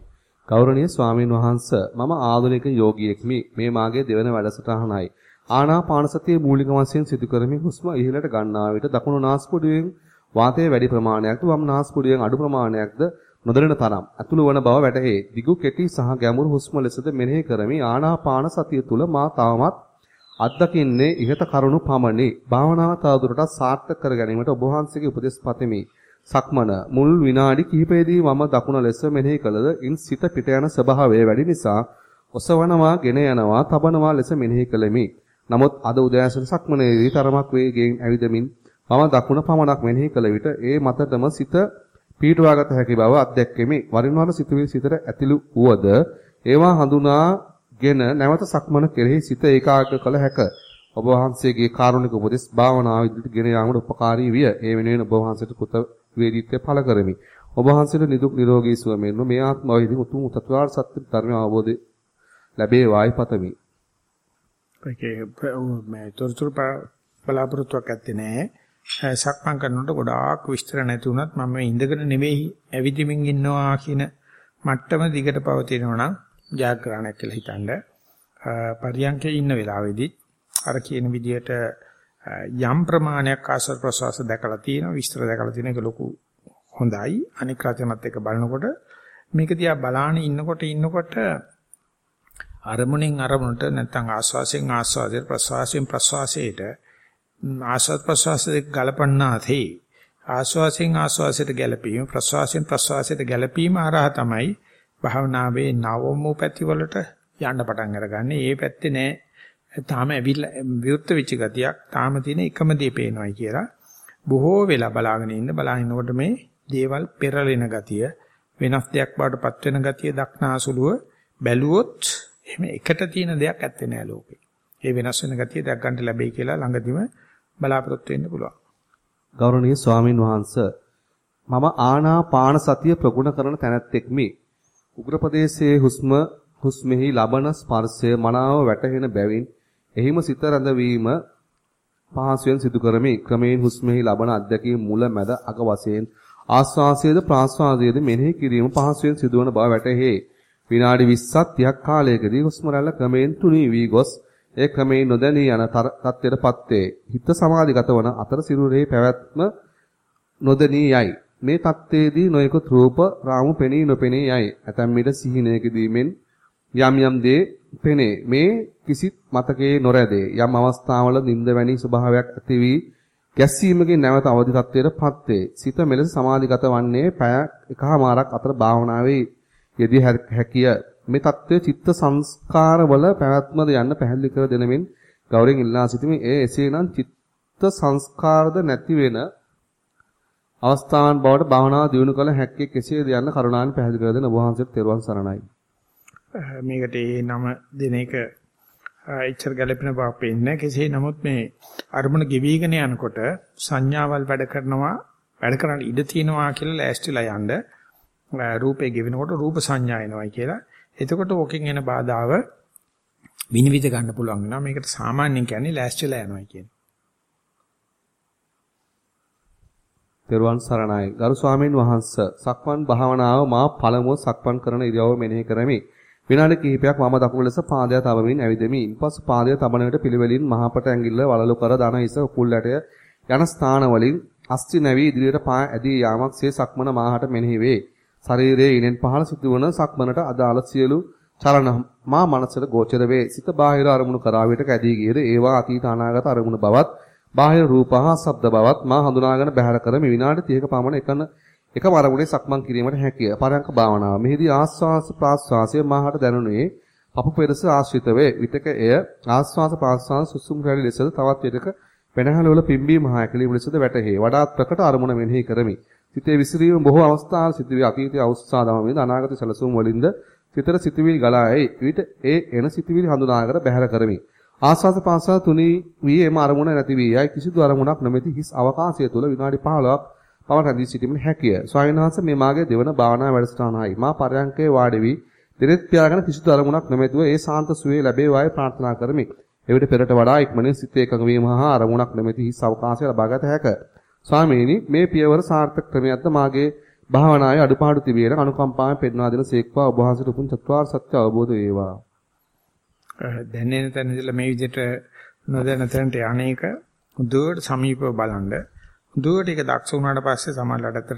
ගෞරවනීය ස්වාමීන් වහන්ස මම ආධුනික යෝගියෙක්මි. මේ මාගේ දෙවන වැඩසටහනයි. ආනාපාන සතිය මූලික වශයෙන් සිදු කරමින් හුස්ම ඉහළට ගන්නා විට දකුණු නාස්පුඩුවෙන් වාතයේ වැඩි ප්‍රමාණයක්ද වම් නාස්පුඩුවෙන් අඩු ප්‍රමාණයක්ද නොදැනෙන තරම් අතුළු වන බව වැටහේ. දිගු කෙටි සහ ගැඹුරු හුස්ම ලෙසද මෙනෙහි කරමි. ආනාපාන සතිය තුල මා තවමත් අත්දකින්නේ ඉහත කරුණු පමණි. භාවනාව තවදුරටත් සාර්ථක කර ගැනීමට ඔබ වහන්සේගේ උපදෙස් පතමි. සක්මන මුල් විනාඩි කිහිපයේදී වම දකුණ ලෙස මෙනෙහි කළද ඉන් සිත පිට යන ස්වභාවය වැඩි නිසා ඔසවනවා, ගෙන යනවා, තබනවා ලෙස මෙනෙහි කළෙමි. නමුත් අද උදෑසන සක්මනේදී තරමක් වේගයෙන් ඇවිදමින් මම දකුණ පමණක් මෙනෙහි කළ විට ඒ මතටම සිත පීඩවාගත හැකි බව අත්දැක්කෙමි. වරින් වර සිතුවිලි සිතට ඇතිළු වුවද ඒවා හඳුනාගෙන නැවත සක්මන කෙරෙහි සිත ඒකාග්‍ර කළ හැක. ඔබ වහන්සේගේ කාරුණික උපදෙස් භාවනාව ඉදිරියට ගෙන යාමට උපකාරී විය. ඒ වෙනුවෙන් ඔබ වහන්සේට කෘත වේදීත්වය පළ කරමි. ඔබ වහන්සේට නිදුක් නිරෝගී සුව මෙන්ම මේ ආත්මවේදී උතුම් චතුරාර්ය සත්‍ය ධර්ම අවබෝධය ලැබේවායි පතමි. ඒකේ මේ තොරතුරු බලාපොරොත්තුවක් ඇත්තේ නැහැ. සක්මන් කරනකොට ගොඩාක් විස්තර නැති වුණත් මම ඉඳගෙන නෙවෙයි ඇවිදිමින් ඉන්නවා කියන මට්ටම දිගට පවතිනවා නම් ජයග්‍රහණයක් කියලා හිතනද පරියන්කේ ඉන්න වෙලාවේදී අර කියන විදිහට යම් ප්‍රමාණයක් ආශ්‍රව ප්‍රසවාස දැකලා තියෙනවා විස්තර දැකලා තියෙන එක ලොකු හොඳයි. අනික් රචනත් එක බලනකොට මේක දිහා බලාන ඉන්නකොට ඉන්නකොට අරමුණෙන් අරමුණට නැත්නම් ආස්වාසයෙන් ආස්වාදයට ප්‍රසවාසයෙන් ප්‍රසවාසයට ආස්වාද ප්‍රසවාසයට ගලපන්නාතේ ආස්වාසයෙන් ආස්වාසයට ගැලපීම ප්‍රසවාසයෙන් ප්‍රසවාසයට ගැලපීම හරහා තමයි භාවනාවේ නවම පැති වලට යන්න පටන් අරගන්නේ. ඒ පැත්තේ නෑ. තාම ඇවිල්ලා විවුර්ත වෙච්ච ගතියක් තාම තියෙන එකම දේ පේනවායි කියලා බොහෝ වෙලා බලාගෙන ඉන්න බලාගෙනකොට මේ දේවල් පෙරලෙන ගතිය වෙනස් දෙයක් බවට පත් වෙන ගතිය දක්නාසුලුව බැලුවොත් එහෙම එකට තියෙන දෙයක් ඇත්තේ නෑ ලෝකේ. ඒ වෙනස් වෙන ගතිය දැක් ගන්න ලැබෙයි කියලා ළඟදිම බලාපොරොත්තු වෙන්න පුළුවන්. ගෞරවනීය ස්වාමින් වහන්සේ මම ආනාපාන සතිය ප්‍රගුණ කරන තැනැත්තෙක්මි. උග්‍ර ප්‍රදේශයේ හුස්ම හුස්මෙහි ලබන ස්පර්ශය මනාව වැටහෙන බැවින් එහිම සිත රැඳවීම පහසුවෙන් සිදු කරමි. ක්‍රමයෙන් හුස්මෙහි ලබන අධ්‍යක්ීම් මුල මැද අග වශයෙන් ආස්වාසයේද ප්‍රාස්වාදයේද මෙනෙහි කිරීම පහසුවෙන් සිදුවන බව වැටහේ. විනාඩි 20ක් 30ක් කාලයකදී හුස්ම රැල්ල ක්‍රමයෙන් තුනී වී ගොස් ඒ ක්‍රමයෙන් නොදැනී යන තත්ත්වයටපත් වේ. හිත සමාධිගත වන අතර සිරුරේ පැවැත්ම නොදැනී යයි. මේ தත්ත්වයේදී නොයෙකුත් රූප රාමු පෙනී නොපෙනී යයි. ඇතැම් විට සිහිනයකදී මෙන් යම් යම් දේ පෙනේ. මේ කිසිත් මතකයේ නොරැදේ. යම් අවස්ථාවල නිින්ද වැනි ස්වභාවයක් ඇති වී ගැස්සීමකින් නැවත අවදි තත්ත්වයටපත් වේ. සිත මෙලෙස සමාධිගත වන්නේ පැය එකහමාරක් අතර භාවනාවේ යෙදිය හැකිය. මේ தත්ත්වය චිත්ත සංස්කාරවල පැවැත්මද යන්න පැහැදිලි කර දෙනමින් ගෞරවයෙන් ඉල්ලා සිටිමි. ඒ එසේනම් චිත්ත සංස්කාරද නැති වෙන අවස්ථාවන් බවට භාවනාව දියුණු කළ හැක්කේ කෙසේද යන්න කරුණාවෙන් පැහැදිලි කර දෙන ඔබ වහන්සේට තෙරුවන් සරණයි. මේකට ඒ නම දෙන එක ඉච්ඡර ගැලපෙන බව පේන්නේ කෙසේ නමුත් මේ අරමුණ ගෙවිගෙන යනකොට සංඥාවල් වැඩ කරනවා වැඩ කරන්න ඉඩ තියෙනවා කියලා ලෑස්තිලා යන්න රූපේ ගෙවෙනකොට රූප සංඥා එනවායි කියලා. එතකොට ඕකෙන් එන බාධාව විනිවිද ගන්න පුළුවන් වෙනවා. මේකට සාමාන්‍යයෙන් කියන්නේ ලෑස්තිලා යනවා කියන්නේ. තෙරුවන් සරණයි. ගරු ස්වාමීන් වහන්ස සක්මන් භාවනාව මා පළමුව සක්මන් කරන ඉරියව්ව මෙනෙහි කරමි. විනාඩි කිහිපයක් වම දකුණු ලෙස පාදය තබමින් ඇවිදෙමි. ඉන්පසු පාදය තබන විට පිළිවෙලින් මහපට ඇඟිල්ල වලලු කර දන හිස උකුල් ඇටය යන ස්ථාන වලින් අස්ති නැවි ඉදිරියට පා ඇදී යාමක් සේ සක්මන මාහට මෙනෙහි වේ. ශරීරයේ ඉනෙන් පහළ සිදුවන සක්මනට අදාළ සියලු චලන මා මනසට ගෝචර වේ. සිත බාහිර අරමුණු කරා විට කැදී ගියද ඒවා අතීත අනාගත අරමුණු බවත් බාහිර රූප හා ශබ්ද බවත් මා හඳුනාගෙන බැහැර කරමි. විනාඩි 30ක පමණ එකන එකම අරමුණේ සක්මන් කිරීමට හැකිය. පරයන්ක භාවනාව. මෙහිදී ආස්වාස ප්‍රාස්වාසය මාහට දැනුනේ පපු පෙරස ආශ්‍රිත වේ. විතක එය ආස්වාස ප්‍රාස්වාස සුසුම් රැලි ලෙසද තවත් විතක වෙනහල වල පිම්බීම හා ඇකිලීම ලෙසද වැටහේ. වඩාත් ප්‍රකට අරමුණ මෙනෙහි කරමි. සිතේ විසිරීම බොහෝ අවස්ථාවල සිදුවේ අතීතයේ අවස්ථා දමමින් අනාගත සැලසුම් වලින්ද සිතට සිතුවිලි ගලා එයි. විට ඒ එන සිතුවිලි හඳුනාගෙන බැහැර කරමි. ආස්වාද පාසා තුනී වී එම අරමුණ නැති වී යයි කිසිදු අරමුණක් නොමැති හිස් අවකාශය තුල විනාඩි 15ක් පමණ රැඳී සිටීමේ හැකිය. ස්වාමීන් වහන්සේ මේ මාගේ දෙවන භාවනා වැඩසටහනයි. මා පරයන්කේ වාඩි වී දිනෙත් පියාගෙන කිසිදු අරමුණක් නොමැතිව ඒ ශාන්ත සුවේ ලැබේවායි ප්‍රාර්ථනා කරමි. එවිට පෙරට වඩා ඉක්මනින් සිත එකඟ වීම හා අරමුණක් නොමැති හිස් අවකාශය ලබාගත හැකිය. ස්වාමීනි මේ පියවර සාර්ථක ක්‍රමයක්ද මාගේ භාවනාවේ අඩුපාඩු තිබෙන අනුකම්පාවෙන් පෙන්වා දෙන සේක්වා ඔබ වහන්සේට උතුම් චතුරාර්ය සත්‍ය අවබෝධ වේවා. දැනෙන තැන ඉඳලා මේ විදිහට නොදැන තැනට යන්නේක දුවට සමීපව බලන්න. දුවට ඒක දක්ෂ වුණාට පස්සේ සමහරවිට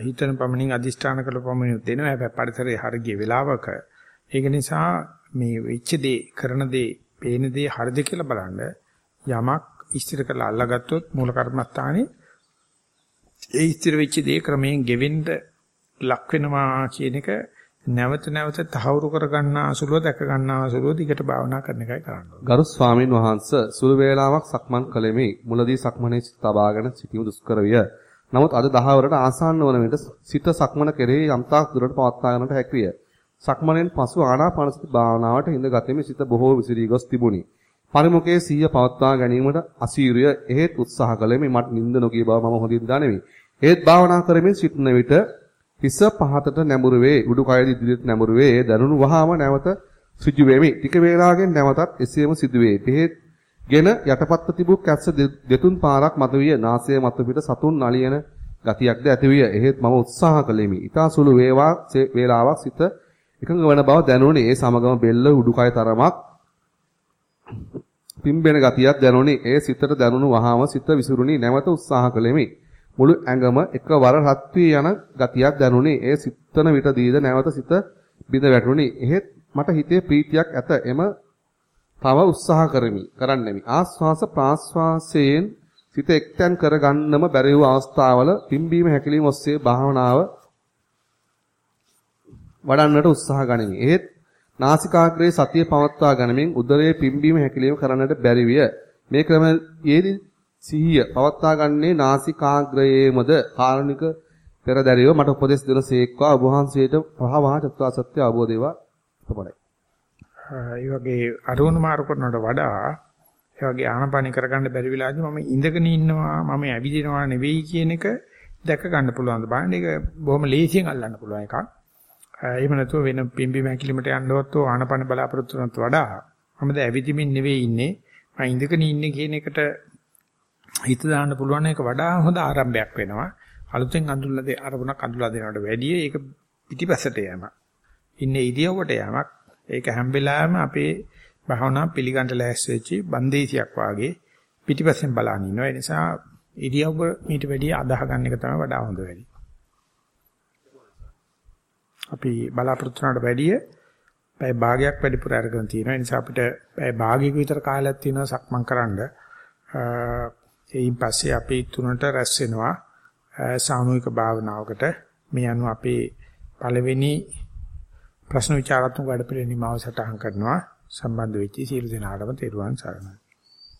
හිතන පමණින් අදිෂ්ඨාන කළ පමණින් දෙනවා. හැබැයි පරිසරයේ හරිය වෙලාවක ඒක නිසා මේ වෙච්ච දේ කරන දේ පේන දේ හරිද කියලා බලන්න යමක් ඉස්තිර කරලා අල්ලාගත්තොත් මූල කර්මස්ථානේ ඒ ඉස්තිර වෙච්ච දේ ක්‍රමයෙන් ගෙවෙන්න ලක් වෙනවා කියන එක නැවත නැවත තහවුරු කර ගන්න අසුලව දැක ගන්න අසුලව දිගට භාවනා කරන එකයි කරන්න ඕනේ. ගරු ස්වාමින් වහන්සේ සුළු වේලාවක් සක්මන් කළෙමි. මුලදී සක්මනේ තබාගෙන සිටීම දුෂ්කර විය. නමුත් අද දහවරට ආසන්න වන විට සිත සක්මන කෙරෙහි යම්තාක් දුරට පවත්වා ගන්නට හැකිය. සක්මනෙන් පසු ආනාපානසති භාවනාවට හිඳ ගතෙමි සිත බොහෝ විසිරී ගොස් තිබුණි. පරිමුඛයේ සිහිය පවත්වා ගැනීමට අසීරුය එහෙත් උත්සාහ කළෙමි මට නිින්ද නොගිය බව මම හොඳින් දනිමි. ඒත් භාවනා කරමින් සිටින විට හිස පහතට නැඹුරු වේ. උඩුකය ඉදිරියට නැඹුරු වේ. ඒ දැනුණු වහාම නැවත සිජු වෙමි. ටික වේලාවකින් නැවතත් එසේම සිදුවේ. බෙහෙත් ගෙන යටපත්ව තිබූ කැස්ස දෙතුන් පාරක් මතුවිය. නාසය මතු පිට සතුන් නලියන ගතියක්ද ඇතිවිය. එහෙත් මම උත්සාහ කළෙමි. ඊතා සුළු වේවා වේලාවක් සිත එකඟ වන බව දැනුනේ. ඒ සමගම බෙල්ල උඩුකය තරමක් පිම්බෙන ගතියක් දැනුනි. ඒ සිතට දැනුණු වහාම සිත විසිරුණි. නැවත උත්සාහ කළෙමි. මුළු ඇඟම එකවර රත් වී යන ගතියක් දැනුනි. ඒ සිතන විට දීද නැවත සිත බිඳ වැටුනි. එහෙත් මට හිතේ ප්‍රීතියක් ඇත. එම තව උත්සාහ කරමි. කරන්නෙමි. ආස්වාස ප්‍රාස්වාසයෙන් සිත එක්තෙන් කරගන්නම බැරි වූ අවස්ථාවල පිම්බීම හැකිලිම ඔස්සේ භාවනාව වඩන්නට උත්සාහ ගනිමි. එහෙත් නාසිකාග්‍රයේ සතිය පවත්වා ගනිමින් උදරයේ පිම්බීම හැකිලිම කරන්නට බැරි විය. මේ ක්‍රමයේදී සිහිය පවත්වා ගන්නේ නාසිකාග්‍රයේමද? කාරණික පෙරදැරිව මට උපදෙස් දෙන සේක්වා. ඔබ වහන්සේට පහවහා චතුරාර්ය සත්‍ය අවබෝධ වේවා. අපමණයි. ඒ වගේ අරුණ මාරු කරනවට වඩා ඒ වගේ ආනපානි කරගන්න බැරි වෙලාවදී මම ඉඳගෙන ඉන්නවා. මම ඇවිදිනවා නෙවෙයි කියන එක දැක ගන්න පුළුවන් ද බලන්න ඒක බොහොම ලේසියෙන් අල්ලන්න පුළුවන් එකක්. එහෙම නැතුව වෙන පිම්බි මැකිලිමට යන්නවත් ආනපාන බලාපොරොත්තු වෙනත් වඩා මම දැන් ඇවිදිමින් නෙවෙයි ඉන්නේ. මම ඉඳගෙන ඉන්නේ කියන එකට හිත දාන්න පුළුවන් එක වඩා හොඳ ආරම්භයක් වෙනවා. අලුතෙන් අඳුල්ලා දෙ අරමුණක් අඳුල්ලා දෙනවට වැඩිය ඒක පිටිපසට යෑමක්. ඉන්නේ ඉරියව්වට යෑමක්. ඒක හැම වෙලාවෙම අපේ භාවනා පිළිගන්න ලෑස්ති වෙච්චි බන්දේසියක් වාගේ පිටිපස්සෙන් බලන ඉන්නවා. ඒ නිසා ඉරියව්ව මීට වැඩිය අදාහ ගන්න එක තමයි වඩා හොඳ වෙන්නේ. අපි බලාපොරොත්තු වුණාට වැඩිය පැය භාගයක් වැඩිපුර අරගෙන තියෙනවා. ඒ නිසා අපිට පැය භාගයක විතර කාලයක් තියෙනවා සක්මන් කරන්න. එයින් පස්සේ අපි තුනට රැස් වෙනවා සාමූහික භාවනාවකට. මේ අනුව අපේ පළවෙනි ප්‍රශ්න විචාරාත්මක වැඩපිළිවෙළ නිමාව සටහන් කරනවා. සම්බන්ධ වෙච්ච සියලු දෙනාටම තෙරුවන් සරණයි.